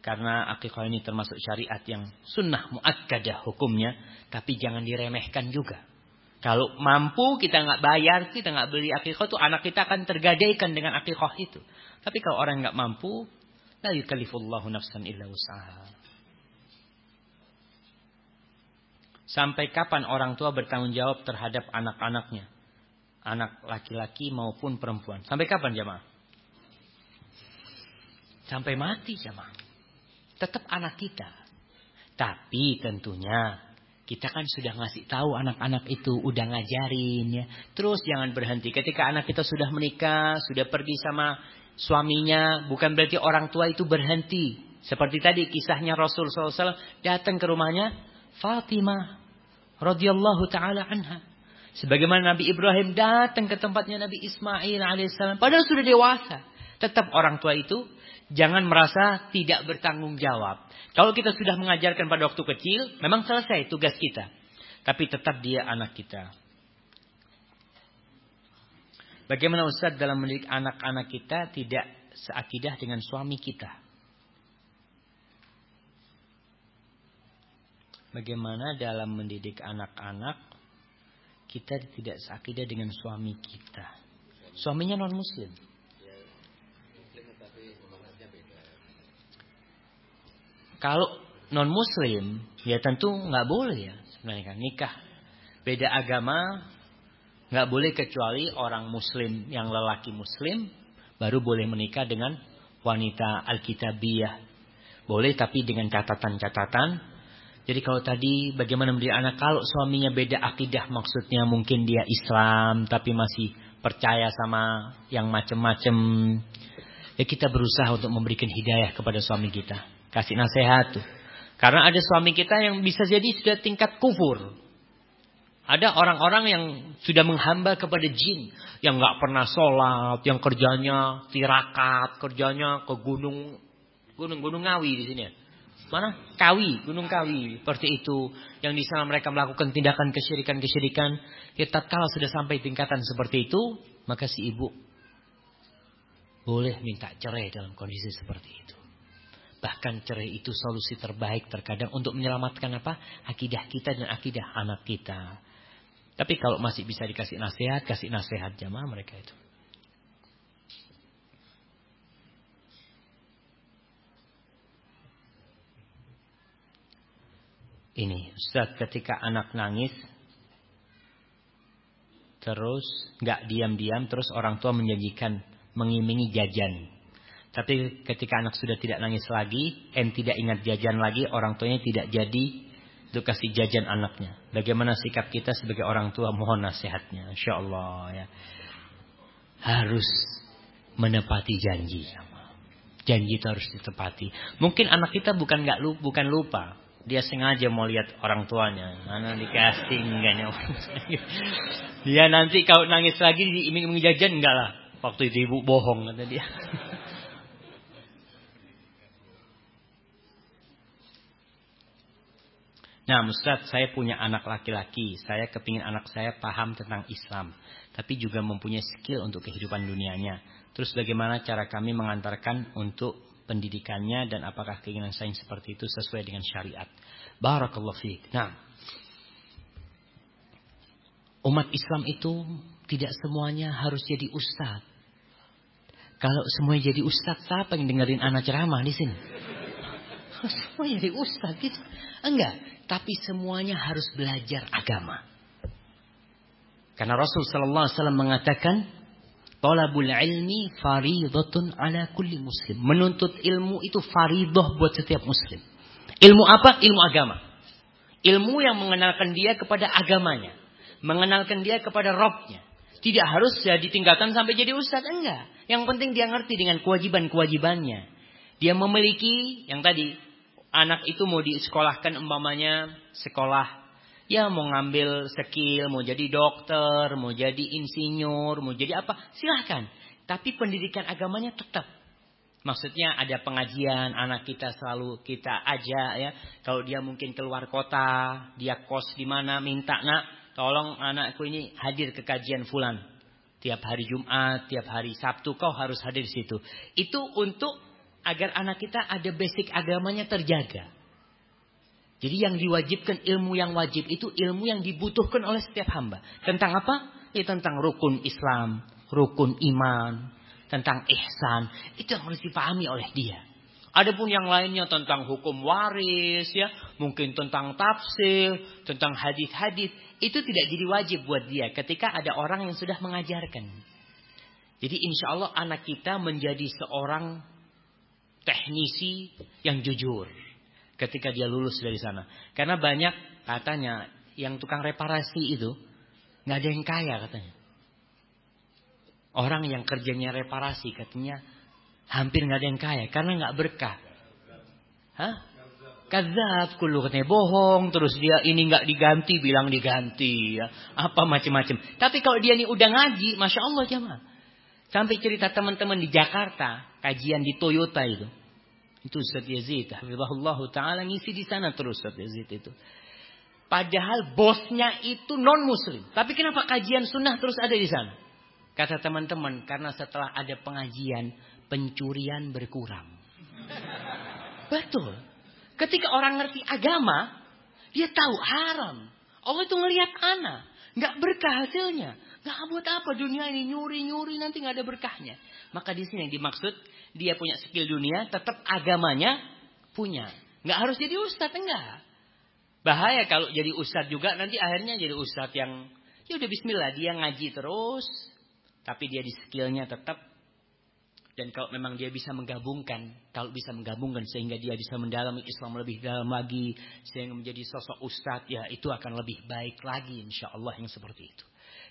karena akikah ini termasuk syariat yang sunnah muakkadah hukumnya. Tapi jangan diremehkan juga. Kalau mampu kita nggak bayar, kita nggak beli akikah itu anak kita akan tergadaikan dengan akikah itu. Tapi kalau orang nggak mampu, la yukallifullahu nafsan illa usaha. Sampai kapan orang tua bertanggung jawab terhadap anak-anaknya? Anak laki-laki maupun perempuan. Sampai kapan jemaah? Sampai mati jemaah tetap anak kita. Tapi tentunya kita kan sudah ngasih tahu anak-anak itu udah ngajarin ya. Terus jangan berhenti. Ketika anak kita sudah menikah, sudah pergi sama suaminya, bukan berarti orang tua itu berhenti. Seperti tadi kisahnya Rasul SAW datang ke rumahnya Fatimah radhiyallahu taala anha. Sebagaimana Nabi Ibrahim datang ke tempatnya Nabi Ismail alaihissalam, padahal sudah dewasa. Tetap orang tua itu Jangan merasa tidak bertanggung jawab. Kalau kita sudah mengajarkan pada waktu kecil, memang selesai tugas kita. Tapi tetap dia anak kita. Bagaimana Ustaz dalam mendidik anak-anak kita tidak seakidah dengan suami kita? Bagaimana dalam mendidik anak-anak kita tidak seakidah dengan suami kita? Suaminya non Kalau non muslim ya tentu nggak boleh ya kan nikah. Beda agama nggak boleh kecuali orang muslim yang lelaki muslim baru boleh menikah dengan wanita alkitabiyah. Boleh tapi dengan catatan-catatan. Jadi kalau tadi bagaimana mendidik anak kalau suaminya beda akidah maksudnya mungkin dia Islam tapi masih percaya sama yang macam-macam. Ya kita berusaha untuk memberikan hidayah kepada suami kita Kasih nasihat tuh. Karena ada suami kita yang bisa jadi sudah tingkat kufur. Ada orang-orang yang sudah menghamba kepada jin. Yang nggak pernah sholat. Yang kerjanya tirakat. Kerjanya ke gunung. Gunung-gunung ngawi di sini. Mana? Kawi. Gunung Kawi. Seperti itu. Yang di sana mereka melakukan tindakan kesyirikan-kesyirikan. Ya kalau sudah sampai tingkatan seperti itu. Maka si ibu boleh minta cerai dalam kondisi seperti itu. Bahkan cerai itu solusi terbaik terkadang untuk menyelamatkan apa? Akidah kita dan akidah anak kita. Tapi kalau masih bisa dikasih nasihat, kasih nasihat jamaah mereka itu. Ini, Ustaz ketika anak nangis terus nggak diam-diam terus orang tua menjanjikan mengimingi jajan tapi ketika anak sudah tidak nangis lagi, en tidak ingat jajan lagi, orang tuanya tidak jadi untuk kasih jajan anaknya. Bagaimana sikap kita sebagai orang tua? Mohon nasihatnya. Insya Allah ya. Harus menepati janji. Janji itu harus ditepati. Mungkin anak kita bukan nggak lupa, bukan lupa. Dia sengaja mau lihat orang tuanya. Mana dikasih enggaknya. dia nanti kalau nangis lagi diiming-iming jajan enggak lah. Waktu itu ibu bohong kata dia. Nah Ustaz saya punya anak laki-laki. Saya kepingin anak saya paham tentang Islam. Tapi juga mempunyai skill untuk kehidupan dunianya. Terus bagaimana cara kami mengantarkan untuk pendidikannya dan apakah keinginan saya seperti itu sesuai dengan syariat. Barakallahu fiik. Nah, umat Islam itu tidak semuanya harus jadi ustadz. Kalau semuanya jadi ustadz, siapa yang dengerin anak ceramah di sini? Semua jadi ustadz gitu. Enggak, tapi semuanya harus belajar agama. Karena Rasul sallallahu alaihi wasallam mengatakan, Talabul ilmi faridatun ala kulli muslim. Menuntut ilmu itu faridah buat setiap muslim. Ilmu apa? Ilmu agama. Ilmu yang mengenalkan dia kepada agamanya. Mengenalkan dia kepada Robnya. Tidak harus ya ditinggalkan sampai jadi ustadz. Enggak. Yang penting dia ngerti dengan kewajiban-kewajibannya. Dia memiliki yang tadi. Anak itu mau disekolahkan umpamanya sekolah Ya mau ngambil skill, mau jadi dokter, mau jadi insinyur, mau jadi apa, silahkan. Tapi pendidikan agamanya tetap. Maksudnya ada pengajian, anak kita selalu kita aja ya. Kalau dia mungkin keluar kota, dia kos di mana, minta nak, tolong anakku ini hadir ke kajian fulan. Tiap hari Jumat, tiap hari Sabtu kau harus hadir di situ. Itu untuk agar anak kita ada basic agamanya terjaga. Jadi yang diwajibkan ilmu yang wajib itu ilmu yang dibutuhkan oleh setiap hamba. Tentang apa? Ya tentang rukun Islam, rukun iman, tentang ihsan. Itu yang harus dipahami oleh dia. Adapun yang lainnya tentang hukum waris ya, mungkin tentang tafsir, tentang hadis-hadis, itu tidak jadi wajib buat dia ketika ada orang yang sudah mengajarkan. Jadi insya Allah anak kita menjadi seorang teknisi yang jujur ketika dia lulus dari sana. Karena banyak katanya yang tukang reparasi itu nggak ada yang kaya katanya. Orang yang kerjanya reparasi katanya hampir nggak ada yang kaya karena nggak berkah. Hah? Kadzab kulu katanya bohong terus dia ini nggak diganti bilang diganti ya apa macam-macam. Tapi kalau dia ini udah ngaji, masya Allah jemaah. Sampai cerita teman-teman di Jakarta kajian di Toyota itu. Itu Ustaz Yazid. Hafizahullah Ta'ala ngisi di sana terus Ustaz Yazid itu. Padahal bosnya itu non muslim. Tapi kenapa kajian sunnah terus ada di sana? Kata teman-teman, karena setelah ada pengajian, pencurian berkurang. Betul. Ketika orang ngerti agama, dia tahu haram. Allah itu ngelihat anak. Nggak berkah hasilnya. Nggak buat apa dunia ini nyuri-nyuri nanti nggak ada berkahnya. Maka di sini yang dimaksud dia punya skill dunia, tetap agamanya punya. Nggak harus jadi ustadz, enggak. Bahaya kalau jadi ustadz juga nanti akhirnya jadi ustadz yang ya udah bismillah dia ngaji terus tapi dia di skillnya tetap dan kalau memang dia bisa menggabungkan, kalau bisa menggabungkan sehingga dia bisa mendalami Islam lebih dalam lagi, sehingga menjadi sosok ustadz, ya itu akan lebih baik lagi insya Allah yang seperti itu.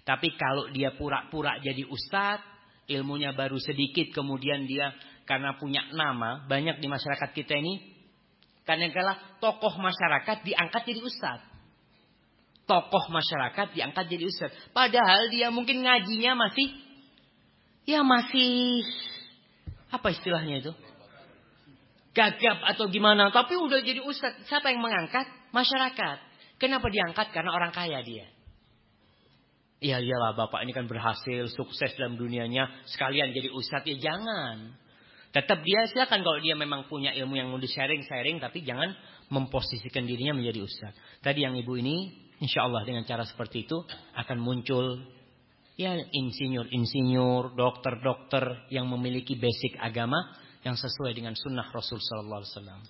Tapi kalau dia pura-pura jadi ustadz, ilmunya baru sedikit, kemudian dia karena punya nama banyak di masyarakat kita ini karena kalah tokoh masyarakat diangkat jadi ustadz. Tokoh masyarakat diangkat jadi ustadz. Padahal dia mungkin ngajinya masih ya masih apa istilahnya itu? Gagap atau gimana. Tapi udah jadi ustadz. Siapa yang mengangkat? Masyarakat. Kenapa diangkat? Karena orang kaya dia. Ya iyalah bapak ini kan berhasil, sukses dalam dunianya. Sekalian jadi ustadz. Ya jangan. Tetap dia silakan kalau dia memang punya ilmu yang mau di-sharing, sharing. Tapi jangan memposisikan dirinya menjadi ustaz. Tadi yang ibu ini, insya Allah dengan cara seperti itu akan muncul ya insinyur-insinyur, dokter-dokter yang memiliki basic agama yang sesuai dengan sunnah Rasul Sallallahu Alaihi Wasallam.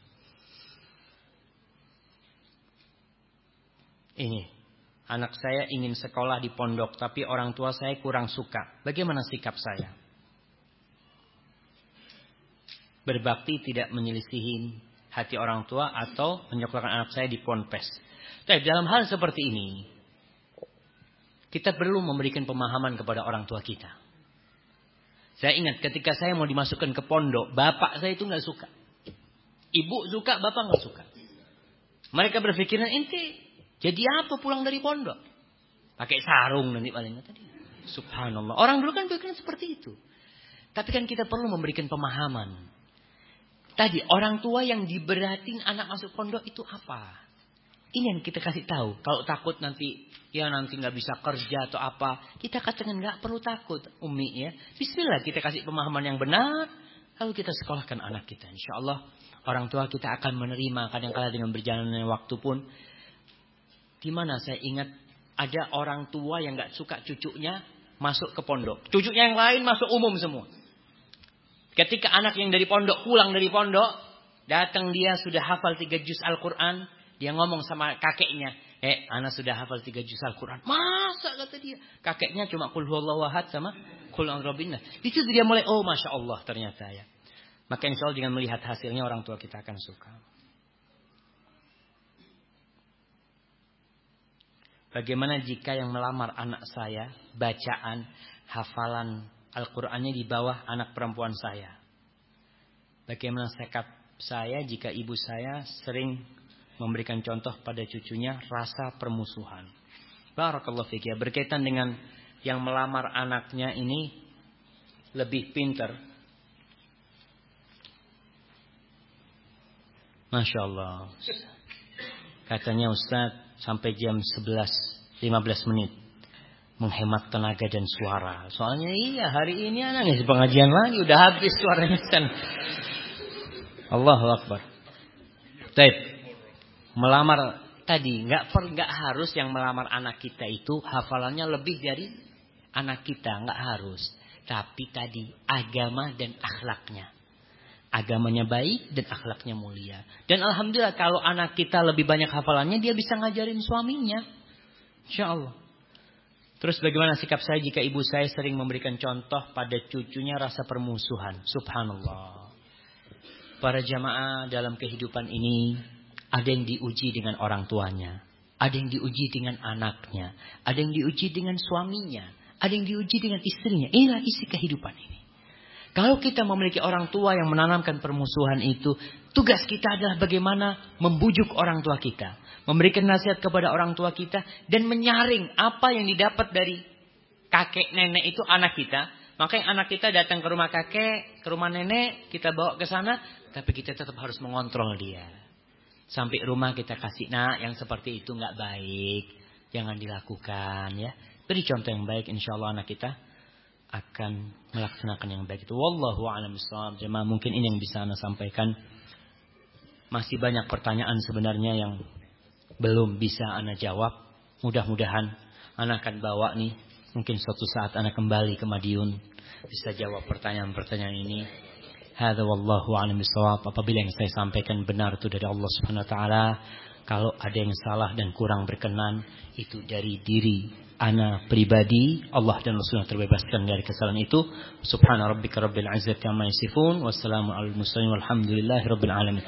Ini anak saya ingin sekolah di pondok, tapi orang tua saya kurang suka. Bagaimana sikap saya? berbakti tidak menyelisihin hati orang tua atau menyekolahkan anak saya di ponpes. Tapi dalam hal seperti ini, kita perlu memberikan pemahaman kepada orang tua kita. Saya ingat ketika saya mau dimasukkan ke pondok, bapak saya itu nggak suka. Ibu suka, bapak nggak suka. Mereka berpikiran ente jadi apa pulang dari pondok? Pakai sarung nanti paling tadi. Subhanallah. Orang dulu kan berpikiran seperti itu. Tapi kan kita perlu memberikan pemahaman. Tadi orang tua yang diberatin anak masuk pondok itu apa? Ini yang kita kasih tahu. Kalau takut nanti ya nanti nggak bisa kerja atau apa, kita katakan nggak perlu takut, Umi ya. Bismillah kita kasih pemahaman yang benar. Lalu kita sekolahkan anak kita. Insya Allah orang tua kita akan menerima kadang-kala dengan berjalannya waktu pun. Di mana saya ingat ada orang tua yang nggak suka cucunya masuk ke pondok. Cucunya yang lain masuk umum semua. Ketika anak yang dari pondok pulang dari pondok, datang dia sudah hafal tiga juz Al-Quran. Dia ngomong sama kakeknya, eh anak sudah hafal tiga juz Al-Quran. Masa kata dia. Kakeknya cuma kul wahad sama kul anrobinna. Itu dia mulai, oh Masya Allah ternyata ya. Maka insya dengan melihat hasilnya orang tua kita akan suka. Bagaimana jika yang melamar anak saya, bacaan, hafalan Al-Qur'annya di bawah anak perempuan saya? Bagaimana sikap saya jika ibu saya sering memberikan contoh pada cucunya rasa permusuhan. Barakallahu fikir. Berkaitan dengan yang melamar anaknya ini lebih pintar. Masya Allah. Katanya Ustaz sampai jam 11 15 menit menghemat tenaga dan suara. Soalnya iya hari ini anak ngisi pengajian lagi udah habis suaranya kan. Allahu Akbar. Baik melamar tadi nggak per nggak harus yang melamar anak kita itu hafalannya lebih dari anak kita nggak harus tapi tadi agama dan akhlaknya agamanya baik dan akhlaknya mulia dan alhamdulillah kalau anak kita lebih banyak hafalannya dia bisa ngajarin suaminya insya terus bagaimana sikap saya jika ibu saya sering memberikan contoh pada cucunya rasa permusuhan subhanallah para jamaah dalam kehidupan ini ada yang diuji dengan orang tuanya. Ada yang diuji dengan anaknya. Ada yang diuji dengan suaminya. Ada yang diuji dengan istrinya. Inilah isi kehidupan ini. Kalau kita memiliki orang tua yang menanamkan permusuhan itu, tugas kita adalah bagaimana membujuk orang tua kita, memberikan nasihat kepada orang tua kita dan menyaring apa yang didapat dari kakek nenek itu anak kita. Maka yang anak kita datang ke rumah kakek, ke rumah nenek, kita bawa ke sana, tapi kita tetap harus mengontrol dia. Sampai rumah kita kasih, nah yang seperti itu nggak baik. Jangan dilakukan ya. Beri contoh yang baik insya Allah anak kita akan melaksanakan yang baik itu. Wallahu a'lam bishawab. Jemaah mungkin ini yang bisa Anda sampaikan. Masih banyak pertanyaan sebenarnya yang belum bisa Anda jawab. Mudah-mudahan Anda akan bawa nih. Mungkin suatu saat Anda kembali ke Madiun. Bisa jawab pertanyaan-pertanyaan ini. Hada wallahu a'lam bishawab. Apabila yang saya sampaikan benar itu dari Allah Subhanahu wa taala, kalau ada yang salah dan kurang berkenan itu dari diri ana pribadi Allah dan Rasulullah terbebaskan dari kesalahan itu. Subhana rabbika rabbil izzati amma yasifun wassalamu alal mursalin walhamdulillahi rabbil alamin